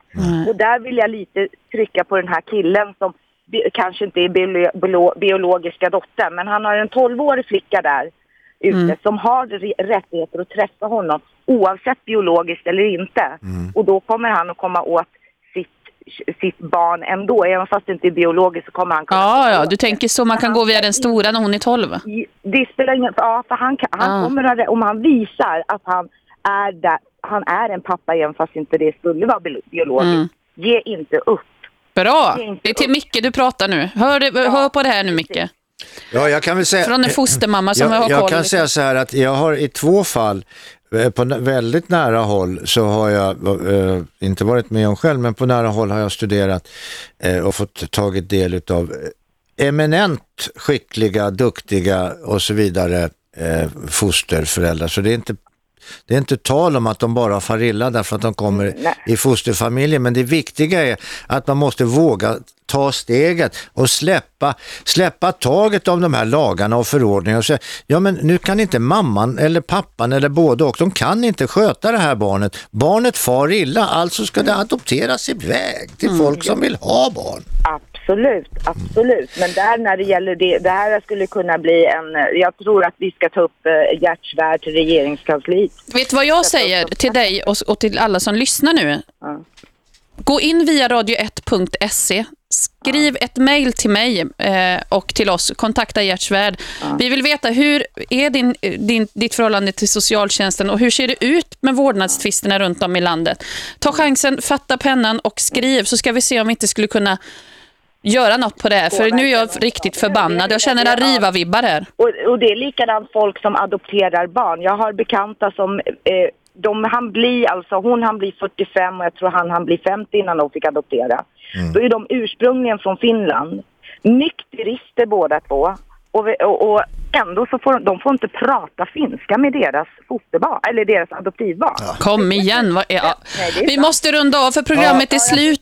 Och där vill jag lite trycka på den här killen som bi- kanske inte är biolo- biolo- biologiska dottern men han har en 12-årig flicka där ute Mm. som har re- rättigheter att träffa honom oavsett biologiskt eller inte. Mm. Och då kommer han att komma åt sitt, sitt barn ändå. Även fast det inte är biologiskt så kommer han kunna Ja, ja, du tänker så man kan gå via den stora när hon är 12. det spelar ingen Ja, för han, kan, han Ja. kommer att, om han visar att han är, där, han är en pappa igen fast inte det skulle vara bi- biologiskt. Mm. Ge inte upp. Bra, Det är inte det är till Micke du pratar nu. Hör, det- hör på det här nu Micke. Ja, jag kan väl säga... Från en fostermamma som jag, har jag kan säga så här att jag har i två fall eh, på väldigt nära håll så har jag eh, inte varit med om själv men på nära håll har jag studerat eh, och fått tagit del av eminent skickliga, duktiga och så vidare fosterföräldrar. Så det är inte det är inte tal om att de bara far illa därför att de kommer i fosterfamiljer, men det viktiga är att man måste våga ta steget och släppa, släppa taget av de här lagarna och förordningarna och säga, ja men nu kan inte mamman eller pappan eller båda och de kan inte sköta det här barnet. Barnet far illa, alltså ska det adopteras iväg till folk som vill ha barn. Absolut, absolut. Men där när det gäller det, det här skulle kunna bli en, jag tror att vi ska ta upp eh, hjärtsvärd till regeringskansliet. Vet du vad jag säger till dig och, och till alla som lyssnar nu? Gå in via radio1.se. Skriv ett mejl till mig eh, och till oss. Kontakta Gert Svärd. Vi vill veta hur är din, din, ditt förhållande till socialtjänsten och hur ser det ut med vårdnadstvisterna runt om i landet. Ta chansen, fatta pennan och skriv så ska vi se om vi inte skulle kunna göra något på det här, för nu är jag riktigt förbannad. Jag känner Arriva-vibbar här. Och, och det är likadant folk som adopterar barn. Jag har bekanta som, eh, de han bli, alltså hon han blir 45 och jag tror han han blir 50 innan de fick adoptera. Då är de ursprungligen från Finland. Nykterister båda två. Och, och, och ändå så får de får inte prata finska med deras fosterbarn, eller deras adoptivbarn. Kom igen. Vad är, Nej, det är vi sant. måste runda av för programmet är slut.